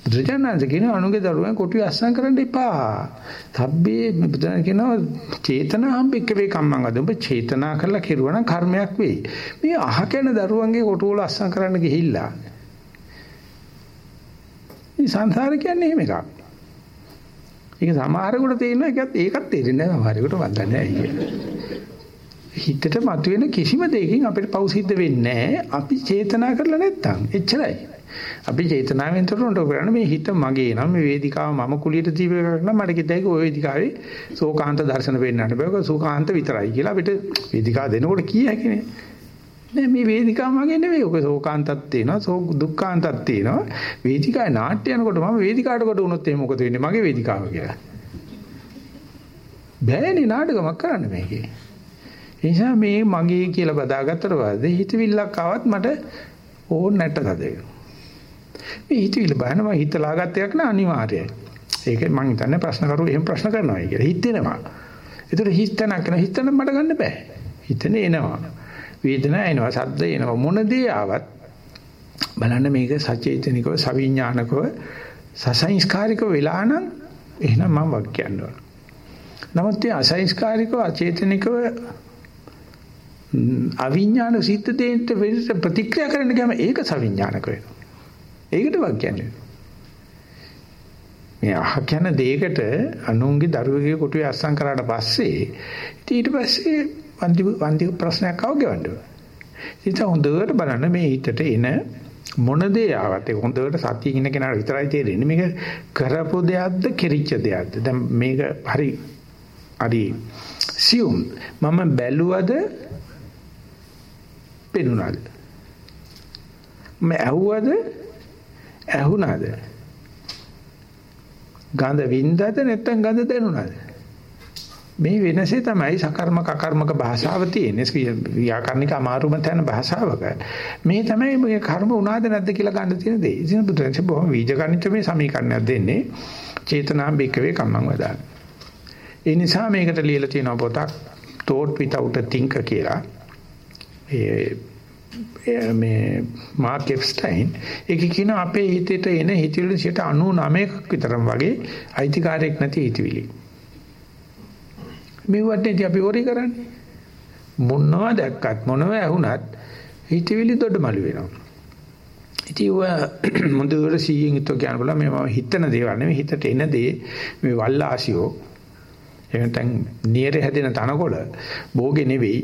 [SPEAKER 2] බුදුජානනාංශ කියන අනුගේ දරුවන් කොටුවේ අස්සම් කරන්න එපා. තබ්බේ බුදුන් කියනවා චේතනාම් බික්කවේ කම්මං අද. ඔබ චේතනා කරලා කෙරුවා නම් කර්මයක් වෙයි. මේ අහකෙන දරුවන්ගේ කොටුවල අස්සම් කරන්න ගිහිල්ලා. මේ සංසාර කියන්නේ එහෙම එකක්. ඒක සමහරකට තේරෙනවා ඒකත් ඒකත් තේරෙන්නේ නැහැ සමහරකට වදන්නේ නැහැ කියලා. හිතට මතුවෙන කිසිම දෙයකින් අපිට පෞ සිද්ධ වෙන්නේ නැහැ. අපි චේතනා කරලා නැත්තම්. එච්චරයි. අපි චේතනාවෙන් තොරව කරන්නේ මේ හිත මගේ නම් මේ වේදිකාව මම කුලියට දීප එකක් නම් මට කිව්වා ඔය වේදිකාවේ සෝකාන්ත දර්ශන පෙන්නන්න බෑ. ඒක සෝකාන්ත විතරයි කියලා අපිට වේදිකාව දෙනකොට කිය හැකිනේ. නෑ මේ වේදිකාව මගේ නෙවෙයි. ඔක සෝකාන්තක් තියෙනවා, සෝක දුක්ඛාන්තක් තියෙනවා. වේදිකාවේ නාට්‍ය යනකොට මම වේදිකාවට කොට වුණොත් එහෙනම් මොකද වෙන්නේ? මගේ වේදිකාව කියලා. බෑනේ නාටකමක් කරන්න මේකේ. ඒ නිසා මේ මගේ කියලා බදාගත්තට පස්සේ හිතවිල්ලක් ආවත් මට ඕන නැට තදේ. මේ හිතවිල්ල බලනවා හිතලා ගත්ත එකක් නා අනිවාර්යයි. ඒක මම හිතන්නේ ප්‍රශ්න කරු එහෙම ප්‍රශ්න කරනවා කියලා. හිතෙනවා. ඒතර හිතනක් න හිතන මට ගන්න බෑ. හිතන එනවා. වේදනාව එනවා, සද්ද එනවා. මොන දේ ආවත් බලන්න මේක සචේතනිකව, සවිඥානිකව, සසංස්කාරිකව වෙලා නම් එහෙනම් මම වක් කියන්න ඕන. නමුත් ඒ අසංස්කාරිකව, අචේතනිකව අවිඥාන සිත් දෙයට ප්‍රතික්‍රියා කරන්න ගියාම ඒක සවිඥානික වෙනවා. ඒකට වක් කියන්නේ. මේ අහ කියන දෙයකට අනුන්ගේ දරුවගේ කොටුවේ අස්සම් කරාට පස්සේ ඊට පස්සේ වන්දි වන්දි ප්‍රශ්නයක් ආව ගෙවන්න. ඉතින් හොඳට බලන්න මේ හිතට එන මොන දේ ආවත් ඒක හොඳට සතියින් ඉන්න කෙනාට විතරයි තේරෙන්නේ. මේක කරපු දෙයක්ද කෙරිච්ච දෙයක්ද? දැන් මේක හරි හරි සියුම්. මම බැලුවද පෙනුනාද මම ඇහුවද ඇහුණාද? ගඳ වින්දද නැත්නම් ගඳ දැනුණාද? මේ වෙනසේ තමයි සකර්මක අකර්මක භාෂාව තියෙන්නේ ව්‍යාකරණික අමාරුම තැන භාෂාවක මේ තමයි මේ කර්ම උනාද නැද්ද කියලා ගන්න තියෙන දේ. ඉතින් බුදුරජාණන් බොහොම වීජගණිත මේ සමීකරණයක් දෙන්නේ චේතනා බිකවේ කම්මං වදාන. ඒ නිසා මේකට ලියලා තියෙන පොතක් thought without a thinker කියලා. ඒ මේ මාර්ක් එෆ්ස්ටයින් ඒක කියන අපේ හිතේට එන හිතවිලි 99ක් විතරම වගේ අයිතිකාරයක් නැති හිතවිලි. මෙව්වට ඉතින් අපි ඕරි කරන්නේ. මොනවා දැක්කත් මොනවා ඇහුණත් හිතවිලි දොඩමළු වෙනවා. ඉතින් ඔය මුදුවර සීයෙන් ඉතෝ කියන බල මේ මම හිතන දේවල් නෙමෙයි හිතට එන දේ මේ වල්ලාසියෝ එහෙනම් නියර හැදෙන තනකොළ භෝගේ නෙවෙයි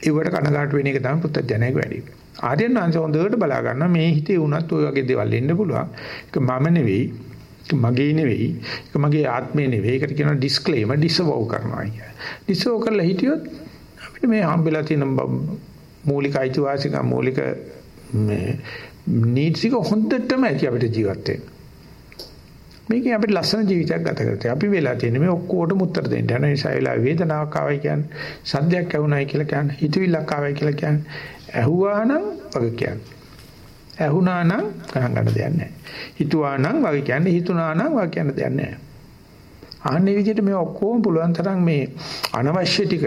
[SPEAKER 2] ඒවට කනගාටු වෙන එක තමයි පුත්තජනක වැඩි. ආර්යයන් වහන්සේ හොඳට බලා ගන්න මේ හිතේ වුණත් ඔය වගේ දේවල් එන්න පුළුවන්. ඒක මම නෙවෙයි මගේ නෙවෙයි ඒක මගේ ආත්මේ නෙවෙයි. ඒකට කියනවා ඩිස්ක්ලේමර් ඩිසවෝ කරනවා කියන්නේ ඩිසවෝ කරලා හිටියොත් අපිට මේ හම්බෙලා තියෙන මූලික අයිතිවාසිකම් මූලික මේ නීඩ්ස් එක හොඳටම ඇති අපිට ජීවත් වෙන්න. මේකෙන් අපිට ලස්සන ජීවිතයක් ගත කරලා අපි වෙලා තියෙන්නේ මේ ඔක්කොටම උත්තර දෙන්න. යන නිසා වෙලා වේදනාවක් ආවයි කියන්නේ සද්දයක් ඇහුණයි කියලා කියන්නේ හිතවිල්ලක් ආවයි කියලා කියන්නේ ඇහුවා නම් වගේ කියන්නේ. ඇහුණා නම් ගණන් ගන්න දෙයක් නැහැ. හිතුවා නම් වගේ කියන්නේ හිතුණා නම් වගේ කියන්න දෙයක් නැහැ. ආන්නේ විදිහට මේ ඔක්කොම පුළුවන් තරම් මේ අනවශ්‍ය ටික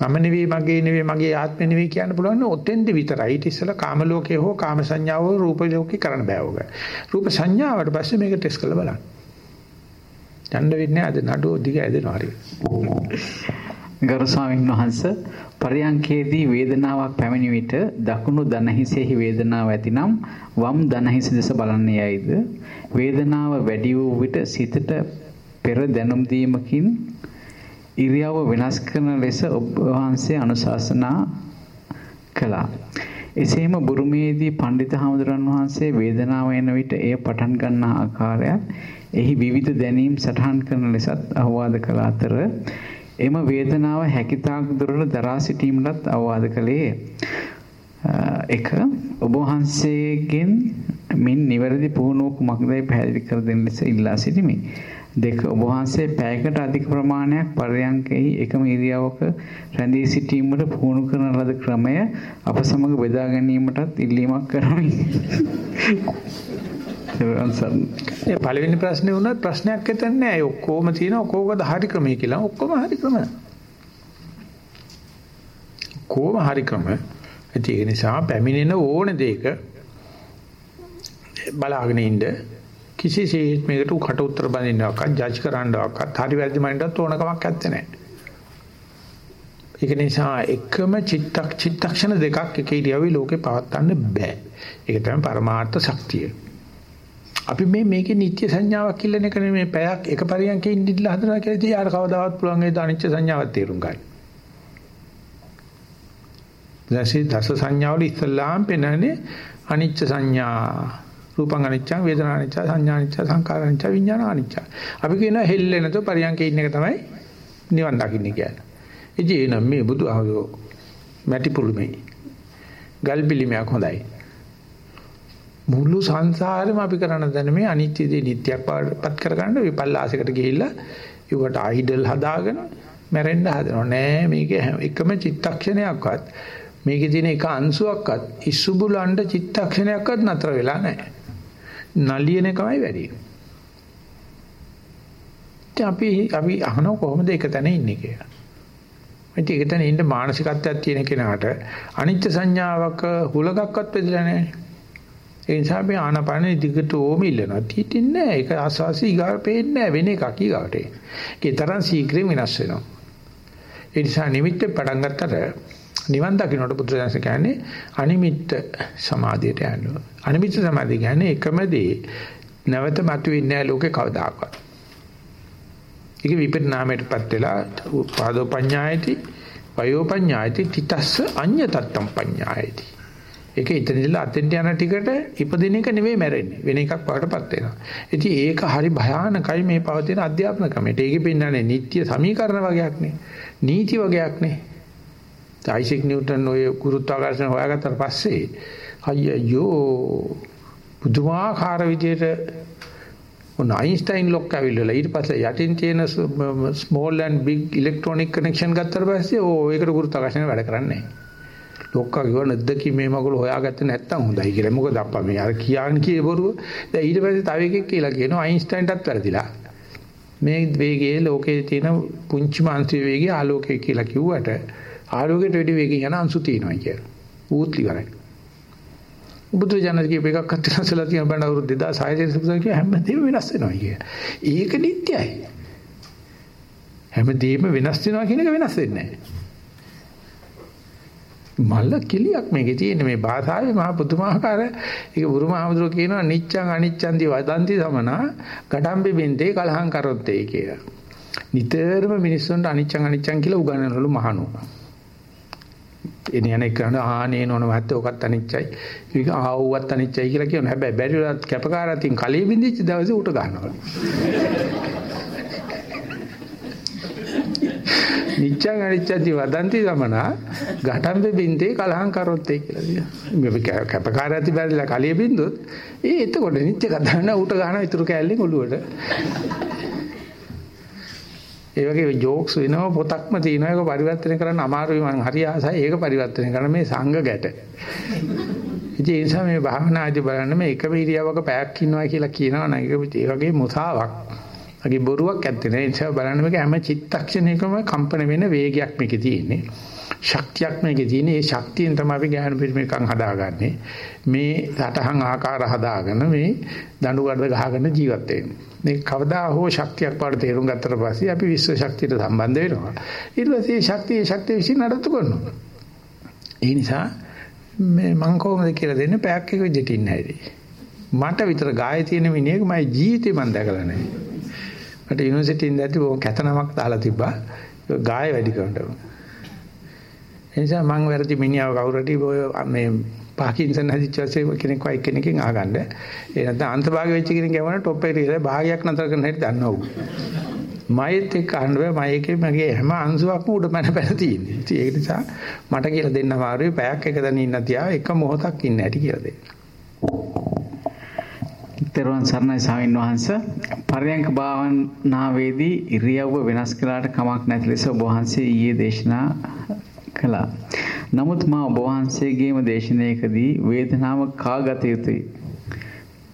[SPEAKER 2] මම නෙවෙයි මගේ නෙවෙයි මගේ ආත්මෙ නෙවෙයි කියන්න පුළුවන් ඔතෙන්ද විතරයි. ඊට ඉස්සෙල්ලා කාම ලෝකේ හෝ කාම සංඥාව හෝ රූප ලෝකේ කරන්න බෑ ඔක. රූප සංඥාවට පස්සේ මේක ටෙස්ට් කරලා බලන්න. යන්න වෙන්නේ අද නඩුව දිග ඇදෙනවා හරියට.
[SPEAKER 1] ගරු ස්වාමීන් වහන්ස පරයන්කේදී වේදනාවක් පැමිණි විට දකුණු දනහිසෙහි වේදනාව ඇතිනම් වම් දනහිස දෙස බලන්නේ යයිද වේදනාව වැඩි වූ විට සිතට පෙර දැනුම් දීමකින් ඉරියව්ව වෙනස් කරන ලෙස ඔබ වහන්සේ අනුශාසනා කළා. එසේම බුරුමේදී පඬිත හාමුදුරන් වහන්සේ වේදනාව එන විට එය පටන් ගන්නා ආකාරයත් එහි විවිධ දැනීම් සටහන් කරන ලෙසත් අවවාද කළ අතර එම වේදනාව හැකිතාක් දුරට දරා සිටීමටත් අවවාද කළේ එක ඔබ වහන්සේගෙන් මින් නිවැරදි පුහුණුව කුමක්දයි පැහැදිලි කර දෙන්න ලෙස ඉල්ලා සිටිමි. දෙක ඔබ වහන්සේ පැයකට අධික ප්‍රමාණයක් පරයන්කෙහි එකම ඉරියව්වක රැඳී සිටීමට පුහුණු කරන ලද ක්‍රමය අප සමග බෙදා ගැනීමටත් ඉල්ලීමක් කරමි.
[SPEAKER 2] ඒ පළවෙනි ප්‍රශ්නේ වුණත් ප්‍රශ්නයක් හිතන්නේ නැහැ. ඔක්කොම තියෙනවා කෝකද හරි ක්‍රමය කියලා. ඔක්කොම හරි ක්‍රම. කොහොම හරි ක්‍රම. ඒක නිසා පැමිණෙන ඕන දෙයක බලාගෙන ඉන්න කිසිසේත් මේකට කට උත්තර බඳින්නවක්වත් ජජ් කරන්නවක්වත් හරි වැරදි මනින්නත් ඕන කමක් නැත්තේ නෑ. ඒක නිසා එකම චිත්තක් චිත්තක්ෂණ දෙකක් එක ඉරියව්වේ ලෝකේ පවත්වන්න බෑ. ඒක තමයි පරමාර්ථ ශක්තිය. අපි මේ මේකේ නිත්‍ය සංඥාවක් කිල්ලන එක නෙමෙයි පැයක් එක පරියන්කේ ඉඳිලා හදනවා කියලා ඉතින් යාර කවදාවත් පුළුවන් ඒ අනිච්ච සංඥාවක් තේරුම් ගන්න. දැසි දස සංඥාවල ඉස්ලාම් පෙන්නන්නේ අනිච්ච සංඥා රූපං අනිච්චං වේදනා අනිච්ච සංඥා අනිච්ච සංකාර අනිච්ච විඥාන අනිච්ච. අපි කියනවා හෙල්ලේ නැතුව පරියන්කේ ඉන්න එක තමයි නිවන් දකින්නේ කියන්නේ. ඉතින් එනම් මේ බුදු ආවෝ මැටි පුළුමේ ගල් පිළිමයක් හොඳයි. මුළු සංසාරෙම අපි කරන දැන මේ අනිත්‍ය දේ නිට්ටයක් පත් කරගන්න විපල්ලාසයකට ගිහිල්ලා ඒවට ආයිඩල් හදාගෙන මැරෙන්න හදනවා. නෑ මේක එකම චිත්තක්ෂණයක්වත් මේකේ තියෙන එක අංශුවක්වත් ඉසුබුලන්ඩ චිත්තක්ෂණයක්වත් නතර වෙලා නෑ. නලියන එකමයි වැඩි. අපි අපි අහන කොහොමද එක තැන ඉන්නේ කියලා. ඉතින් ඒක තැන ඉන්න මානසිකත්වයක් තියෙන කෙනාට අනිත්‍ය සංඥාවක හුලගක්වත් බෙදලා නැහැ ඒ නිසා අපි ආනපානෙ දිගට ඕම ඉල්ලනවා. තීටින්නේ නැහැ. ඒක ආස්වාසි ඊගාට පේන්නේ නැහැ. වෙන එකක් ඊගාට. ඒකේ තරම් ශීඝ්‍රයෙන් වෙනස් වෙනවා. ඒ නිසා නිමිත්ත පටන් ගත්තට නිවන් දකින්නට බුදුසසුන කියන්නේ අනිමිත්ත සමාධියට යනවා. අනිමිත්ත සමාධිය කියන්නේ එකම දේ නැවත මතුවෙන්නේ නැහැ ලෝකේ කවදාකවත්. ඒක විපරිණාමයටපත් වෙලා පාදෝ පඤ්ඤායති වයෝ පඤ්ඤායති තිතස්ස අඤ්‍ය තත්තම් පඤ්ඤායති. ඒක ඉතින්දලා අතෙන්ට යන ටිකට ඉපදින එක නෙවෙයි මැරෙන්නේ. වෙන එකක් වඩටපත් වෙනවා. ඉතින් ඒක හරි භයානකයි මේ පවතින අධ්‍යාත්ම ක්‍රමයට. ඒකෙ පින්නන්නේ නිත්‍ය සමීකරණ වගේක් නේ. නීති වගේක් නේ. ආයිසෙක් නිව්ටන් ඔය ගුරුත්වාකර්ෂණ හොයාගත්තට පස්සේ අයියෝ පුදුමාකාර විදියට ඔන්න අයින්ස්ටයින් ලොක් ඇවිල්ලා ඊට පස්සේ යටින් තියෙන small and big electronic connection ගත්තට පස්සේ ඕ ඒකට ගුරුත්වාකර්ෂණය වැඩ කරන්නේ නැහැ. ලොක්කා කිව්වා නැද්දකි මේ මගුල හොයාගත්තේ නැත්තම් හොඳයි කියලා. මොකද අප්පා මේ අර කියාගෙන කියේ බොරුව. දැන් ඊට පස්සේ තව එකෙක් කියලා කියනවා අයින්ස්ටයින්ටත් වැරදිලා. මේ වේගයේ ලෝකයේ තියෙන පුංචි මාන්ත්‍රික වේගය ආලෝකය කියලා කිව්වට ආලෝකයට වැඩි වේගයෙන් යන අංශු තියෙනවා කියලා. ඌත් ඉවරයි. බුදු ජානක කියප එකක් අත්‍යවශ්‍යලා තියෙන බණ්ඩ අවුරුදු 2600 ඉස්සර කිය හැමදේම වෙනස් වෙනවා කිය. ඒක නිට්ටයයි. හැමදේම වෙනස් වෙනවා කියන එක වෙනස් වෙන්නේ නැහැ. මල්ල කෙලියක් මේකේ තියෙන මේ භාෂාවේ මහා පුදුමාකාර ඒක බුරුමහමදුර කියනවා නිච්ඡං අනිච්ඡන්ති වදන්ති සමනා ගඩම්බි බින්දේ කලහං කරොත්තේ කියලා. නිතරම මිනිස්සුන්ට අනිච්ඡං අනිච්ඡං කියලා උගන්වනවලු මහණෝ. එනේ යන එකන ආනේ නෝන මහත්තයා ඔකත් අනිච්චයි. ඒක ආවුවත් අනිච්චයි කියලා කියනවා. හැබැයි බැරි වෙලාවත් කැපකාරතින් කලිය බින්දිච්ච දවසේ උට ගන්නවා. නිච්ඡං අනිච්චති වදන්ති සමනා ඝටම්බේ බින්දේ කලහං කරොත්තේ කියලා. කැපකාරයති බැරිලා කලිය බින්දොත් ඒ එතකොට නිච්ච කතාන උට ගන්න ඉතුරු කැල්ලෙන් ඔළුවට. ඒ වගේ ජෝක්ස් වෙනවා පොතක්ම තියෙනවා ඒක පරිවර්තනය කරන්න අමාරුයි මම හරි ආසයි ඒක පරිවර්තනය කරන්න මේ සංඝ ගැට. ඉතින් ඒ නිසා මේ භාවනා ආදී බලන්න මේ එකම ඉරියව්වක පැයක් ඉන්නවා කියලා කියනවා නම් ඒක ඒ වගේ මුසාවක්. අගේ බොරුවක් ඇත්තේ නෑ. ඒ නිසා බලන්න මේක හැම චිත්තක්ෂණයකම කම්පන වෙන වේගයක් මේකේ තියෙන්නේ. ශක්තියක් මේකේ තියෙන්නේ. ඒ ශක්තියෙන් තමයි අපි ගැහණු පිළිමේකම් හදාගන්නේ. මේ සටහන් ආකාර හදාගෙන මේ දඬුගඩ ගහගෙන ජීවත් වෙන්නේ. මේ කවදා හෝ ශක්තියක් පාඩ තේරුම් ගත්තට පස්සේ අපි විශ්ව ශක්තියට සම්බන්ධ වෙනවා. ඊට පස්සේ ශක්තිය ශක්තිය විසින් නඩත්තු කරනවා. ඒ නිසා මේ මං කොහොමද කියලා දෙන්නේ පැයක් එක විදිහට ඉන්න හැටි. මට විතර ගායේ තියෙන මිනිහෙක් මගේ ජීවිතේ මම දැකලා නැහැ. මට යුනිවර්සිටි ඉඳද්දි බොහොම කැතනමක් දාලා තිබ්බා. ගාය වැඩි කරන්න. ඒ නිසා මම වැරදි මිනිහව කවුරුටි මේ පාකින්සන් හදිච්චාසේ කෙනෙක් වයි කෙනකින් ආගන්න. ඒ නැත්නම් අන්තභාග වෙච්ච කෙනෙක් යවන টොප් එකට ගිහලා භාගයක් නතර කරන හැටි දන්නවා උග. මයෙත් එක්ක අහන්න බෑ මයේකේ මගේ හැම අංශුවක්ම උඩ පැන පැන තියෙන්නේ. ඉතින් ඒක නිසා මට කියලා දෙන්න අමාරුයි පැයක් එක දණින් ඉන්න තියා එක මොහොතක් ඉන්න හැටි කියලා දෙන්න.
[SPEAKER 1] තෙරුවන් සරණයි ස්වාමීන් වහන්ස පරයන්ක භාවනාවේදී ඉරියව්ව වෙනස් කළාට කමක් නැති ලෙස ඔබ වහන්සේ ඊයේ දේශනා කළා. නමුත් මා ඔබ වහන්සේගේම දේශනාවකදී වේදනාව කාගත යුතුයි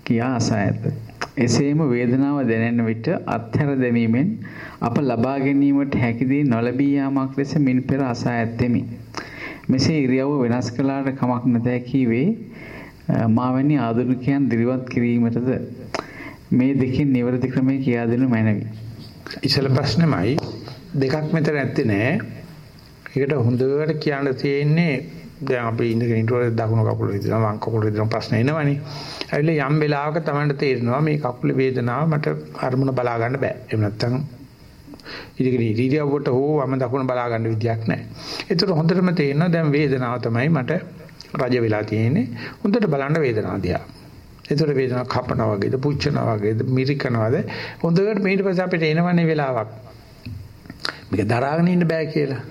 [SPEAKER 1] කියා අසා ඇත. එසේම වේදනාව දැනෙන විට අත්හැර දැමීමෙන් අප ලබා ගැනීමට හැකි දේ නොලැබී යාමක් ලෙස මින් පෙර අසා ඇත්තෙමි. මෙසේ ඉරියව්ව වෙනස් කළාට කමක් නැතයි කීවේ මාවැනි ආධුනිකයන් දිරිවත් කිරීමටද මේ දෙකෙන් නිවැරදි ක්‍රමය කියා දෙනු මැනවි.
[SPEAKER 2] ඉසල ප්‍රශ්නෙමයි දෙකක් මෙතන ඇත්තේ නෑ. ඒකට හොඳට කියන්න තියෙන්නේ දැන් අපි ඉඳගෙන ඉන්නකොට දකුණු කකුල විදිනවා වම් කකුල විදිනවා ප්‍රශ්න එනවනේ. ඇවිල්ලා යම් වෙලාවක තමයි තේරෙනවා මේ කකුලේ වේදනාව මට අරමුණ බලා ගන්න බෑ. එහෙම නැත්නම් ඉතින් ඉරියව්වට හෝ වම දකුණ බලා ගන්න විදියක් නැහැ. ඒතර හොඳටම තේරෙනවා දැන් වේදනාව තමයි මට රජ වෙලා තියෙන්නේ. හොඳට බලන්න වේදනාව දිහා. ඒතර වේදනාව කපනවා වගේද, පුච්චනවා වගේද, මිරිකනවාද හොඳට ඊට පස්සේ අපිට එනවනේ වෙලාවක්. මේක දරාගෙන ඉන්න බෑ කියලා.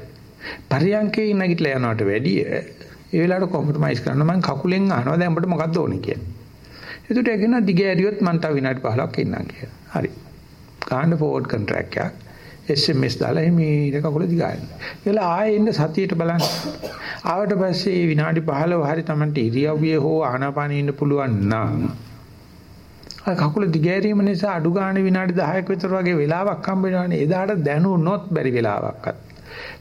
[SPEAKER 2] පරියන්කේ නැගිටලා යනවට වැඩිය ඒ වෙලාවට කොම්ප්‍රොමයිස් කරන්න මම කකුලෙන් අහනවා දැන් අපිට මොකක්ද ඕනේ කියලා. ඒකට කියන දිග ඇරියොත් මම තව විනාඩි 15ක් ඉන්නම් කියලා. හරි. ගන්න ෆෝවර්ඩ් කොන්ට්‍රැක්ට් එකක්. SMS දාලා එමේ කකුල දිගායන. ඒලා ආයෙ එන්න සතියට බලන්න. ආවට පස්සේ විනාඩි 15 හරි Tamante ඉරියව්වේ හෝ ආනාපානෙ ඉන්න පුළුවන් නම් අර කකුල දිගෑරීම නිසා අඩු ගන්න විනාඩි 10ක විතර වගේ වෙලාවක් හම්බ වෙනවානේ. එදාට දැනුනොත් බැරි වෙලාවක්වත්.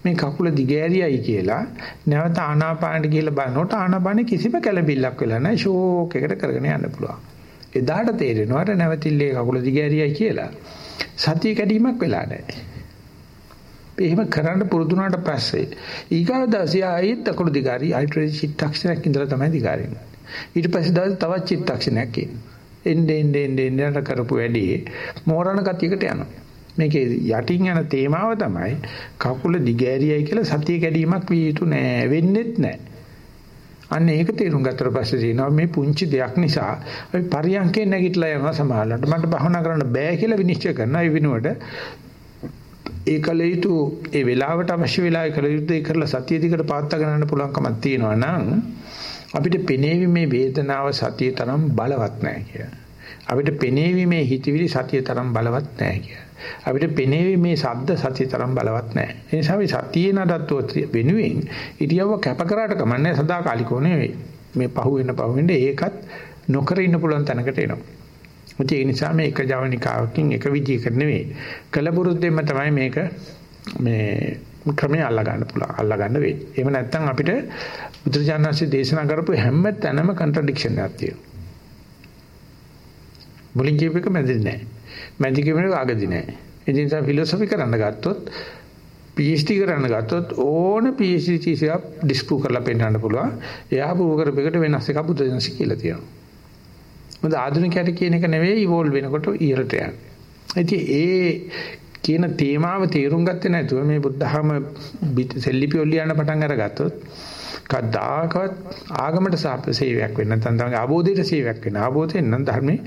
[SPEAKER 2] මේ කකුල දිගෑරියයි කියලා නැවත ආනාපානට ගිහලා බලනකොට ආනාපානෙ කිසිම කැළඹිල්ලක් වෙලා නැහැ. ෂෝක් එකකට කරගෙන යන්න පුළුවන්. එදාට තේරෙනවා නැවතිල්ලේ කකුල දිගෑරියයි කියලා. සතිය කැඩීමක් වෙලා නැහැ. එහෙම කරන්න පුරුදුනාට පස්සේ ඊගාව දවසේ ආයෙත් අකුරු දිගාරි ආයිට්‍රේ චිත්තක්ෂණයක් ඉඳලා තමයි දිගාරින්නේ. ඊට පස්සේ දවස් තවත් චිත්තක්ෂණයක් එන්නේ. එන්නේ එන්නේ එන්නේ කරපු වැඩි මෝරණ ගතියකට යනවා. මේකේ යටින් යන තේමාව තමයි කකුල දිගෑරියයි කියලා සතිය කැඩීමක් විය යුතු නෑ වෙන්නෙත් නෑ. අන්න ඒක තේරුම් ගත්තට පස්සේ තියෙනවා මේ පුංචි දෙයක් නිසා අපි පරියන්කේ නැගිටලා යනවා සමහරවිට මට භවනා කරන්න බෑ කියලා විනිශ්චය කරනවා ඒ වෙනුවට ඒ කල යුතු ඒ වෙලාවට අවශ්‍ය වෙලාවේ කල යුතු ඒ කරලා සතිය දිකට පාත්තා ගන්න පුළුවන්කමක් තියෙනවා නම් අපිට පෙනේවි මේ වේදනාව සතිය තරම් බලවත් නැහැ කියලා. අපිට පෙනේවි මේ හිතවිලි සතිය තරම් බලවත් නැහැ කියලා. අපිට පෙනේවි මේ ශබ්ද සතිය තරම් බලවත් නැහැ. ඒ නිසා මේ සතියේ නඩත්තුව වෙනුවෙන් ඉරියව්ව කැප කරාට කමන්නේ සදාකාලිකව නෙවෙයි. මේ පහු වෙන පහු වෙන්නේ ඒකත් නොකර ඉන්න පුළුවන් තැනකට එනවා. ඒ නිසා මේ එක ජවනිකාවකින් එක විදිහකට නෙවෙයි. කලබුරුද්දෙම තමයි මේක මේ ක්‍රමයේ අල්ලා ගන්න පුළුවන් අල්ලා ගන්න වෙන්නේ. එහෙම නැත්නම් අපිට බුදුරජාණන්සේ දේශනා කරපු හැම තැනම කන්ට්‍රඩික්ෂන් එකක් තියෙනවා. මුලින් කියපු එක මැදි නෑ. මැදි කියපු එක අගදි නෑ. ඒ නිසා ෆිලොසොෆි කරන්න ගත්තොත් PhD කරන්න ගත්තොත් ඕන PhD thesis එක ඩිස්ප්‍රූව් කරලා පෙන්නන්න පුළුවන්. එයා ප්‍රූව් කරපෙකට වෙනස් එකක් බුදුරජාණන්සේ කියලා තියෙනවා. මොකද ආධුනිකයට කියන එක නෙවෙයි ඉවෝල්ව් වෙනකොට ඉහළට යන්නේ. ඉතින් ඒ කියන තේමාව තේරුම් ගත්තේ නැතුව මේ බුද්ධහම සෙල්ලිපි ඔල්ලියන්න පටන් අරගත්තොත් කද්දාකවත් ආගමට සේවයක් වෙන්නේ නැත්නම් තමයි ආબોධයට සේවයක් වෙන ආબોධයෙන් නම් ධර්මයේ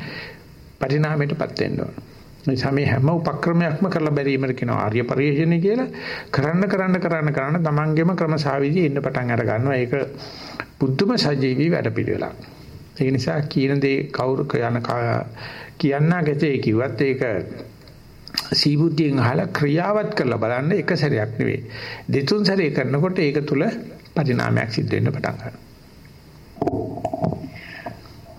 [SPEAKER 2] පරිණාමයටපත් වෙන්න ඕන. මේ සමේ හැම උපක්‍රමයක්ම කරලා බැරීමට කියනවා ආර්ය පරිශ්‍රණය කියලා. කරන්න කරන්න කරන්න කරන්න තමන්ගේම ක්‍රමසාවිදි එන්න පටන් අර ගන්නවා. ඒක බුද්ධම සජීවී වැඩපිළිවෙලක්. ඒ නිසා කියන දේ කවුරු යන කියන්නා ගැතේ කිව්වත් ඒක සීබුද්ධියෙන් අහලා ක්‍රියාවත් කරලා බලන්න එක සැරයක් නෙවෙයි. දෙතුන් සැරේ කරනකොට ඒක තුල පරිණාමයක් සිද්ධ වෙන්න පටන් ගන්නවා.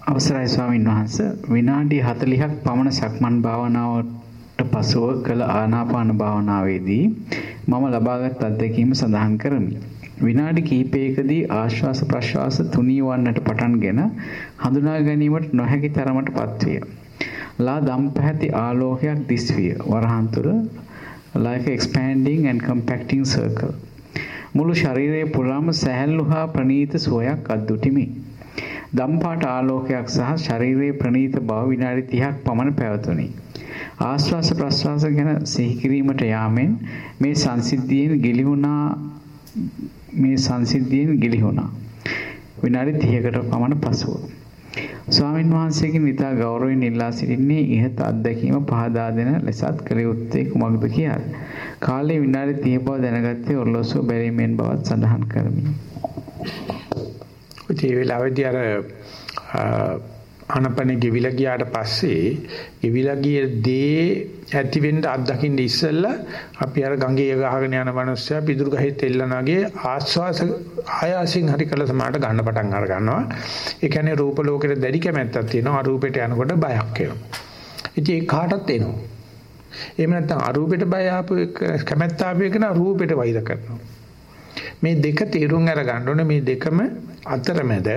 [SPEAKER 1] අවසරයි ස්වාමීන් වහන්ස විනාඩි 40ක් පමණ සක්මන් භාවනාවට පසුව කළ ආනාපාන භාවනාවේදී මම ලබාගත් අත්දැකීම සඳහන් කරමි. විනාඩි කිහිපයකදී ආශ්වාස ප්‍රශ්වාස තුනී වන්නට පටන්ගෙන හඳුනා ගැනීමට නොහැකි තරමටපත් විය. ලා දම්පැහැති ආලෝකයක් දිස්විය. වරහන් තුර like expanding and compacting circle. මුළු ශරීරයේ පුරාම සැහැල්ලු හා ප්‍රනීත සුවයක් අද්දුටිමි. දම්පාට ආලෝකයක් සහ ශරීරයේ ප්‍රනීත බව විනාඩි 30ක් පමණ පැවතුණි. ආශ්වාස ප්‍රශ්වාස ගැන සිහි කිරීමට යාමෙන් මේ සංසිද්ධියෙන් ගිලිහුණා මේ සංසිද්ධියෙන් ගිලිහුණා. විනාඩි 30කට පමණ පසුව ස්වාමින් වහන්සේගෙන් ඉතා ගෞරවයෙන් ඉල්ලා සිටින්නේ ඉහත අත්දැකීම පහදා දෙන ලෙසත් කළ යුත්තේ කුමක්ද කියාද. කාලේ විනාඩි 30 බව දැනගත්තේ ඔරලෝසුව බැරිමෙන් බවත් සඳහන් කරමි.
[SPEAKER 2] ඒ වෙලාවේදී අර ආනපන ගෙවිලා ගියාට පස්සේ ගෙවිලා ගිය දේ ඇති වෙන්න අත්දකින්න ඉස්සෙල්ලා අපි අර ගඟේ ගහගෙන යන මනුස්සයා පිදුරු ගහේ තෙල්ලනාගේ ආස්වාස ආයාසින් හරි කළ සමාට ගන්න පටන් අර ගන්නවා. ඒ කියන්නේ රූප ලෝකෙට දැඩි කැමැත්තක් තියෙනවා. අරූපෙට යනකොට බයක් එනවා. ඉතින් ඒ කාටත් එනවා. එහෙම නැත්නම් අරූපෙට බය ආපු කැමැත්ත ආපු එක නා රූපෙට වෛර කරනවා. මේ දෙක තීරුම් අර ගන්න ඕනේ මේ දෙකම අතරමැද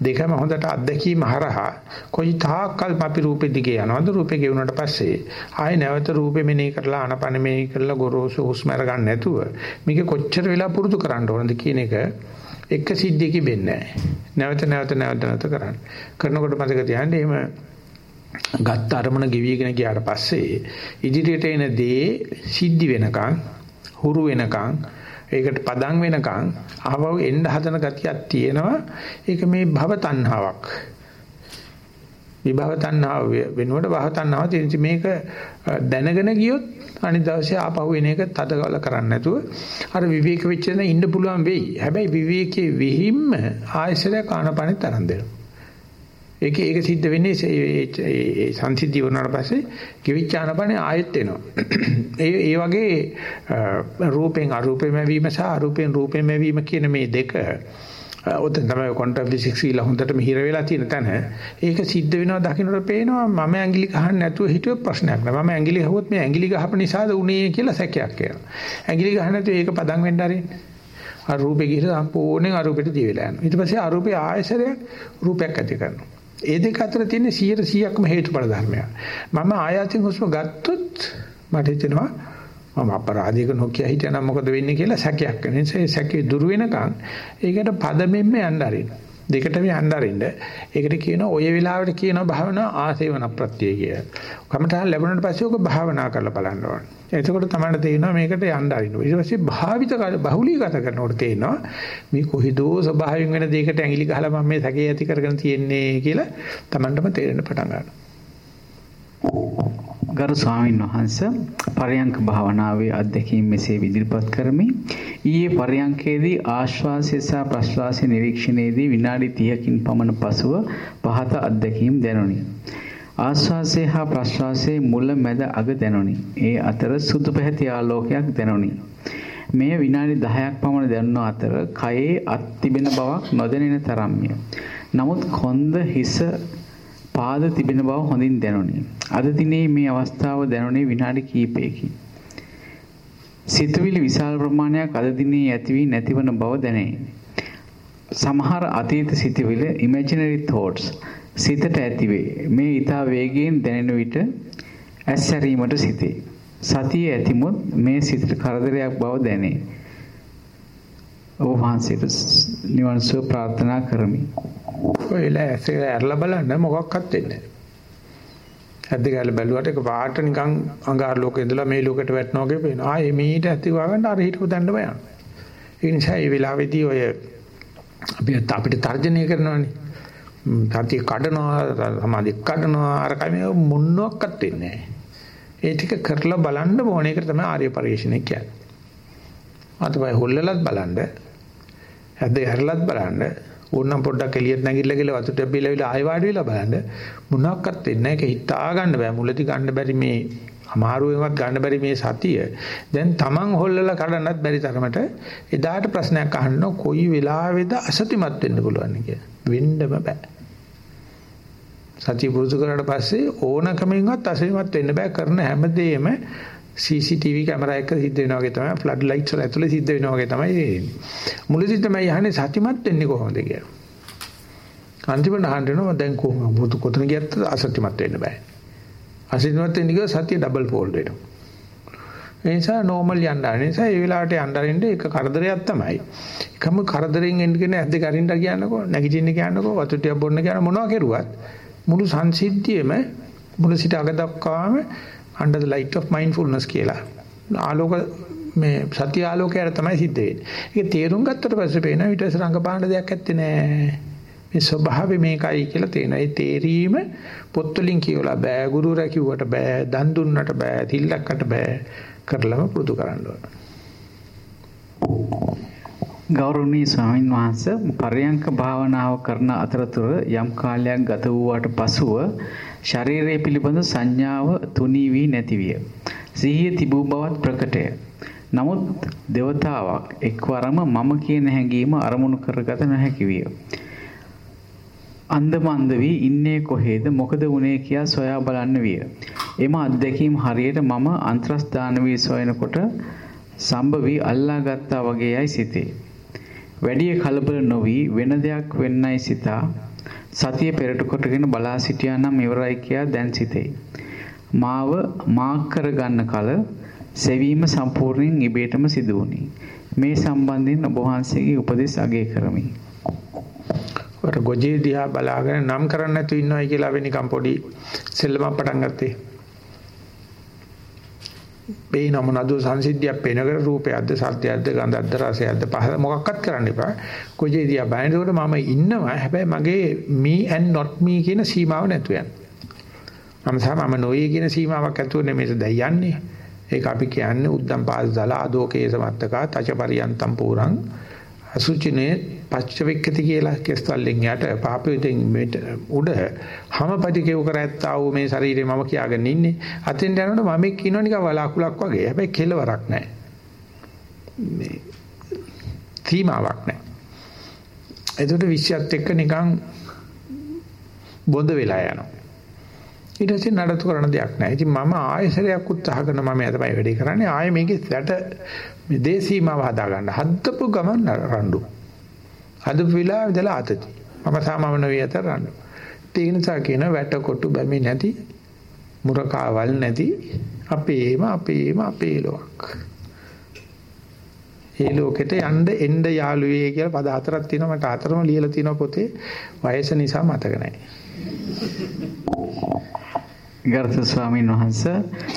[SPEAKER 2] දෙකම හොඳට අත්දැකීම හරහා කොයි තාක්කල් අපි රූපෙ දිගේ යනවද? රූපේ ගෙවුනට පස්සේ ආයෙ නැවත රූපෙ මෙනෙහි කරලා ආනපන මෙනෙහි කරලා ගොරෝසු හුස්ම අරගන්න නැතුව මේක කොච්චර වෙලා පුරුදු කරන්න ඕනද කියන එක එක සිද්ධියකින් වෙන්නේ නැවත නැවත නැවත නැවත කරන්න. කරනකොට මතක තියාගන්න එහෙම ගත්ත අරමුණ ගෙවිගෙන ගියාට පස්සේ ඉදිරියට එන දේ සිද්ධි වෙනකන් හුරු වෙනකන් ඒකට පදම් වෙනකන් ආවව එන්න හදන ගතියක් තියෙනවා. ඒක මේ භව තණ්හාවක්. විභව තණ්හාව වෙනුවට භව තණ්හාව තියෙන මේක දැනගෙන ගියොත් අනිත් දවසේ ආපහු එන එක තදගල කරන්නේ නැතුව අර විවේක වෙච්ච ඉන්න පුළුවන් වෙයි. හැබැයි විවේකයේ විහිම්ම ආයසරය කාණපණේ තරම් දෙනවා. ඒක ඒක සිද්ධ වෙන්නේ ඒ සංසිද්ධිය වුණාට පස්සේ කිවිච්ච ආනපනේ ආයෙත් එනවා. ඒ ඒ වගේ රූපෙන් අරූපෙම වීම සහ අරූපෙන් රූපෙම වීම කියන මේ දෙක ඔතන තමයි ක්වොන්ටම් ෆිසික්ස් ඉල හොඳටම හිර වෙලා තියෙන තැන. ඒක සිද්ධ වෙනවා දකින්නට පේනවා මම ඇඟිලි ගහන්න නැතුව හිතුවේ ප්‍රශ්නයක් නෑ. මම ඇඟිලි ගහුවොත් මේ ඇඟිලි ගහපු නිසාද උනේ කියලා සැකයක් එනවා. ඇඟිලි ගහන්න නැතුව ඒක පදම් වෙන්න ආරෙන්නේ. අර රූපේ ගිහින් සම්පූර්ණයෙන් අරූපෙට දී වෙලා යනවා. ඊට පස්සේ අරූපේ ආයසරයක් රූපයක් ඇති කරනවා. ඒ දෙක අතර තියෙන 100%ක්ම හේතුඵල ධර්මයක්. මම ආයතින් හුස්ම ගත්තොත් මට හිතෙනවා මම අපරාධයක නොකිය හිටියනම් මොකද වෙන්නේ කියලා සැකයක් වෙන නිසා ඒ සැකේ දුර වෙනකන් ඒකට පදමෙන්න යන්න ආරින්න. දෙකටම යන්න අරින්න. ඒකට කියනවා ඔය වෙලාවට කියනවා භාවනා ආසේවන ප්‍රත්‍යය කිය. කමඨහන් ලැබුණාට පස්සේ ඔක භාවනා කරලා බලන්න ඕනේ. එතකොට තමයි තේරෙනවා මේකට යන්න අරින්න. ඊට පස්සේ භාවිත බහුලීගත කරනකොට තේරෙනවා මේ කොහිදෝ ස්වභාවයෙන් වෙන දෙයකට ඇඟිලි ගහලා මම මේ සැකේ ඇති කරගෙන තියෙන්නේ කියලා Tamanටම තේරෙන්න පටන් ගන්නවා.
[SPEAKER 1] ගරු ස්වාමීන් වහන්ස පරයන්ක භාවනාවේ අත්දැකීම් මෙසේ ඉදිරිපත් කරමි. ඊයේ පරයන්කේදී ආශ්වාසය සහ ප්‍රශ්වාසය නිරීක්ෂණයේදී විනාඩි 30කින් පමණ පසුව පහත අත්දැකීම් දැනුනි. ආශ්වාසය හා ප්‍රශ්වාසයේ මුල මැද අග දැනුනි. ඒ අතර සුදු පැහැති ආලෝකයක් දැනුනි. මෙය විනාඩි 10ක් පමණ දැනුන අතර කයේ අත් තිබෙන බවක් නොදැනෙන තරම්ය. නමුත් කොන්ද හිස පාද තිබෙන බව හොඳින් දැනුනි. අද දිනේ මේ අවස්ථාව දැනුනේ විනාඩි කිහිපයකින්. සිතුවිලි විශාල ප්‍රමාණයක් අද දිනේ ඇති වී නැතිවන බව දැනේ. සමහර අතීත සිතුවිලි imaginary thoughts සිතට ඇතිවේ. මේ ඊතා වේගයෙන් දැනෙන විට ඇස්සැරීමට සිටේ. සතිය ඇතිමුත් මේ සිතට කරදරයක් බව දැනේ. ඔබ වහන්සේට නිවන් සුව ප්‍රාර්ථනා කරමි.
[SPEAKER 2] ඔයලා ඇස් එක ඇරලා බලන්න මොකක්වත් වෙන්නේ නැහැ. ඇද්ද ගාලා බැලුවට ඒක පාට නිකන් අඟහර ලෝකේ ඉඳලා මේ ලෝකෙට වැටෙනවා වගේ පේනවා. ආයේ මීට ඇති වගන්න අර හිටපු දන්න බයන. ඒ නිසා මේ වෙලාවේදී ඔය අපි අපිට තර්ජනය කරනවානේ. සතිය කඩනවා, සමාධිය කඩනවා, අර කමේ මොනවත් වෙන්නේ නැහැ. ඒ ටික කරලා බලන්න ඕනේ. ඒක තමයි ආර්ය පරිශ්‍රණය කියන්නේ. අතපය හොල්ලලත් බලන්න. ඇද්ද ඇරලත් බලන්න. ඕනනම් පොඩ්ඩක් එළියට නැගිටලා ගිහලා වතුර ටැබ්බිලා විලා ආයෙ වාඩි වෙලා බලන්න මොනක්වත් වෙන්නේ නැහැ. ඒක හිතා ගන්න බෑ. මුලදී ගන්න බැරි මේ අමාරුවෙන්වත් ගන්න බැරි මේ සතිය දැන් Taman හොල්ලලා කඩන්නත් බැරි තරමට එදාට ප්‍රශ්නයක් අහන්න කොයි වෙලාවෙද අසතිමත් වෙන්න පුළුවන් කියලා. වෙන්නම බෑ. සතිය පුරුදු කරාට පස්සේ ඕනකමින්වත් අසතිමත් වෙන්න බෑ කරන හැමදේම CCTV කැමරා එක සිද්ධ වෙනවා වගේ තමයි ෆ්ලඩ් ලයිට්ස් වල ඇතුලේ සිද්ධ වෙනවා වගේ තමයි මුලදී තමයි අහන්නේ සතිමත් වෙන්නේ කොහොමද කියලා. අන්තිමට අහන්නනවා දැන් කොහොමද මුතු කොතන ගියත් අසතිමත් වෙන්න බෑ. අසතිමත් වෙන්න ගියොත් සතිය ඩබල් ෆෝල්ඩ් වෙනවා. ඒ නිසා නෝමල් යන්න ආන නිසා ඒ වෙලාවට යන්න අරින්න ඒක කරදරයක් තමයි. එකම කරදරෙන් එන්නගෙන ඇද්ද කරින්න කියන්නකෝ නැගිටින්න කියන්නකෝ වතුට්ටියක් බොන්න කියන මොනවා කෙරුවත් මුළු සංසිද්ධියේම මුල සිට අග දක්වාම under the light of mindfulness කියලා. ආලෝක මේ සත්‍ය ආලෝකයට තමයි සිද්ධ වෙන්නේ. ඒක තේරුම් ගත්තට පස්සේ පේනවා ඊට පස්සේ රංගපාන දෙයක් ඇත්තේ නෑ. මේ ස්වභාවය මේකයි කියලා තේනවා. ඒ තේරීම පොත් වලින් කියවලා බෑ, ගුරුවරයා කිව්වට බෑ, දන් දුන්නට බෑ, තිල්ලක්කට බෑ. කරලම පුරුදු කරන්න ඕන.
[SPEAKER 1] ගෞරවනීය ස්වාමින් වහන්සේ පරයන්ක භාවනාව කරන අතරතුර යම් කාලයක් ගත වූාට පසුව ශරීරය පිළිබඳ සංඥාව තුනී වී නැතිවිය. සිහිය තිබූ බවත් ප්‍රකටය. නමුත් దేవතාවක් එක්වරම මම කියන හැඟීම අරමුණු කරගත නොහැකි විය. අන්දමන්ද වී ඉන්නේ කොහේද මොකද වුනේ කියා සොයා බලන්න විය. එම අත්දැකීම් හරියට මම අන්තරස්ථාන වී සොයනකොට සම්භ වී අල්ලා ගත්තා වගේයි සිතේ. වැඩි කලබල නොවි වෙන දෙයක් වෙන්නයි සිතා සතිය පෙරට කොටගෙන බලා සිටියා නම් ඉවරයි කියා දැන් සිතේ. මාව මාක් කරගන්න කල සෙවීම සම්පූර්ණයෙන් ඉබේටම සිදු වුණි. මේ සම්බන්ධයෙන් ඔබ වහන්සේගේ උපදෙස් අගය කරමි.
[SPEAKER 2] වර ගොජේ දිහා බලාගෙන නම් කරන්න නැතු ඉන්නවයි කියලා වෙ නිකම් පොඩි සෙල්ලමක් පටන් ගත්තේ. පේන මොනද සංසිද්ධියක් පේනකට රූපයක්ද සත්‍යයක්ද ගන්ධයක්ද රසයක්ද පහ මොකක්වත් කරන්න එපා. කොජේදී බයනකොට මම ඉන්නවා හැබැයි මගේ me and not me කියන සීමාව නැතු යන. මම සමම නොයේ කියන සීමාවක් ඇතුව නෙමෙයි දැන් යන්නේ. ඒක අපි කියන්නේ උද්දම් පාස් දලා ආදෝකේ සමත්තකා තචපරියන්තම් පුරං අසුචිනේ පච්චවෙක්කති කියලා කෙස්තල්ලෙන් යට පාපෙන් උඩ හැමපටි කෙව කරැත්තා වූ මේ ශරීරේ මම කියාගෙන ඉන්නේ. අතෙන් යනකොට මම එක්ක ඉන්නවා නිකන් වලාකුලක් වගේ. හැබැයි කෙලවරක් නැහැ. මේ තීමාවක් නැහැ. එතකොට විශ්යත් එක්ක නිකන් බොඳ වෙලා යනවා. ඊට පස්සේ නඩත්තු කරන දෙයක් නැහැ. ඉතින් මම ආයෙසරයක් උත්සාහ කරන මම තමයි වැඩේ කරන්නේ. ආයෙ මේකේ සැට මේ දේශීමාව හදා ගන්න. හද්දපු ගමන් රණ්ඩු. හදපු වෙලාව ඉඳලා ආතති. මම සාමම නොවේ අතර රණ්ඩු. ඒ නිසා කියන වැට කොටු බැමි නැති මුරකාවල් නැති අපේම අපේම අපේ ලොක්. ඒ ලෝකෙට යන්න එන්න යාළුවේ කියලා පද හතරක් තියෙනවා මට හතරම ලියලා තියෙනවා පොතේ වයස නිසා මතක නැහැ.
[SPEAKER 1] ගරුතර ස්වාමීන් වහන්ස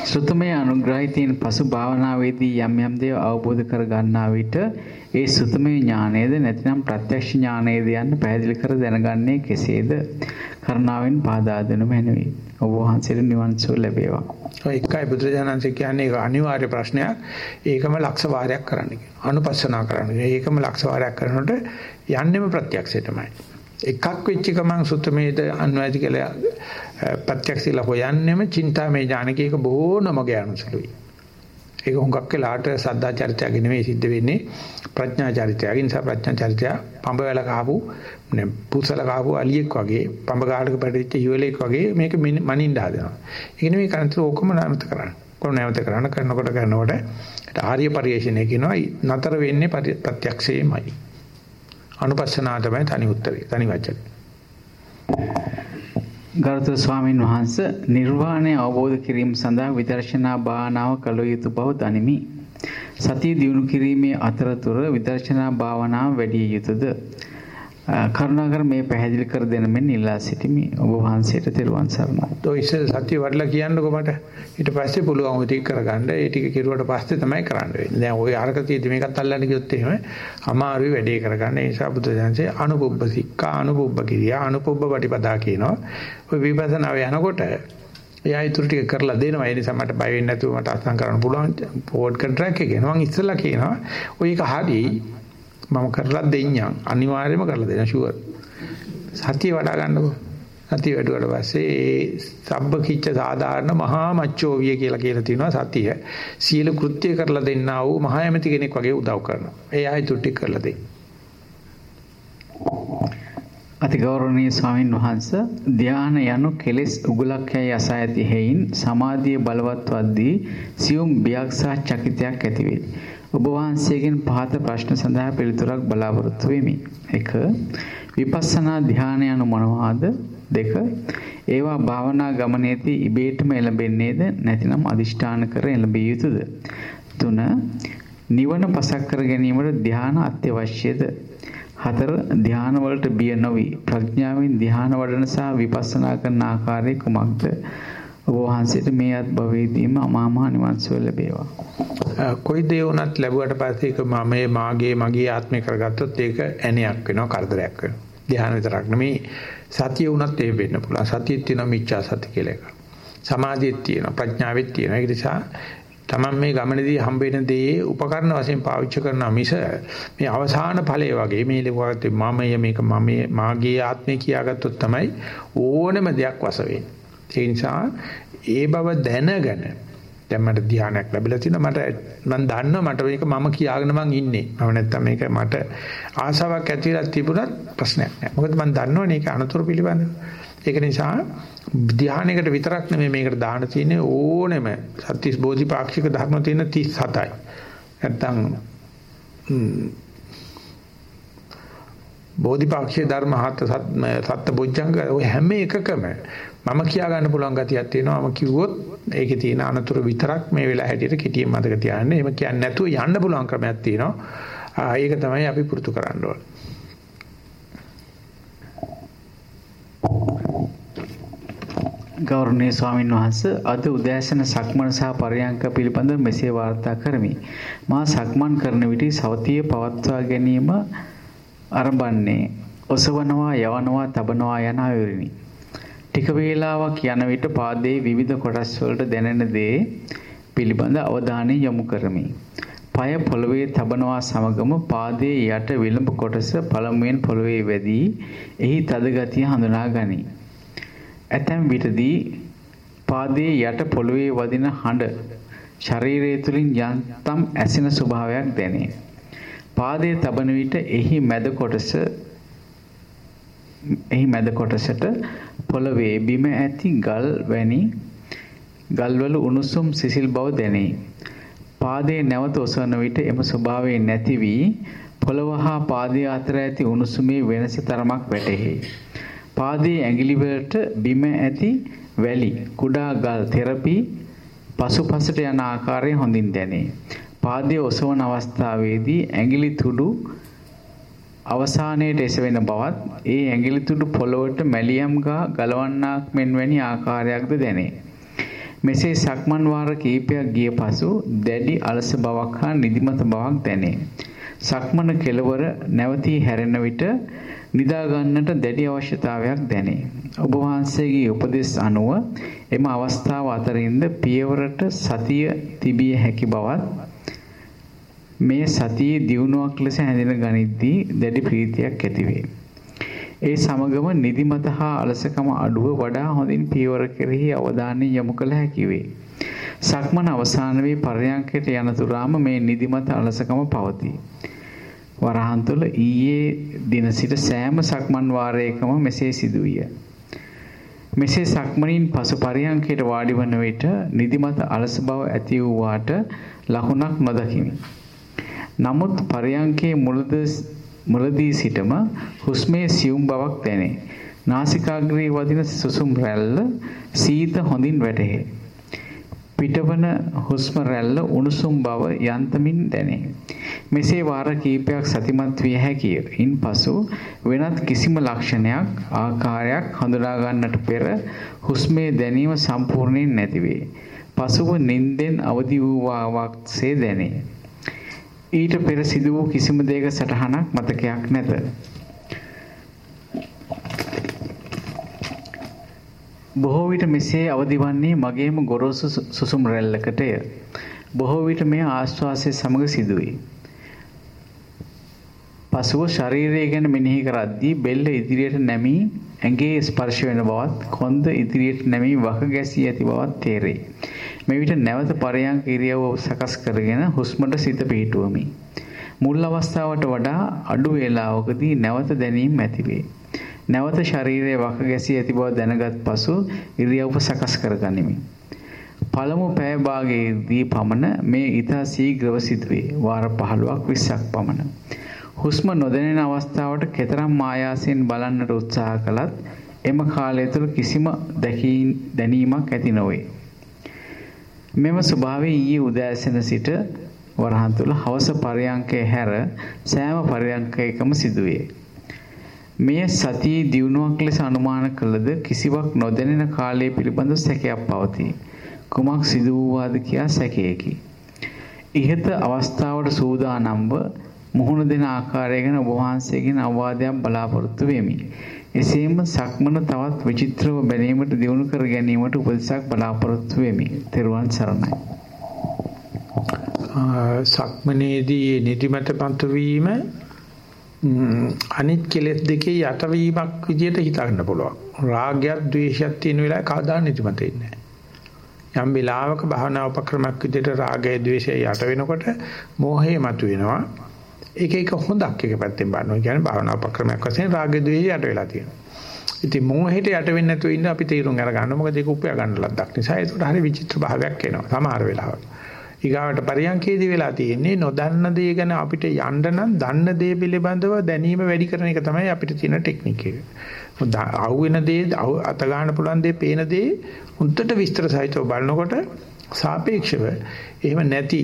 [SPEAKER 1] ශ්‍රුතමය අනුග්‍රහිතයින් පසු භාවනාවේදී යම් යම් දේ අවබෝධ කර ගන්නා විට ඒ ශ්‍රුතමය ඥානයේද නැතිනම් ප්‍රත්‍යක්ෂ ඥානයේද යන්න පැහැදිලි කර දැනගන්නේ කෙසේද කරුණාවෙන් පාදා දෙනු මැනවි ඔබ වහන්සේට නිවන් සුව ලැබේවා
[SPEAKER 2] ඔය එකයි බුදුරජාණන්සේ කියන්නේ ඒක අනිවාර්ය ප්‍රශ්නයක්. ඒකම ලක්ෂ වාරයක් කරන්න කියනවා. අනුපස්සනා කරන්න. ඒකම ලක්ෂ වාරයක් කරනකොට යන්නෙම ප්‍රත්‍යක්ෂයටමයි. එකක් වෙච්ච ගමන් සුත්තමේද අන්වයිද කියලා ප්‍රත්‍යක්ෂිලා හොයන්නෙම චින්තාමේ ඥානකේක බොහෝ නමග යනුසුලුයි. ඒක හුඟක් වෙලාට සද්ධා චරිතයක නෙමෙයි සිද්ධ වෙන්නේ ප්‍රඥා චරිතයක. ඒ නිසා ප්‍රඥා චරිතය පඹ වැල කහපු නේ පුසල කහපු අලියෙක් වගේ පඹ ගාඩක පැටිච්ච හිවලෙක් වගේ මේක මනින්න හදනවා. ඒක නෙමෙයි කරන්නේ ඕකම නැවත කරන්න. කොහොම නැවත කරන්න කරනකොට කරනකොට ආර්ය පරිශ්‍රණය කියනවා නතර වෙන්නේ ප්‍රත්‍යක්ෂයේමයි. අනුපස්සනා තමයි තනි උත්තරේ තනි වචනේ.
[SPEAKER 1] ගරුතර ස්වාමින් වහන්ස නිර්වාණය අවබෝධ කිරීම සඳහා විදර්ශනා භාවනාව කළ යුතු බව දනිමි. සතිය දියුණු කිරීමේ අතරතුර විදර්ශනා භාවනාව වැඩි යුතුද? කරුණාකර මේ පැහැදිලි කර දෙන මෙන් ඉල්ලා සිටිමි. ඔබ වහන්සේට තෙරුවන් සරණයි.
[SPEAKER 2] તો ඉස්සෙල් සතිය වඩලා කියන්නකෝ මට. ඊට පස්සේ පුළුවන් ඔය ටික කරගන්න. ඒ ටික කෙරුවට පස්සේ තමයි කරන්න වෙන්නේ. දැන් ওই අරක තියෙදි මේකත් අල්ලන්න ගියොත් එහෙම අමාරුයි වැඩේ කරගන්න. ඒ නිසා බුදු දහමසේ අනුපොබ්බ සික්කා අනුපොබ්බ කිරියා අනුපොබ්බ වටිපදා කියනවා. ඔය විපස්සනාව යනකොට එයා ඊටු ටික කරලා දෙනවා. ඒ නිසා මට බය වෙන්නේ නැතුව මට අත්සන් කරන්න පුළුවන්. ෆෝවර්ඩ් කොන්ට්‍රැක්ට් එක එනවා. මම ඉස්සෙල්ලා කියනවා. ඔය එක හරි මම කරලා දෙන්නම්. අනිවාර්යයෙන්ම කරලා දෙන්න ෂුවර්. සතිය වඩා ගන්නකෝ. සතිය වැඩුවට පස්සේ ඒ සබ්බ කිච්ච සාධාරණ මහා මච්චෝවිය කියලා කියලා තියෙනවා සතිය. සියලු කෘත්‍ය කරලා දෙන්නා වූ මහා ඇමති කෙනෙක් වගේ උදව් කරනවා. ඒ ආයි තුට්ටි කරලා දෙන්න.
[SPEAKER 1] අතිගෞරවනීය ස්වාමින් වහන්සේ ධානය යනු කෙලෙස් උගලක් යයි අසා ඇති හේයින් සමාධිය බලවත් වද්දී සියුම් බියක් සහ චකිතයක් ඇති වේ. ඔබ වහන්සේගෙන් පහත ප්‍රශ්න සඳහා පිළිතුරක් බලාපොරොත්තු වෙමි. 1. විපස්සනා ධානය යනු මොනවාද? 2. ඒවා භාවනා ගමනේදී ඉබේටම එළඹෙන්නේද නැතිනම් අදිෂ්ඨාන කර එළඹිය යුතුද? 3. නිවන පසක් කර ගැනීමට ධාන අත්‍යවශ්‍යද? 4. ධාන වලට බිය නොවි ප්‍රඥාවෙන් ධාන වඩන සහ විපස්සනා කරන ආකාරය කුමක්ද? ඔබ වහන්සේට මේ අත් භවයේදීම අමා මහ නිවන් සුව ලැබේවා.
[SPEAKER 2] කොයි දේ වුණත් ලැබුවට පස්සේ ඒක මම මාගේ මගේ ආත්මය කරගත්තොත් ඒක ඇණයක් වෙනවා කරදරයක් වෙනවා. ධ්‍යාන විතරක් නෙමෙයි සතිය වුණත් ඒ වෙන්න පුළුවන්. සතියෙත් තියෙනවා මිච්ඡා සති කියලා එකක්. සමාධියෙත් තියෙනවා ප්‍රඥාවෙත් තියෙනවා. ඒ නිසා තමන් මේ ගමනේදී හම්බ වෙන දේ උපකරණ වශයෙන් පාවිච්චි කරනවා මිස මේ අවසාන ඵලය වගේ මේ ලෙවට මමය මේක මම මාගේ ආත්මය කියාගත්තොත් තමයි ඕනම දෙයක් වස වෙන්නේ. ඒ නිසා ඒ බව දැනගෙන දැන් මට ධානයක් ලැබිලා තිනවා මට මම දන්නවා මට මේක මම කියාගෙන මං ඉන්නේ. මම නැත්තම් මේක මට ආසාවක් ඇතිලා තිබුණත් ප්‍රශ්නයක් නෑ. මොකද මම දන්නවනේ ඒක අනතුරු පිළිබඳව ඒක නිසා ධානයකට විතරක් නෙමෙයි මේකට දාන තියෙන්නේ ඕනෙම සත්‍තිස් බෝධිපාක්ෂික ධර්ම තියෙන 37යි නැත්තම් බෝධිපාක්ෂික ධර්ම හත් සත්ත බොජ්ජංග ඔය හැම එකකම මම කියා ගන්න පුළුවන් ගතියක් තියෙනවා මම කිව්වොත් ඒකේ තියෙන අනතුරු විතරක් මේ වෙලාව හැටියට කෙටියෙන් මතක තියාගන්න. එහෙම කියන්නේ නැතුව යන්න පුළුවන් ක්‍රමයක් තියෙනවා. ඒක තමයි අපි පුරුදු කරන්න ඕනේ.
[SPEAKER 1] ගෞරවනීය ස්වාමින් වහන්සේ අද උදෑසන සක්මන සහ පරයන්ක පිළිබඳ මෙසේ වාර්තා කරමි. මා සක්මන් කරන විට සවතිය පවත්වා ගැනීම ආරම්භන්නේ ඔසවනවා යවනවා තබනවා යන ආයුරිනි. ටික වේලාවක් යන විට පාදයේ විවිධ කොටස් වලට දැනෙන දේ පිළිබඳ අවධානය යොමු කරමි. পায় පොළවේ තබනවා සමගම පාදයේ යට විලම්භ කොටස පළමුවෙන් පොළවේ වැදී එහි තද ගතිය හඳුනා ගනී. ඇතැම් විටදී පාදයේ යට පොළවේ වදින හඬ ශරීරය තුලින් යන්තම් ඇසෙන ස්වභාවයක් දැනේ. පාදයේ තබන විට එහි මැද කොටස එහි මැද කොටසට පොළවේ බිම ඇති ගල් වැනි ගල්වල උණුසුම් සිසිල් බව දැනේ. පාදයේ නැවත ඔසවන විට එම ස්වභාවය නැති වී පොළව හා පාදයේ අතර ඇති උණුසුමේ වෙනස තරමක් වැටහි. පාදයේ ඇඟිලි වලට බිම ඇති වැලි කුඩා ගල් තෙරපි පසුපසට යන ආකාරය හොඳින් දැනේ. පාදයේ ඔසවන අවස්ථාවේදී ඇඟිලි තුඩු අවසානයේට එසවෙන බවත් ඒ ඇඟිලි තුඩු පොළොවට මැලියම් ගා ගලවන්නාක් මෙන් වැනි ආකාරයක්ද දැනේ. මෙසේ සක්මන් වාර කීපයක් ගිය පසු දැඩි අලස බවක් හා නිදිමත බවක් දැනේ. සක්මන කෙලවර නැවතී හැරෙන විට නිදා ගන්නට දැඩි අවශ්‍යතාවයක් දැනේ. ඔබ වහන්සේගේ උපදෙස් අනුව එම අවස්ථාව අතරින්ද පියවරට සතිය තිබිය හැකි බවත් මේ සතියේ දියුණුවක් ලෙස හැඳින ගනිද්දී දැඩි ප්‍රීතියක් ඇතිවේ. ඒ සමගම නිදිමත හා අලසකම අඩුව වඩා හොඳින් පියවර කෙරෙහි අවධානය යොමු කළ හැකි වේ. සක්මන අවසාන වී පර්යංකයට යනතුරාම මේ නිදිමත අලසකම පවතී. වරහන් තුල ඊයේ දින සිට සෑම සක්මන් වාරයකම මෙසේ සිදුවිය. මෙසේ සක්මනින් පසු පරියංකයට වාඩි වන විට නිදිමත අලස බව ඇති වූ ලකුණක් නොදකිමි. නමුත් පරියංකයේ මුලද මුලදී සිටම හුස්මේ සියුම් බවක් දැනේ. නාසිකාග්‍රේ වදින සුසුම් රැල්ල සීත හොඳින් වැටහේ. පිටවන හුස්ම රැල්ල උණුසුම් බව යන්තමින් දැනේ. මෙසේ වාර කීපයක් සතිමත් විය හැකිය. ඉන්පසු වෙනත් කිසිම ලක්ෂණයක් ආකාරයක් හඳුනා ගන්නට පෙර හුස්මේ දැනීම සම්පූර්ණයෙන් නැතිවේ. පසුව නිින්දෙන් අවදි වූ වාක්සේ දැනේ. ඊට පෙර සිදු වූ කිසිම දෙයක සටහනක් මතකයක් නැත. බොහෝ විට මෙසේ අවදිවන්නේ මගේම ගොරෝසු සුසුම් රැල්ලකටය. බොහෝ විට මේ ආශ්වාසය සමග සිදුවේ. පසුව ශරීරය ගැන මෙනෙහි කරද්දී බෙල්ල ඉදිරියට නැමී ඇඟේ ස්පර්ශ වෙන බවත් කොන්ද ඉදිරියට නැමී වක ගැසී ඇති බවත් තේරේ. මෙවිට නැවත පරයන්ක ඉරියව්ව සකස් කරගෙන හුස්මට සිත පිහිටුවමි. මුල් අවස්ථාවට වඩා අඩු වේලාවකදී නැවත දැනීම ඇතිවේ. නැවත ශරීරයේ වක ගැසී ඇති බව දැනගත් පසු ඉරියව්ව සකස් කරගනිමි. පළමු පැය භාගයේදී පමණ මේ ඊතා ශීඝ්‍රව සිදුවේ. වාර 15ක් 20ක් පමණ. හුස්ම නොදැනෙන අවස්ථාවට කතරම් ආයාසයෙන් බලන්නට උත්සාහ කළත් එම කාලය තුළ කිසිම දැනීමක් ඇති නොවේ. මෙම ස්වභාවය ඊයේ උදෑසන සිට වරහන් තුල හවස පරයන්කේ හැර සෑම පරයන්කයකම සිදුවේ. මෙය සතියේ දියුණුවක් ලෙස අනුමාන කළද කිසිවක් නොදැනෙන කාලය පිළිබඳ සැකයක් පවතී. කුමක් සිදු වූවාද කියා සැකයකි. ඉහත අවස්ථාවට සූදානම්ව මුහුණ දෙන ආකාරය ගැන ඔබ වහන්සේගෙන් අවවාදයක් බලාපොරොත්තු වෙමි. එසේම සක්මන තවත් විචිත්‍රව බැලීමට දියුණු කර ගැනීමට උපදෙසක් බලාපොරොත්තු වෙමි. තෙරුවන් සරණයි.
[SPEAKER 2] සක්මනේදී නිදිමත පන්තු වීම අනිත් කෙලෙස් දෙකේ යටවීමක් විදියට හිතන්න පුළුවන්. රාගයක් ද්වේෂයක් තියෙන වෙලාවේ කවදා නිදිමත එන්නේ යම් වෙලාවක භාවනා උපක්‍රමයක් විදියට රාගය ද්වේෂය යට වෙනකොට මෝහය මතුවෙනවා. ඒක එක හොඳක් එක පැත්තෙන් බලනවා. ඒ කියන්නේ භාවනා උපක්‍රමයක් වශයෙන් රාග ද්වේෂය යට වෙලා තියෙනවා. ඉතින් මොහේට යට වෙන්නේ නැතුව ඉන්න අපි තීරුම් අරගන්න. මොකද ඒක උපයා ගන්න ලද්දක් නිසා ඒකට හරි විචිත්‍ර භාවයක් එනවා. සමහර වෙලාවට. ඊගාවට පරියන්කේදී වෙලා තියෙන්නේ නොදන්න දේ ගැන අපිට යන්න නම් දන්න දේ පිළිබඳව දැනීම වැඩි කරන එක තමයි අපිට තියෙන ටෙක්නික් එක. අහුවෙන දේ අත ගන්න පුළුවන් දේ පේන දේ හුද්දට විස්තර සහිතව බලනකොට සාපේක්ෂව එහෙම නැති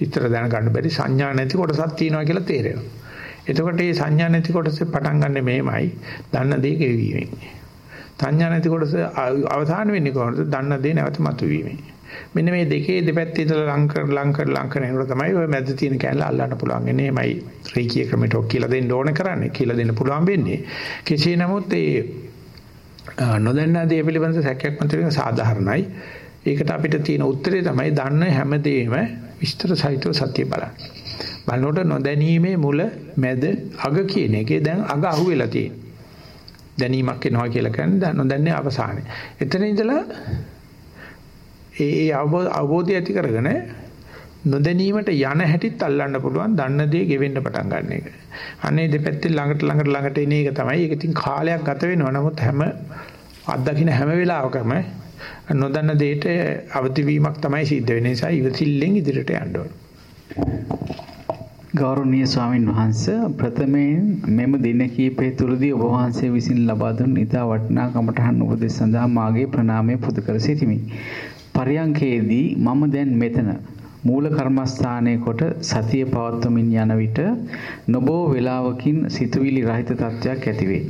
[SPEAKER 2] විතර දැනගන්න බැරි සංඥා නැති කොටසක් තියෙනවා කියලා තේරෙනවා. එතකොට මේ සංඥා නැති කොටස පටන් ගන්න මේමයි දන්න දේ ගෙවීමෙන්. සංඥා නැති කොටස අවසාන වෙන්නේ කොහොමද? දන්න දේ නැවත මතුවීමෙන්. මෙන්න මේ දෙකේ දෙපැත්තේ ඉඳලා ලං කර ලං කර ලං කරනකොට තමයි ඔය මැද තියෙන කැලල අල්ලන්න පුළුවන්. එනේමයි රේකී ක්‍රමයට ඔක් කියලා දෙන්න ඕන කරන්නේ. කියලා දෙන්න පුළුවන් වෙන්නේ. කෙසේ නමුත් ඒ නොදන්නා දේ පිළිබඳ සැකයක් මතුවෙන සාධාරණයි. ඒකට අපිට තියෙන උත්තරේ තමයි දන්න හැමදේම විස්තර සහිතව සත්‍ය බලන්න. බලනකොට නොදැනීමේ මුල මැද අග කියන එකේ දැන් අග අහුවෙලා තියෙනවා. දැනීමක් එනවා කියලා කියන්නේ නොදැන්නේ අවසානයේ. එතන ඉඳලා ඒ ඒ අවබෝධය ඇති කරගෙන නොදැනීමට යන හැටිත් අල්ලන්න පුළුවන් දන්න දේ ගෙවෙන්න පටන් ගන්න එක. අනේ දෙපැත්තේ ළඟට ළඟට ළඟට එන එක තමයි. ඒක ඉතින් කාලයක් ගත වෙනවා. නමුත් හැම අත්දකින්න හැම වෙලාවකම නොදන්න දෙයට අවදි වීමක් තමයි සිද්ධ වෙන නිසා ඉවසිල්ලෙන් ඉදිරියට යන්න ඕන.
[SPEAKER 1] ගෞරවනීය ස්වාමින් වහන්සේ ප්‍රථමයෙන් මෙම දින කීපය තුළදී ඔබ වහන්සේ විසින් ලබා දුන් ඉතා වටිනා කමඨහන් උපදෙස් සඳහා මාගේ ප්‍රණාමය පුද කර සිටිමි. පරියංකේදී මම දැන් මෙතන මූල කර්මස්ථානයේ කොට සතිය පවත්වමින් යන විට නොබෝ වේලාවකින් සිතුවිලි රහිත තත්වයක් ඇතිවේ.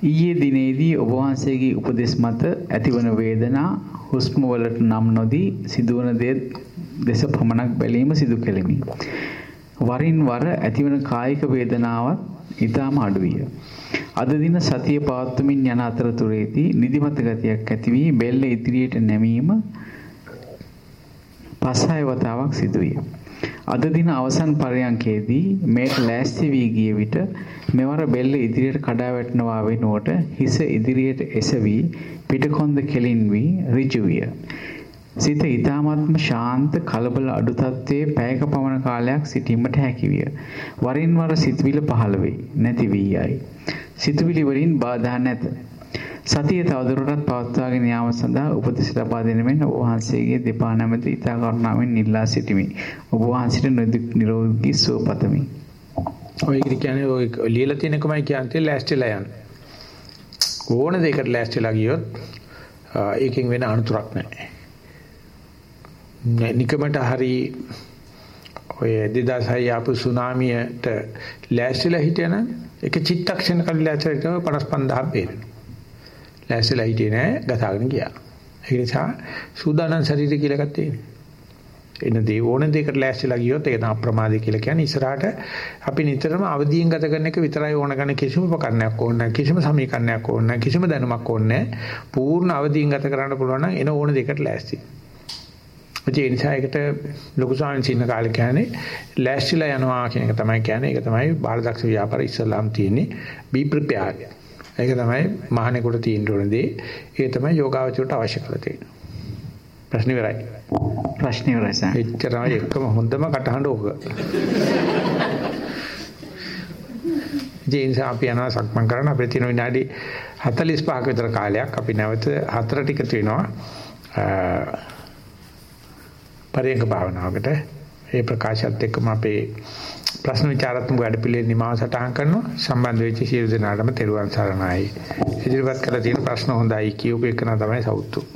[SPEAKER 1] ඊයේ දිනේදී ඔබ වහන්සේගේ උපදෙස් මත ඇතිවන වේදනා හුස්ම වලට නම් නොදී සිදුවන දේ දෙස පමණක් බැලීම සිදු කෙලිමි. වරින් වර ඇතිවන කායික වේදනාවත් ඊටම අඩුවිය. අද දින සතිය පවත්වමින් යන අතරතුරේදී නිදිමත ගතියක් ඇති වී බෙල්ල ඉදිරියට නැමීම පස්හය වතාවක් සිදුවිය. අද දින අවසන් පරයන්කේදී මේට ලෑස්ති වී ගිය විට මෙවර බෙල්ල ඉදිරියට කඩා වැටෙනවා වෙනුවට හිස ඉදිරියට එසවි පිටකොන්ද කෙලින් වී ඍජු විය. සිත ඊ타මත්ම ශාන්ත කලබල අඩු තත්ත්වයේ පැයක පමණ කාලයක් සිටීමට හැකි විය. වරින් වර සිතවිලි පහළ වෙයි, නැති වී යයි. සිතවිලි වලින් බාධා නැත. සතිය තවදුරටත් පවත්වාගෙන යාම සඳහා උපදෙස් ලබා දෙන මෙන් ඔබ වහන්සේගේ දෙපා නැමැති ඊතා කරුණාවෙන් ඉල්ලා සිටිමි. ඔබ වහන්සේට නිරෝගී සුව පතමි.
[SPEAKER 2] ඔය කියන්නේ ඔය ලියලා තියෙනකමයි කියන්නේ ලෑස්තිලා යන්න. ඕන දෙයකට ලෑස්තිලා ගියොත් ඒකෙන් වෙන අනුතරක් නැහැ. නිකමට හරි ඔය 2006 ආපු සුනාමියට ලෑස්තිලා හිටියනම් එක චිත්තක්ෂණ කලින් ලෑස්තිලා හිටව 55000 බේරෙනවා. ලෑස්තිලා හිටියේ නෑ ගසාගෙන ගියා. ඒ නිසා සූදානම් ශරීරය කියලා එකක් තියෙනවා. එන දේ ඕන දෙයකට ලෑස්තිලා ගියොත් ඒක තමයි අප්‍රමාදී කියලා කියන්නේ ඉස්සරහට අපි නිතරම අවදියෙන් ගත කරන එක විතරයි ඕන ගන්න කිසිම උපකරණයක් ඕන නැහැ කිසිම සමීකරණයක් ඕන නැහැ කිසිම දැනුමක් ඕන නැහැ පූර්ණ අවදියෙන් ගත කරන්න පුළුවන් නම් එන ඕන දෙයකට ලෑස්ති. ඒ නිසා ඒකට ලොකු සාංශින්න කාලේ කියන්නේ ලෑස්තිලා යනවා කියන එක තමයි කියන්නේ ඒක තමයි බාලදක්ෂ ව්‍යාපාර ඉස්ලාම් තියෙන්නේ be prepared. ඒක තමයි මහණේකට තියෙන්න ඕන දේ. ඒ තමයි යෝගාවචරයට අවශ්‍ය කරලා තියෙන්නේ. ප්‍රශ්න ඉවරයි.
[SPEAKER 1] ප්‍රශ්න ඉවරයි සර්.
[SPEAKER 2] එච්චරයි එකම හොඳම කටහඬ ඕක. ජීන්ස අපි යනවා සක්මන් කරන අපිට තියෙන විනාඩි 45ක විතර කාලයක් අපි නැවත හතර ටික තියෙනවා. පරියංග භාවනාවකට ඒ ප්‍රකාශයත් එක්කම අපේ ප්‍රශ්න විචාරාත්මක වැඩපිළිවෙල නිමාව සටහන් කරනවා. සම්බන්ධ වෙච්ච සියලු දෙනාටම තෙරුවන් සරණයි. ඉදිරිපත් කළ තියෙන ප්‍රශ්න හොඳයි කියූප එකන තමයි සවුත්තු